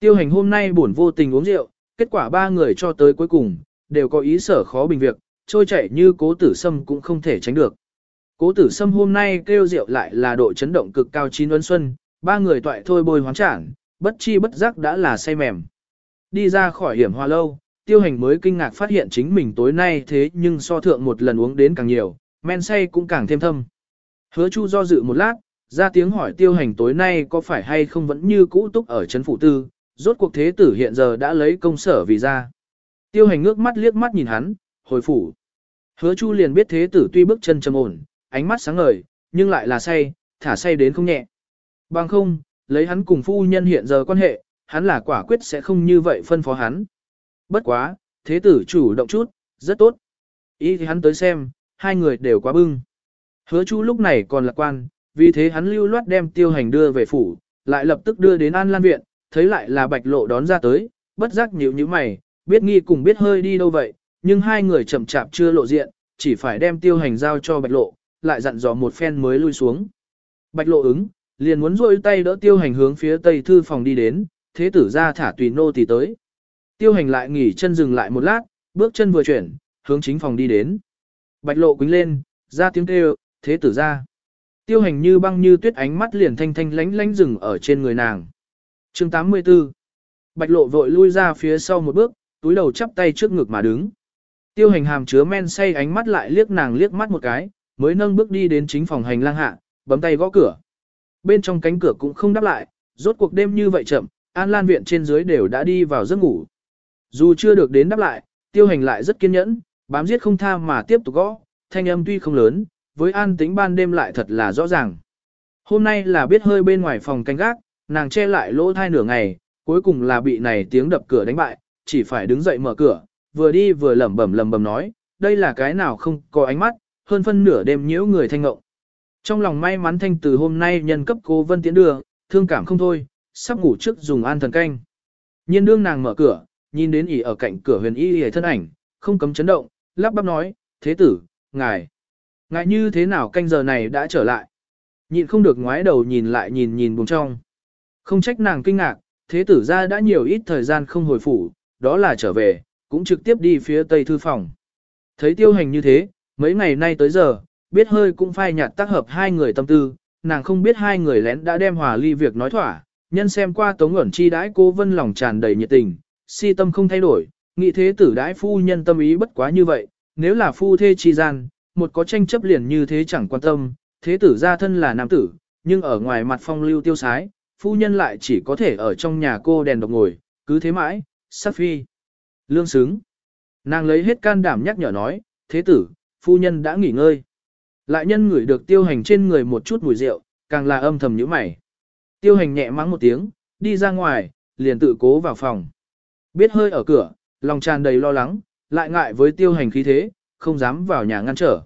Tiêu hành hôm nay buồn vô tình uống rượu, kết quả ba người cho tới cuối cùng, đều có ý sở khó bình việc, trôi chảy như cố tử sâm cũng không thể tránh được. Cố tử sâm hôm nay kêu rượu lại là độ chấn động cực cao chín ấn xuân, ba người toại thôi bồi hoán trảng, bất chi bất giác đã là say mềm. Đi ra khỏi hiểm hoa lâu, tiêu hành mới kinh ngạc phát hiện chính mình tối nay thế nhưng so thượng một lần uống đến càng nhiều, men say cũng càng thêm thâm. Hứa chu do dự một lát, ra tiếng hỏi tiêu hành tối nay có phải hay không vẫn như cũ túc ở chấn phủ tư, rốt cuộc thế tử hiện giờ đã lấy công sở vì ra. Tiêu hành ngước mắt liếc mắt nhìn hắn, hồi phủ. Hứa chu liền biết thế tử tuy bước chân trầm ổn, ánh mắt sáng ngời, nhưng lại là say, thả say đến không nhẹ. Bằng không, lấy hắn cùng phu nhân hiện giờ quan hệ, hắn là quả quyết sẽ không như vậy phân phó hắn. Bất quá, thế tử chủ động chút, rất tốt. Ý thì hắn tới xem, hai người đều quá bưng. Hứa chu lúc này còn lạc quan, vì thế hắn lưu loát đem tiêu hành đưa về phủ, lại lập tức đưa đến An Lan Viện, thấy lại là bạch lộ đón ra tới, bất giác nhíu nhíu mày, biết nghi cùng biết hơi đi đâu vậy, nhưng hai người chậm chạp chưa lộ diện, chỉ phải đem tiêu hành giao cho bạch lộ, lại dặn dò một phen mới lui xuống. Bạch lộ ứng, liền muốn rôi tay đỡ tiêu hành hướng phía tây thư phòng đi đến, thế tử ra thả tùy nô tỳ tới. Tiêu hành lại nghỉ chân dừng lại một lát, bước chân vừa chuyển, hướng chính phòng đi đến. Bạch lộ quính lên, ra tiếng kêu, thế tử ra. Tiêu hành như băng như tuyết ánh mắt liền thanh thanh lánh lánh rừng ở trên người nàng. chương 84 Bạch lộ vội lui ra phía sau một bước, túi đầu chắp tay trước ngực mà đứng. Tiêu hành hàm chứa men say ánh mắt lại liếc nàng liếc mắt một cái, mới nâng bước đi đến chính phòng hành lang hạ, bấm tay gõ cửa. Bên trong cánh cửa cũng không đáp lại, rốt cuộc đêm như vậy chậm, An Lan viện trên dưới đều đã đi vào giấc ngủ. Dù chưa được đến đáp lại, tiêu hành lại rất kiên nhẫn, bám giết không tha mà tiếp tục gõ, thanh âm tuy không lớn, với an tính ban đêm lại thật là rõ ràng. Hôm nay là biết hơi bên ngoài phòng canh gác, nàng che lại lỗ thai nửa ngày, cuối cùng là bị này tiếng đập cửa đánh bại, chỉ phải đứng dậy mở cửa, vừa đi vừa lẩm bẩm lẩm bẩm nói, đây là cái nào không có ánh mắt, hơn phân nửa đêm nhiễu người thanh ngộng. Trong lòng may mắn thanh từ hôm nay nhân cấp cô Vân tiến đưa, thương cảm không thôi, sắp ngủ trước dùng an thần canh. Nhiên đương nàng mở cửa, nhìn đến ỉ ở cạnh cửa huyền y hề thân ảnh, không cấm chấn động, lắp bắp nói, thế tử, ngài, ngài như thế nào canh giờ này đã trở lại. Nhịn không được ngoái đầu nhìn lại nhìn nhìn buồng trong. Không trách nàng kinh ngạc, thế tử ra đã nhiều ít thời gian không hồi phủ, đó là trở về, cũng trực tiếp đi phía tây thư phòng. Thấy tiêu hành như thế, mấy ngày nay tới giờ, biết hơi cũng phai nhạt tác hợp hai người tâm tư, nàng không biết hai người lén đã đem hòa ly việc nói thỏa, nhân xem qua tống ẩn chi đãi cô vân lòng tràn đầy nhiệt tình, si tâm không thay đổi, nghĩ thế tử đãi phu nhân tâm ý bất quá như vậy, nếu là phu thê chi gian, một có tranh chấp liền như thế chẳng quan tâm, thế tử gia thân là nam tử, nhưng ở ngoài mặt phong lưu tiêu sái, phu nhân lại chỉ có thể ở trong nhà cô đèn độc ngồi, cứ thế mãi, sắc phi. Lương xứng. Nàng lấy hết can đảm nhắc nhở nói, thế tử, phu nhân đã nghỉ ngơi. Lại nhân ngửi được tiêu hành trên người một chút mùi rượu, càng là âm thầm nhíu mày. Tiêu hành nhẹ mắng một tiếng, đi ra ngoài, liền tự cố vào phòng. Biết hơi ở cửa, lòng tràn đầy lo lắng, lại ngại với tiêu hành khí thế, không dám vào nhà ngăn trở.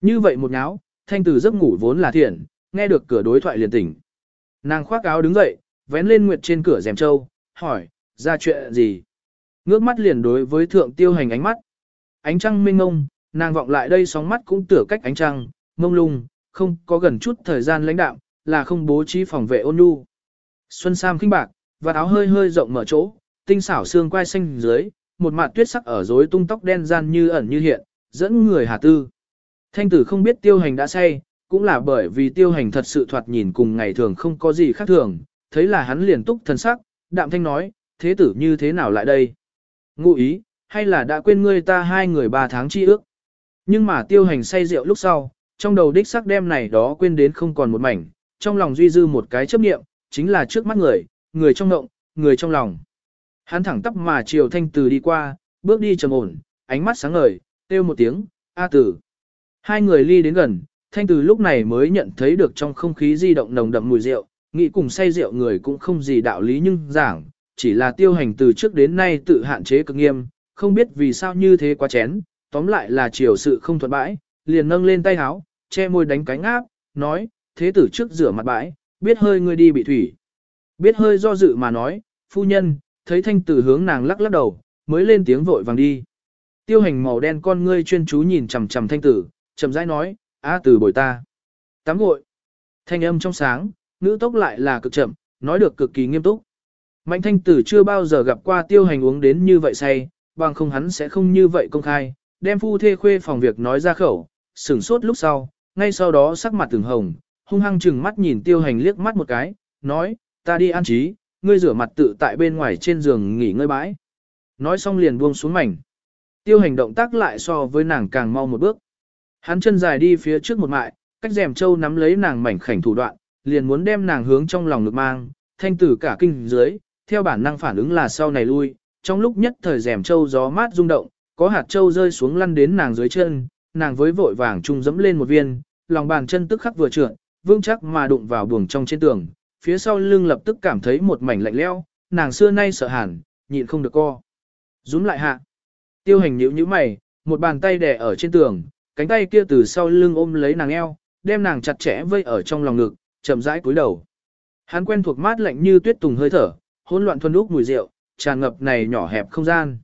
Như vậy một nháo, thanh từ giấc ngủ vốn là thiện, nghe được cửa đối thoại liền tỉnh. Nàng khoác áo đứng dậy, vén lên nguyệt trên cửa rèm trâu, hỏi, ra chuyện gì? Ngước mắt liền đối với thượng tiêu hành ánh mắt. Ánh trăng minh ngông, nàng vọng lại đây sóng mắt cũng tựa cách ánh trăng, mông lung, không có gần chút thời gian lãnh đạm, là không bố trí phòng vệ ôn nhu. Xuân Sam khinh bạc, và áo hơi hơi rộng mở chỗ, tinh xảo xương quai xanh dưới, một mặt tuyết sắc ở rối tung tóc đen gian như ẩn như hiện, dẫn người hà tư. Thanh tử không biết tiêu hành đã say, cũng là bởi vì tiêu hành thật sự thoạt nhìn cùng ngày thường không có gì khác thường, thấy là hắn liền túc thần sắc, đạm thanh nói, thế tử như thế nào lại đây? Ngụ ý, hay là đã quên ngươi ta hai người ba tháng chi ước? Nhưng mà tiêu hành say rượu lúc sau, trong đầu đích sắc đem này đó quên đến không còn một mảnh, trong lòng duy dư một cái chấp niệm, chính là trước mắt người, người trong ngộng, người trong lòng. Hắn thẳng tắp mà chiều thanh từ đi qua, bước đi trầm ổn, ánh mắt sáng ngời, kêu một tiếng, A tử. Hai người ly đến gần, thanh từ lúc này mới nhận thấy được trong không khí di động nồng đậm mùi rượu, nghĩ cùng say rượu người cũng không gì đạo lý nhưng giảng, chỉ là tiêu hành từ trước đến nay tự hạn chế cực nghiêm, không biết vì sao như thế quá chén, tóm lại là chiều sự không thuận bãi, liền nâng lên tay háo, che môi đánh cánh áp, nói, thế tử trước rửa mặt bãi, biết hơi ngươi đi bị thủy. Biết hơi do dự mà nói, phu nhân, thấy thanh tử hướng nàng lắc lắc đầu, mới lên tiếng vội vàng đi. Tiêu hành màu đen con ngươi chuyên chú nhìn chằm chằm thanh tử, chậm rãi nói, á tử bồi ta. Tắm gội. Thanh âm trong sáng, ngữ tốc lại là cực chậm, nói được cực kỳ nghiêm túc. Mạnh thanh tử chưa bao giờ gặp qua tiêu hành uống đến như vậy say, bằng không hắn sẽ không như vậy công khai, đem phu thê khuê phòng việc nói ra khẩu, sửng sốt lúc sau, ngay sau đó sắc mặt từng hồng, hung hăng chừng mắt nhìn tiêu hành liếc mắt một cái, nói, ta đi ăn trí, ngươi rửa mặt tự tại bên ngoài trên giường nghỉ ngơi bãi. Nói xong liền buông xuống mảnh. Tiêu hành động tác lại so với nàng càng mau một bước. Hắn chân dài đi phía trước một mại, cách rèm châu nắm lấy nàng mảnh khảnh thủ đoạn, liền muốn đem nàng hướng trong lòng ngực mang, thanh tử cả kinh dưới, theo bản năng phản ứng là sau này lui, trong lúc nhất thời rèm châu gió mát rung động, có hạt châu rơi xuống lăn đến nàng dưới chân, nàng với vội vàng trung dẫm lên một viên, lòng bàn chân tức khắc vừa trượt, vương chắc mà đụng vào buồng trong trên tường, phía sau lưng lập tức cảm thấy một mảnh lạnh lẽo, nàng xưa nay sợ hẳn, nhịn không được co. Rúm lại hạ. Tiêu hành nhíu nhíu mày, một bàn tay đè ở trên tường, cánh tay kia từ sau lưng ôm lấy nàng eo, đem nàng chặt chẽ vây ở trong lòng ngực, chậm rãi cúi đầu. Hắn quen thuộc mát lạnh như tuyết tùng hơi thở, hỗn loạn thuần úc mùi rượu, tràn ngập này nhỏ hẹp không gian.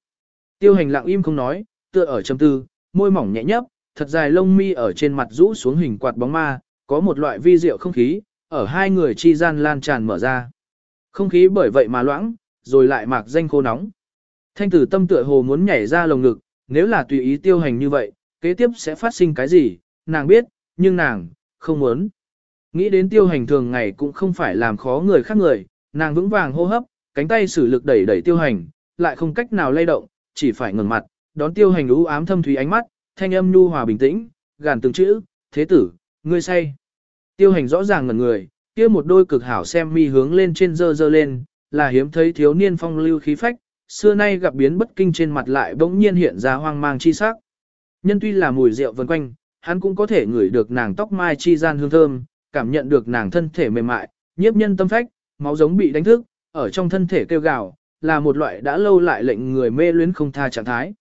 Tiêu hành lặng im không nói, tựa ở trầm tư, môi mỏng nhẹ nhấp, thật dài lông mi ở trên mặt rũ xuống hình quạt bóng ma, có một loại vi rượu không khí, ở hai người chi gian lan tràn mở ra. Không khí bởi vậy mà loãng, rồi lại mạc danh khô nóng. Thanh tử tâm tựa hồ muốn nhảy ra lồng ngực, nếu là tùy ý tiêu hành như vậy, kế tiếp sẽ phát sinh cái gì, nàng biết, nhưng nàng, không muốn. Nghĩ đến tiêu hành thường ngày cũng không phải làm khó người khác người, nàng vững vàng hô hấp, cánh tay sử lực đẩy đẩy tiêu hành, lại không cách nào lay động, chỉ phải ngừng mặt, đón tiêu hành u ám thâm thúy ánh mắt, thanh âm nhu hòa bình tĩnh, gàn từng chữ, thế tử, ngươi say. Tiêu hành rõ ràng ngẩn người, kia một đôi cực hảo xem mi hướng lên trên dơ dơ lên, là hiếm thấy thiếu niên phong lưu khí phách, xưa nay gặp biến bất kinh trên mặt lại bỗng nhiên hiện ra hoang mang chi sắc. Nhân tuy là mùi rượu vần quanh, hắn cũng có thể ngửi được nàng tóc mai chi gian hương thơm, cảm nhận được nàng thân thể mềm mại, nhiếp nhân tâm phách, máu giống bị đánh thức, ở trong thân thể kêu gào, là một loại đã lâu lại lệnh người mê luyến không tha trạng thái.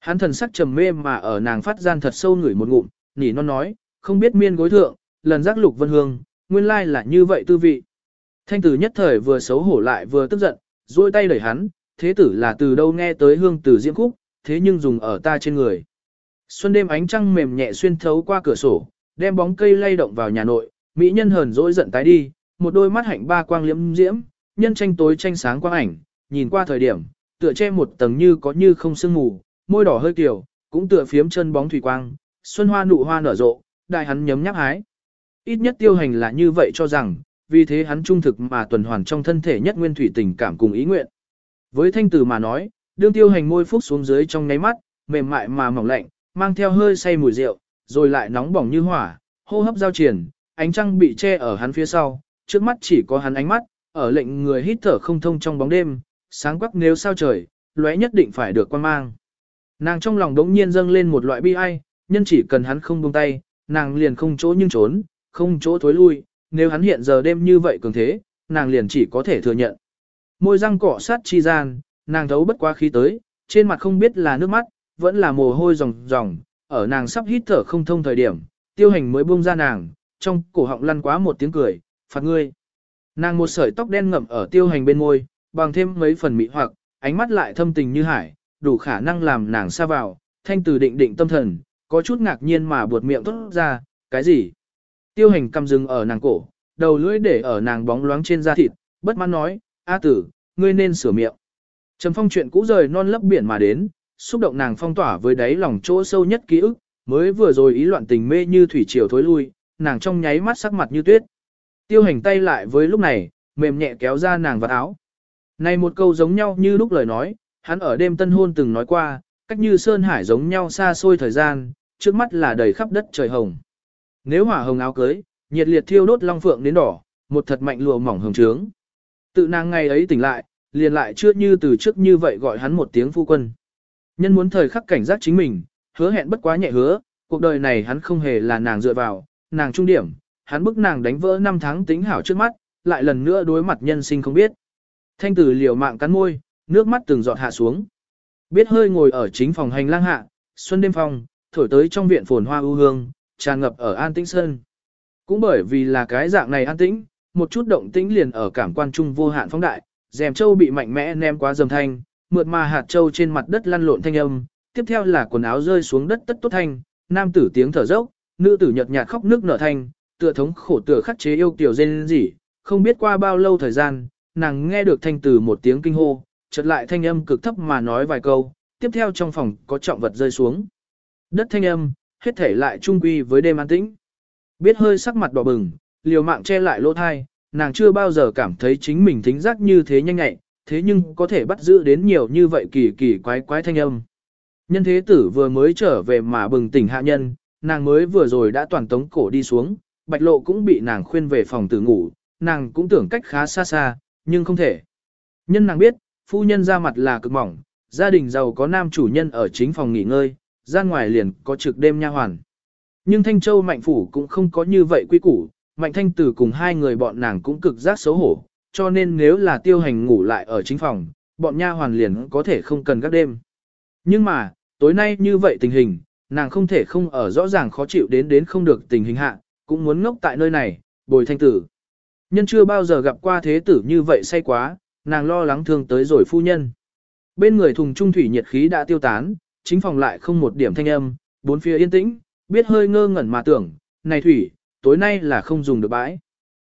Hắn thần sắc trầm mê mà ở nàng phát gian thật sâu ngửi một ngụm, nỉ non nói, không biết miên gối thượng, lần giác lục vân hương, nguyên lai là như vậy tư vị. Thanh tử nhất thời vừa xấu hổ lại vừa tức giận, duỗi tay đẩy hắn, thế tử là từ đâu nghe tới hương tử diễm khúc, thế nhưng dùng ở ta trên người. Xuân đêm ánh trăng mềm nhẹ xuyên thấu qua cửa sổ, đem bóng cây lay động vào nhà nội, mỹ nhân hờn dỗi giận tái đi, một đôi mắt hạnh ba quang liễm diễm, nhân tranh tối tranh sáng quang ảnh, nhìn qua thời điểm, tựa che một tầng như có như không sương mù, môi đỏ hơi kiều, cũng tựa phiếm chân bóng thủy quang, xuân hoa nụ hoa nở rộ, đại hắn nhấm nháp hái. Ít nhất tiêu hành là như vậy cho rằng, vì thế hắn trung thực mà tuần hoàn trong thân thể nhất nguyên thủy tình cảm cùng ý nguyện. Với thanh tử mà nói, đương tiêu hành môi phúc xuống dưới trong ngáy mắt, mềm mại mà mỏng lạnh, mang theo hơi say mùi rượu, rồi lại nóng bỏng như hỏa, hô hấp giao triển, ánh trăng bị che ở hắn phía sau, trước mắt chỉ có hắn ánh mắt, ở lệnh người hít thở không thông trong bóng đêm, sáng quắc nếu sao trời, lóe nhất định phải được quan mang. Nàng trong lòng đống nhiên dâng lên một loại bi ai, nhân chỉ cần hắn không buông tay, nàng liền không chỗ nhưng trốn, không chỗ thối lui, nếu hắn hiện giờ đêm như vậy cường thế, nàng liền chỉ có thể thừa nhận. Môi răng cọ sát chi gian, nàng thấu bất quá khí tới, trên mặt không biết là nước mắt, vẫn là mồ hôi ròng ròng, ở nàng sắp hít thở không thông thời điểm, tiêu hành mới buông ra nàng, trong cổ họng lăn quá một tiếng cười, phạt ngươi. Nàng một sợi tóc đen ngậm ở tiêu hành bên môi, bằng thêm mấy phần mị hoặc, ánh mắt lại thâm tình như hải, đủ khả năng làm nàng xa vào, thanh từ định định tâm thần, có chút ngạc nhiên mà buột miệng tốt ra, cái gì? Tiêu hành cầm rừng ở nàng cổ, đầu lưỡi để ở nàng bóng loáng trên da thịt, bất mãn nói, A tử, ngươi nên sửa miệng. Trầm phong chuyện cũ rời non lấp biển mà đến, xúc động nàng phong tỏa với đáy lòng chỗ sâu nhất ký ức, mới vừa rồi ý loạn tình mê như thủy triều thối lui, nàng trong nháy mắt sắc mặt như tuyết. Tiêu hành tay lại với lúc này, mềm nhẹ kéo ra nàng vào áo. Này một câu giống nhau như lúc lời nói, hắn ở đêm tân hôn từng nói qua, cách như sơn hải giống nhau xa xôi thời gian, trước mắt là đầy khắp đất trời hồng. Nếu hỏa hồng áo cưới, nhiệt liệt thiêu đốt long phượng đến đỏ, một thật mạnh lụa mỏng hồng trướng. Tự nàng ngày ấy tỉnh lại, liền lại chưa như từ trước như vậy gọi hắn một tiếng phu quân. Nhân muốn thời khắc cảnh giác chính mình, hứa hẹn bất quá nhẹ hứa, cuộc đời này hắn không hề là nàng dựa vào, nàng trung điểm, hắn bức nàng đánh vỡ năm tháng tính hảo trước mắt, lại lần nữa đối mặt nhân sinh không biết. Thanh tử liều mạng cắn môi, nước mắt từng giọt hạ xuống. Biết hơi ngồi ở chính phòng hành lang hạ, xuân đêm phòng, thổi tới trong viện phồn hoa ưu hương, tràn ngập ở an tĩnh sơn. Cũng bởi vì là cái dạng này an tĩnh, một chút động tĩnh liền ở cảm quan trung vô hạn phóng đại, dèm châu bị mạnh mẽ ném quá dầm thanh, mượt mà hạt châu trên mặt đất lăn lộn thanh âm, tiếp theo là quần áo rơi xuống đất tất tốt thanh, nam tử tiếng thở dốc, nữ tử nhợt nhạt khóc nước nở thanh, tựa thống khổ tựa khắc chế yêu tiểu dên gì, không biết qua bao lâu thời gian, nàng nghe được thanh từ một tiếng kinh hô, chợt lại thanh âm cực thấp mà nói vài câu, tiếp theo trong phòng có trọng vật rơi xuống. Đất thanh âm, hết thể lại trung quy với đêm an tĩnh. Biết hơi sắc mặt đỏ bừng, liều mạng che lại lỗ thai, nàng chưa bao giờ cảm thấy chính mình thính giác như thế nhanh nhạy, thế nhưng có thể bắt giữ đến nhiều như vậy kỳ kỳ quái quái thanh âm. Nhân thế tử vừa mới trở về mà bừng tỉnh hạ nhân, nàng mới vừa rồi đã toàn tống cổ đi xuống, bạch lộ cũng bị nàng khuyên về phòng tử ngủ, nàng cũng tưởng cách khá xa xa, nhưng không thể. Nhân nàng biết, phu nhân ra mặt là cực mỏng, gia đình giàu có nam chủ nhân ở chính phòng nghỉ ngơi, ra ngoài liền có trực đêm nha hoàn. Nhưng Thanh Châu Mạnh Phủ cũng không có như vậy quy củ, Mạnh Thanh Tử cùng hai người bọn nàng cũng cực giác xấu hổ, cho nên nếu là tiêu hành ngủ lại ở chính phòng, bọn nha hoàn liền có thể không cần các đêm. Nhưng mà, tối nay như vậy tình hình, nàng không thể không ở rõ ràng khó chịu đến đến không được tình hình hạ, cũng muốn ngốc tại nơi này, bồi thanh tử. Nhân chưa bao giờ gặp qua thế tử như vậy say quá, nàng lo lắng thương tới rồi phu nhân. Bên người thùng trung thủy nhiệt khí đã tiêu tán, chính phòng lại không một điểm thanh âm, bốn phía yên tĩnh, biết hơi ngơ ngẩn mà tưởng, này thủy, tối nay là không dùng được bãi.